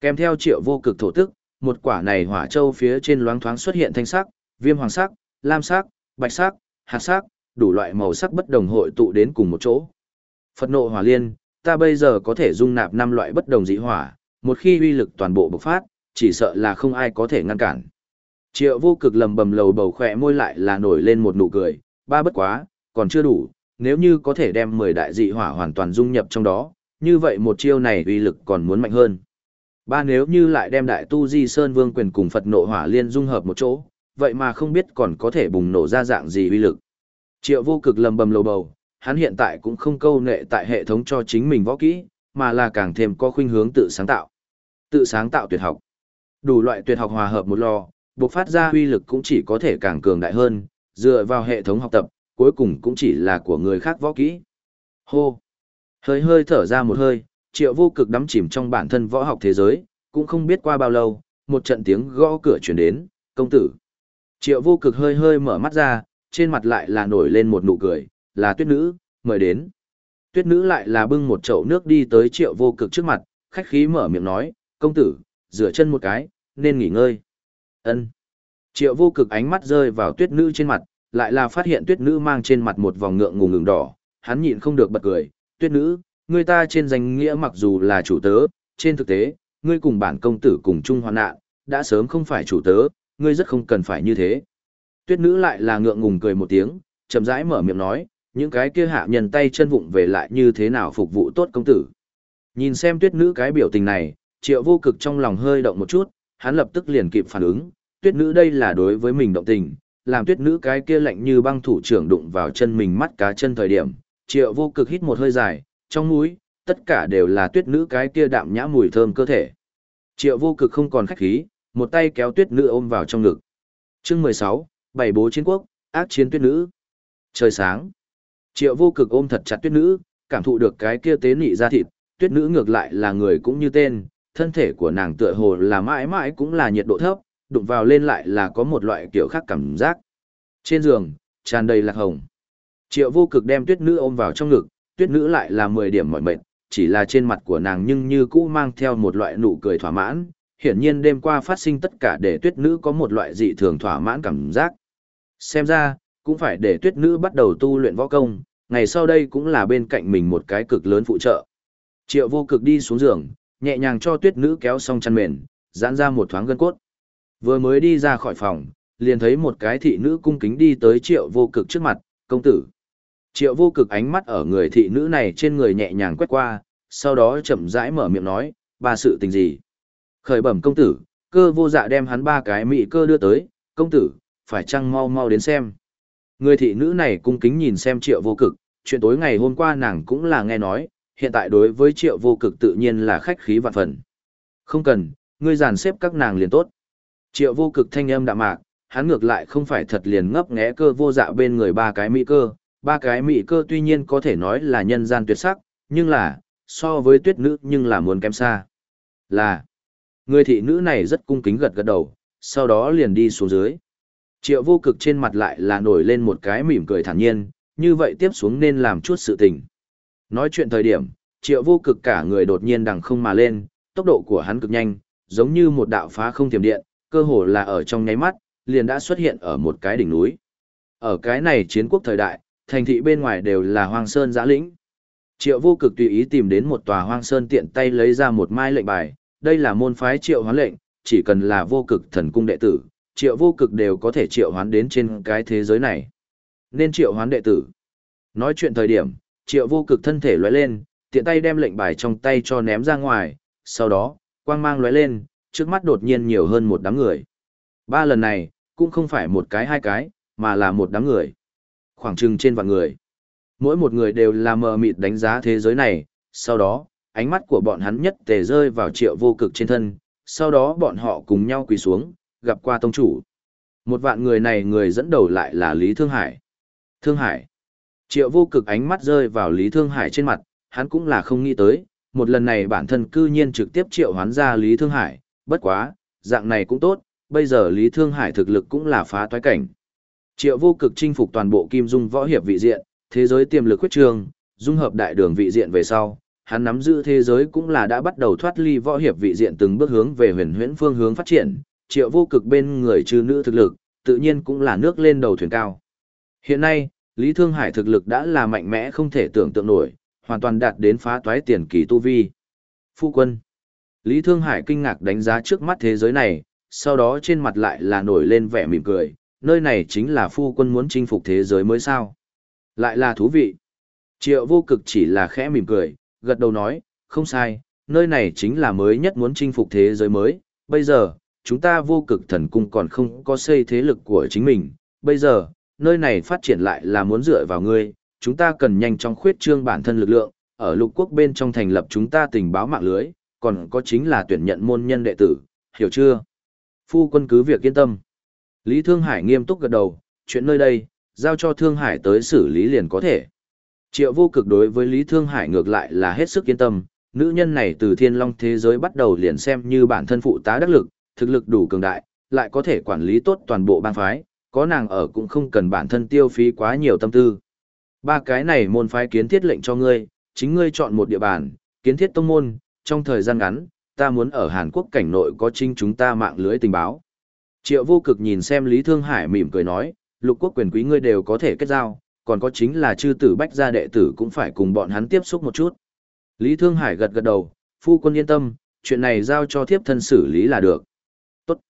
Kèm theo triệu vô cực thổ tức, một quả này hỏa châu phía trên loáng thoáng xuất hiện thanh sắc, viêm hoàng sắc, lam sắc, bạch sắc, hạt sắc, đủ loại màu sắc bất đồng hội tụ đến cùng một chỗ. Phật nộ hỏa liên, ta bây giờ có thể dung nạp năm loại bất đồng dị hỏa, một khi uy lực toàn bộ bộc phát, chỉ sợ là không ai có thể ngăn cản. Triệu vô cực lầm bầm lầu bầu khỏe môi lại là nổi lên một nụ cười, ba bất quá, còn chưa đủ, nếu như có thể đem 10 đại dị hỏa hoàn toàn dung nhập trong đó, như vậy một chiêu này uy lực còn muốn mạnh hơn. Ba nếu như lại đem đại tu di sơn vương quyền cùng Phật nộ hỏa liên dung hợp một chỗ, vậy mà không biết còn có thể bùng nổ ra dạng gì uy lực. Triệu vô cực lầm bầm lầu bầu, hắn hiện tại cũng không câu nệ tại hệ thống cho chính mình võ kỹ, mà là càng thêm có khuynh hướng tự sáng tạo. Tự sáng tạo tuyệt học. Đủ loại tuyệt học hòa hợp một lò, bộc phát ra uy lực cũng chỉ có thể càng cường đại hơn, dựa vào hệ thống học tập, cuối cùng cũng chỉ là của người khác võ kỹ. Hô! Hơi hơi thở ra một hơi, triệu vô cực đắm chìm trong bản thân võ học thế giới, cũng không biết qua bao lâu, một trận tiếng gõ cửa chuyển đến, công tử. Triệu vô cực hơi hơi mở mắt ra, trên mặt lại là nổi lên một nụ cười, là tuyết nữ, mời đến. Tuyết nữ lại là bưng một chậu nước đi tới triệu vô cực trước mặt, khách khí mở miệng nói, công tử, rửa chân một cái, nên nghỉ ngơi ân Triệu vô cực ánh mắt rơi vào tuyết nữ trên mặt, lại là phát hiện tuyết nữ mang trên mặt một vòng ngượng ngùng ngừng đỏ, hắn nhịn không được bật cười, tuyết nữ, người ta trên danh nghĩa mặc dù là chủ tớ, trên thực tế, ngươi cùng bản công tử cùng chung hoạn nạn, đã sớm không phải chủ tớ, ngươi rất không cần phải như thế. Tuyết nữ lại là ngượng ngùng cười một tiếng, chậm rãi mở miệng nói, những cái kia hạ nhân tay chân vụng về lại như thế nào phục vụ tốt công tử. Nhìn xem tuyết nữ cái biểu tình này, triệu vô cực trong lòng hơi động một chút, hắn lập tức liền kịp phản ứng, tuyết nữ đây là đối với mình động tình, làm tuyết nữ cái kia lạnh như băng thủ trưởng đụng vào chân mình mắt cá chân thời điểm, triệu vô cực hít một hơi dài, trong mũi, tất cả đều là tuyết nữ cái kia đạm nhã mùi thơm cơ thể. Triệu vô cực không còn khách khí, một tay kéo tuyết nữ ôm vào trong ngực. chương 16, bảy bố chiến quốc, ác chiến tuyết nữ. Trời sáng. Triệu vô cực ôm thật chặt tuyết nữ, cảm thụ được cái kia tế nị ra thịt, tuyết nữ ngược lại là người cũng như tên, thân thể của nàng tựa hồ là mãi mãi cũng là nhiệt độ thấp, đụng vào lên lại là có một loại kiểu khác cảm giác. Trên giường, tràn đầy lạc hồng. Triệu vô cực đem tuyết nữ ôm vào trong ngực, tuyết nữ lại là 10 điểm mỏi mệt, chỉ là trên mặt của nàng nhưng như cũ mang theo một loại nụ cười thỏa mãn. Hiển nhiên đêm qua phát sinh tất cả để tuyết nữ có một loại dị thường thỏa mãn cảm giác. Xem ra, cũng phải để tuyết nữ bắt đầu tu luyện võ công, ngày sau đây cũng là bên cạnh mình một cái cực lớn phụ trợ. Triệu vô cực đi xuống giường, nhẹ nhàng cho tuyết nữ kéo xong chăn mền, giãn ra một thoáng gân cốt. Vừa mới đi ra khỏi phòng, liền thấy một cái thị nữ cung kính đi tới triệu vô cực trước mặt, công tử. Triệu vô cực ánh mắt ở người thị nữ này trên người nhẹ nhàng quét qua, sau đó chậm rãi mở miệng nói, ba sự tình gì. Khởi bẩm công tử, cơ vô dạ đem hắn ba cái mị cơ đưa tới, công tử, phải chăng mau mau đến xem. Người thị nữ này cung kính nhìn xem triệu vô cực, chuyện tối ngày hôm qua nàng cũng là nghe nói, hiện tại đối với triệu vô cực tự nhiên là khách khí vạn phần. Không cần, ngươi dàn xếp các nàng liền tốt. Triệu vô cực thanh âm đạm mạc, hắn ngược lại không phải thật liền ngấp nghé cơ vô dạ bên người ba cái mỹ cơ, ba cái mỹ cơ tuy nhiên có thể nói là nhân gian tuyệt sắc, nhưng là, so với tuyết nữ nhưng là muốn kém xa. Là, người thị nữ này rất cung kính gật gật đầu, sau đó liền đi xuống dưới. Triệu vô cực trên mặt lại là nổi lên một cái mỉm cười thản nhiên, như vậy tiếp xuống nên làm chút sự tình. Nói chuyện thời điểm, triệu vô cực cả người đột nhiên đằng không mà lên, tốc độ của hắn cực nhanh, giống như một đạo phá không tiềm điện, cơ hồ là ở trong nháy mắt, liền đã xuất hiện ở một cái đỉnh núi. Ở cái này chiến quốc thời đại, thành thị bên ngoài đều là hoang sơn giã lĩnh. Triệu vô cực tùy ý tìm đến một tòa hoang sơn tiện tay lấy ra một mai lệnh bài, đây là môn phái triệu hoán lệnh, chỉ cần là vô cực thần cung đệ tử, triệu vô cực đều có thể triệu hoán đến trên cái thế giới này. Nên triệu hoán đệ tử. Nói chuyện thời điểm, triệu vô cực thân thể lóe lên, tiện tay đem lệnh bài trong tay cho ném ra ngoài, sau đó, quang mang lóe lên, trước mắt đột nhiên nhiều hơn một đám người. Ba lần này, cũng không phải một cái hai cái, mà là một đám người. Khoảng chừng trên vạn người. Mỗi một người đều là mờ mịt đánh giá thế giới này, sau đó, ánh mắt của bọn hắn nhất tề rơi vào triệu vô cực trên thân, sau đó bọn họ cùng nhau quỳ xuống, gặp qua tông chủ. Một vạn người này người dẫn đầu lại là Lý Thương Hải. Thương Hải. Triệu vô cực ánh mắt rơi vào Lý Thương Hải trên mặt, hắn cũng là không nghĩ tới, một lần này bản thân cư nhiên trực tiếp triệu hoán ra Lý Thương Hải, bất quá, dạng này cũng tốt, bây giờ Lý Thương Hải thực lực cũng là phá toái cảnh. Triệu vô cực chinh phục toàn bộ kim dung võ hiệp vị diện, thế giới tiềm lực huyết trường, dung hợp đại đường vị diện về sau, hắn nắm giữ thế giới cũng là đã bắt đầu thoát ly võ hiệp vị diện từng bước hướng về huyền huyễn phương hướng phát triển, triệu vô cực bên người trừ nữ thực lực, tự nhiên cũng là nước lên đầu thuyền cao. Hiện nay, Lý Thương Hải thực lực đã là mạnh mẽ không thể tưởng tượng nổi, hoàn toàn đạt đến phá toái tiền kỳ tu vi. Phu quân. Lý Thương Hải kinh ngạc đánh giá trước mắt thế giới này, sau đó trên mặt lại là nổi lên vẻ mỉm cười, nơi này chính là phu quân muốn chinh phục thế giới mới sao. Lại là thú vị. Triệu vô cực chỉ là khẽ mỉm cười, gật đầu nói, không sai, nơi này chính là mới nhất muốn chinh phục thế giới mới, bây giờ, chúng ta vô cực thần cung còn không có xây thế lực của chính mình, bây giờ, nơi này phát triển lại là muốn dựa vào ngươi, chúng ta cần nhanh chóng khuyết trương bản thân lực lượng, ở lục quốc bên trong thành lập chúng ta tình báo mạng lưới, còn có chính là tuyển nhận môn nhân đệ tử, hiểu chưa? Phu quân cứ việc yên tâm. Lý Thương Hải nghiêm túc gật đầu, chuyện nơi đây, giao cho Thương Hải tới xử lý liền có thể. Triệu vô cực đối với Lý Thương Hải ngược lại là hết sức yên tâm, nữ nhân này từ thiên long thế giới bắt đầu liền xem như bản thân phụ tá đắc lực, thực lực đủ cường đại, lại có thể quản lý tốt toàn bộ bang phái, có nàng ở cũng không cần bản thân tiêu phí quá nhiều tâm tư. Ba cái này môn phái kiến thiết lệnh cho ngươi, chính ngươi chọn một địa bàn, kiến thiết tông môn, trong thời gian ngắn, ta muốn ở Hàn Quốc cảnh nội có trinh chúng ta mạng lưới tình báo. Triệu vô cực nhìn xem Lý Thương Hải mỉm cười nói, lục quốc quyền quý ngươi đều có thể kết giao, còn có chính là chư tử bách gia đệ tử cũng phải cùng bọn hắn tiếp xúc một chút. Lý Thương Hải gật gật đầu, phu quân yên tâm, chuyện này giao cho thiếp thân xử lý là được. Tốt.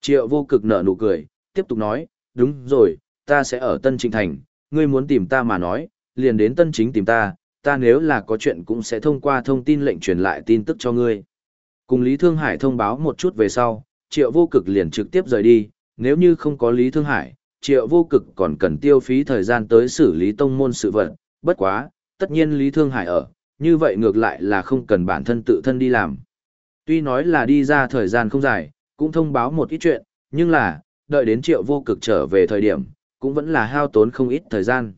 Triệu vô cực nở nụ cười, tiếp tục nói, đúng rồi, ta sẽ ở Tân Trịnh Thành, ngươi muốn tìm ta mà nói, liền đến Tân Chính tìm ta, ta nếu là có chuyện cũng sẽ thông qua thông tin lệnh truyền lại tin tức cho ngươi. Cùng Lý Thương Hải thông báo một chút về sau, Triệu vô cực liền trực tiếp rời đi, nếu như không có Lý Thương Hải, Triệu vô cực còn cần tiêu phí thời gian tới xử lý tông môn sự vật, bất quá, tất nhiên Lý Thương Hải ở, như vậy ngược lại là không cần bản thân tự thân đi làm. Tuy nói là đi ra thời gian không dài, cũng thông báo một ít chuyện, nhưng là, đợi đến triệu vô cực trở về thời điểm, cũng vẫn là hao tốn không ít thời gian.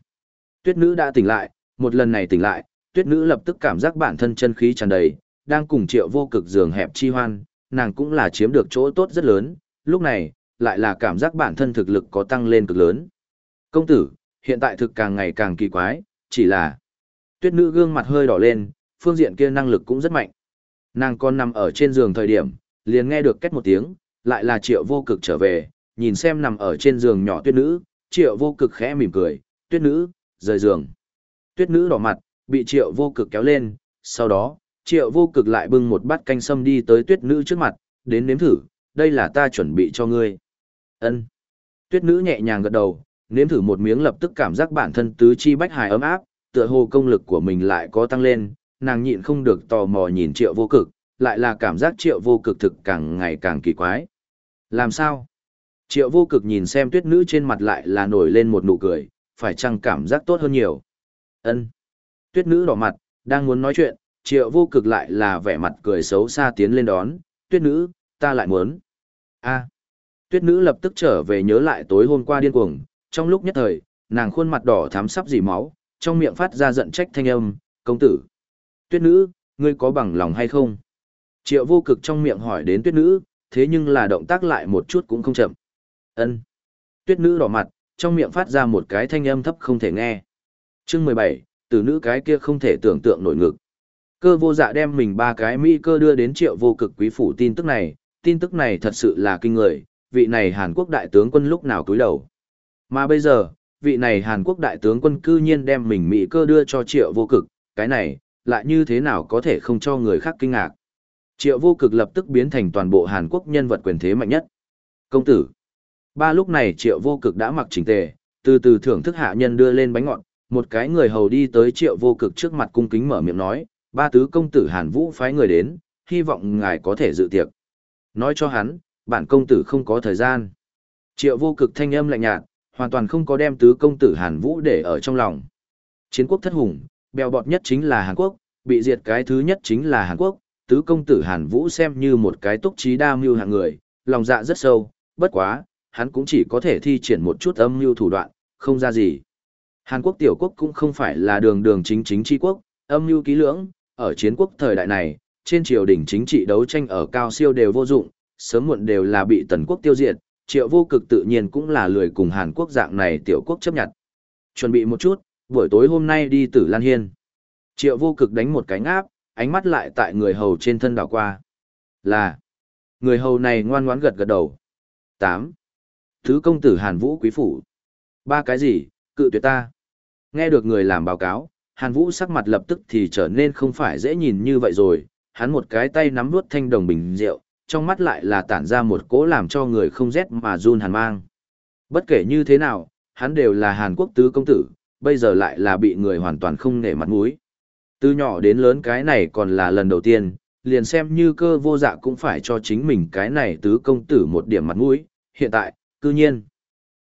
Tuyết nữ đã tỉnh lại, một lần này tỉnh lại, tuyết nữ lập tức cảm giác bản thân chân khí tràn đầy, đang cùng triệu vô cực giường hẹp chi hoan, nàng cũng là chiếm được chỗ tốt rất lớn, lúc này, lại là cảm giác bản thân thực lực có tăng lên cực lớn. Công tử, hiện tại thực càng ngày càng kỳ quái, chỉ là tuyết nữ gương mặt hơi đỏ lên, phương diện kia năng lực cũng rất mạnh. Nàng còn nằm ở trên giường thời điểm, liền nghe được két một tiếng, lại là triệu vô cực trở về, nhìn xem nằm ở trên giường nhỏ tuyết nữ, triệu vô cực khẽ mỉm cười, tuyết nữ, rời giường. Tuyết nữ đỏ mặt, bị triệu vô cực kéo lên, sau đó, triệu vô cực lại bưng một bát canh sâm đi tới tuyết nữ trước mặt, đến nếm thử, đây là ta chuẩn bị cho ngươi. ân Tuyết nữ nhẹ nhàng gật đầu, nếm thử một miếng lập tức cảm giác bản thân tứ chi bách hài ấm áp, tựa hồ công lực của mình lại có tăng lên, nàng nhịn không được tò mò nhìn triệu vô cực, lại là cảm giác triệu vô cực thực càng ngày càng kỳ quái. Làm sao? Triệu vô cực nhìn xem tuyết nữ trên mặt lại là nổi lên một nụ cười, phải chăng cảm giác tốt hơn nhiều ân Tuyết nữ đỏ mặt, đang muốn nói chuyện, triệu vô cực lại là vẻ mặt cười xấu xa tiến lên đón, tuyết nữ, ta lại muốn. a Tuyết nữ lập tức trở về nhớ lại tối hôm qua điên cuồng, trong lúc nhất thời, nàng khuôn mặt đỏ thắm sắp dì máu, trong miệng phát ra giận trách thanh âm, công tử. Tuyết nữ, ngươi có bằng lòng hay không? Triệu vô cực trong miệng hỏi đến tuyết nữ, thế nhưng là động tác lại một chút cũng không chậm. ân Tuyết nữ đỏ mặt, trong miệng phát ra một cái thanh âm thấp không thể nghe. Chương mười bảy từ nữ cái kia không thể tưởng tượng nổi ngực. Cơ vô dạ đem mình ba cái mỹ cơ đưa đến triệu vô cực quý phủ tin tức này, tin tức này thật sự là kinh người, vị này Hàn Quốc đại tướng quân lúc nào cúi đầu. Mà bây giờ, vị này Hàn Quốc đại tướng quân cư nhiên đem mình mỹ cơ đưa cho triệu vô cực, cái này, lại như thế nào có thể không cho người khác kinh ngạc. Triệu vô cực lập tức biến thành toàn bộ Hàn Quốc nhân vật quyền thế mạnh nhất. Công tử. Ba lúc này triệu vô cực đã mặc chỉnh tề, từ từ thưởng thức hạ nhân đưa lên bánh ngọt, một cái người hầu đi tới triệu vô cực trước mặt cung kính mở miệng nói, ba tứ công tử Hàn Vũ phái người đến, hy vọng ngài có thể dự tiệc. Nói cho hắn, bản công tử không có thời gian. Triệu vô cực thanh âm lạnh nhạt, hoàn toàn không có đem tứ công tử Hàn Vũ để ở trong lòng. Chiến quốc thất hùng, bèo bọt nhất chính là Hàn Quốc, bị diệt cái thứ nhất chính là Hàn Quốc, tứ công tử Hàn Vũ xem như một cái túc trí đa mưu hạng người, lòng dạ rất sâu, bất quá, hắn cũng chỉ có thể thi triển một chút âm mưu thủ đoạn, không ra gì. Hàn Quốc tiểu quốc cũng không phải là đường đường chính chính tri quốc, âm mưu ký lưỡng, ở chiến quốc thời đại này, trên triều đình chính trị đấu tranh ở cao siêu đều vô dụng, sớm muộn đều là bị tần quốc tiêu diệt, triệu vô cực tự nhiên cũng là lười cùng Hàn Quốc dạng này tiểu quốc chấp nhận. Chuẩn bị một chút, buổi tối hôm nay đi tử Lan Hiên. Triệu vô cực đánh một cái ngáp ánh mắt lại tại người hầu trên thân đảo qua. Là, người hầu này ngoan ngoãn gật gật đầu. 8. Thứ công tử Hàn Vũ quý phủ. Ba cái gì, cự tuyệt ta. Nghe được người làm báo cáo, Hàn Vũ sắc mặt lập tức thì trở nên không phải dễ nhìn như vậy rồi, hắn một cái tay nắm nuốt thanh đồng bình rượu, trong mắt lại là tản ra một cỗ làm cho người không rét mà run hàn mang. Bất kể như thế nào, hắn đều là Hàn Quốc tứ công tử, bây giờ lại là bị người hoàn toàn không nể mặt mũi. Từ nhỏ đến lớn cái này còn là lần đầu tiên, liền xem như cơ vô dạ cũng phải cho chính mình cái này tứ công tử một điểm mặt mũi, hiện tại, cư nhiên.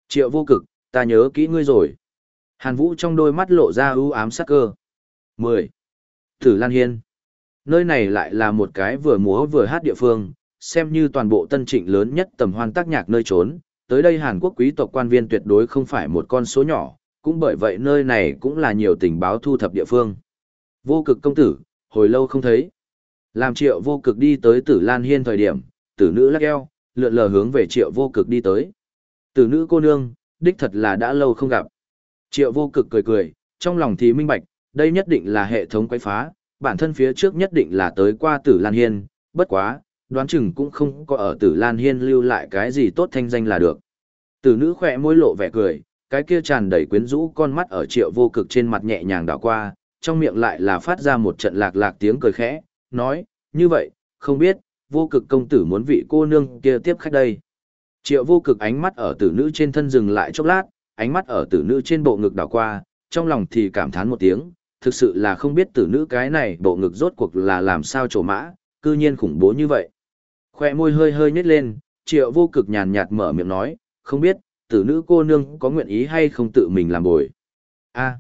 Triệu vô cực, ta nhớ kỹ ngươi rồi. Hàn Vũ trong đôi mắt lộ ra ưu ám sắc cơ. 10. Tử Lan Hiên. Nơi này lại là một cái vừa múa vừa hát địa phương, xem như toàn bộ tân trịnh lớn nhất tầm hoan tác nhạc nơi trốn. Tới đây Hàn Quốc quý tộc quan viên tuyệt đối không phải một con số nhỏ, cũng bởi vậy nơi này cũng là nhiều tình báo thu thập địa phương. Vô cực công tử, hồi lâu không thấy. Làm triệu vô cực đi tới tử Lan Hiên thời điểm, tử nữ lắc eo, lượn lờ hướng về triệu vô cực đi tới. Tử nữ cô nương, đích thật là đã lâu không gặp. Triệu vô cực cười cười, trong lòng thì minh bạch, đây nhất định là hệ thống quấy phá, bản thân phía trước nhất định là tới qua tử Lan Hiên, bất quá, đoán chừng cũng không có ở tử Lan Hiên lưu lại cái gì tốt thanh danh là được. Tử nữ khỏe môi lộ vẻ cười, cái kia tràn đầy quyến rũ con mắt ở triệu vô cực trên mặt nhẹ nhàng đảo qua, trong miệng lại là phát ra một trận lạc lạc tiếng cười khẽ, nói, như vậy, không biết, vô cực công tử muốn vị cô nương kia tiếp khách đây. Triệu vô cực ánh mắt ở tử nữ trên thân dừng lại chốc lát, ánh mắt ở tử nữ trên bộ ngực đảo qua, trong lòng thì cảm thán một tiếng, thực sự là không biết tử nữ cái này bộ ngực rốt cuộc là làm sao trổ mã, cư nhiên khủng bố như vậy. Khoe môi hơi hơi nhếch lên, triệu vô cực nhàn nhạt mở miệng nói, không biết, tử nữ cô nương có nguyện ý hay không tự mình làm bồi. a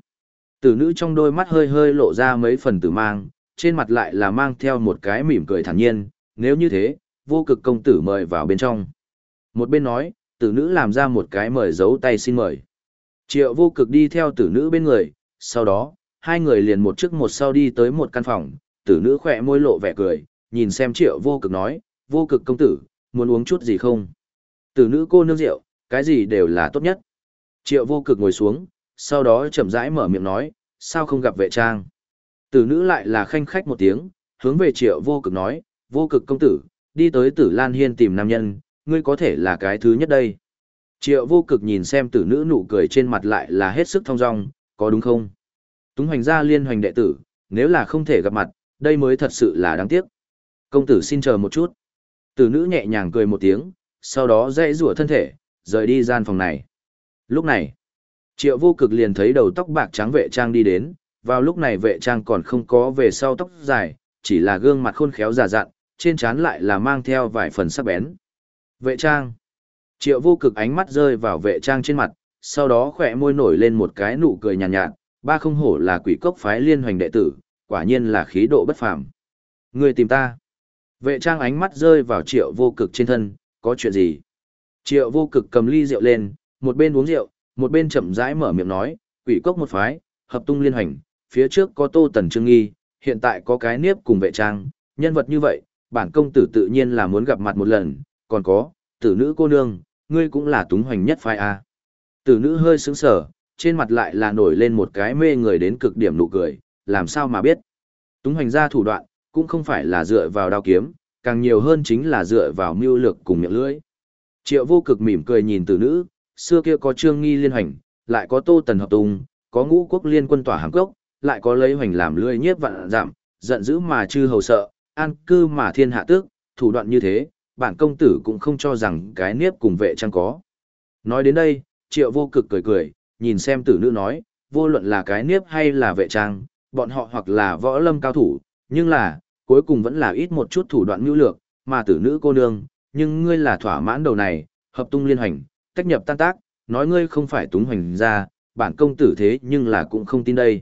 tử nữ trong đôi mắt hơi hơi lộ ra mấy phần tử mang, trên mặt lại là mang theo một cái mỉm cười thản nhiên, nếu như thế, vô cực công tử mời vào bên trong. Một bên nói, tử nữ làm ra một cái mời giấu tay xin mời. Triệu vô cực đi theo tử nữ bên người, sau đó, hai người liền một trước một sau đi tới một căn phòng, tử nữ khỏe môi lộ vẻ cười, nhìn xem triệu vô cực nói, vô cực công tử, muốn uống chút gì không? Tử nữ cô nương rượu, cái gì đều là tốt nhất. Triệu vô cực ngồi xuống, sau đó chậm rãi mở miệng nói, sao không gặp vệ trang? Tử nữ lại là khanh khách một tiếng, hướng về triệu vô cực nói, vô cực công tử, đi tới tử Lan Hiên tìm nam nhân, ngươi có thể là cái thứ nhất đây. Triệu vô cực nhìn xem tử nữ nụ cười trên mặt lại là hết sức thong dong, có đúng không? Túng hoành gia liên hoành đệ tử, nếu là không thể gặp mặt, đây mới thật sự là đáng tiếc. Công tử xin chờ một chút. Tử nữ nhẹ nhàng cười một tiếng, sau đó dãy rủa thân thể, rời đi gian phòng này. Lúc này, triệu vô cực liền thấy đầu tóc bạc trắng vệ trang đi đến, vào lúc này vệ trang còn không có về sau tóc dài, chỉ là gương mặt khôn khéo già dặn, trên trán lại là mang theo vài phần sắc bén. Vệ trang. Triệu vô cực ánh mắt rơi vào vệ trang trên mặt, sau đó khỏe môi nổi lên một cái nụ cười nhàn nhạt, nhạt, ba không hổ là quỷ cốc phái liên hoành đệ tử, quả nhiên là khí độ bất phàm. Người tìm ta. Vệ trang ánh mắt rơi vào triệu vô cực trên thân, có chuyện gì? Triệu vô cực cầm ly rượu lên, một bên uống rượu, một bên chậm rãi mở miệng nói, quỷ cốc một phái, hợp tung liên hoành, phía trước có tô tần trương nghi, hiện tại có cái niếp cùng vệ trang, nhân vật như vậy, bản công tử tự nhiên là muốn gặp mặt một lần, còn có, tử nữ cô nương, ngươi cũng là túng hoành nhất phái a. Tử nữ hơi sững sờ, trên mặt lại là nổi lên một cái mê người đến cực điểm nụ cười, làm sao mà biết. Túng hoành ra thủ đoạn, cũng không phải là dựa vào đao kiếm, càng nhiều hơn chính là dựa vào mưu lược cùng miệng lưỡi. Triệu vô cực mỉm cười nhìn tử nữ, xưa kia có trương nghi liên hoành, lại có tô tần hợp tùng, có ngũ quốc liên quân tỏa hàng cốc, lại có lấy hoành làm lưỡi nhiếp vạn giảm, giận dữ mà chư hầu sợ, an cư mà thiên hạ tước, thủ đoạn như thế, bản công tử cũng không cho rằng cái niếp cùng vệ trang có. Nói đến đây, triệu vô cực cười cười, nhìn xem tử nữ nói, vô luận là cái niếp hay là vệ trang, bọn họ hoặc là võ lâm cao thủ, nhưng là, cuối cùng vẫn là ít một chút thủ đoạn nhu lược, mà tử nữ cô nương, nhưng ngươi là thỏa mãn đầu này, hợp tung liên hành, cách nhập tan tác, nói ngươi không phải túng hoành ra, bản công tử thế nhưng là cũng không tin đây.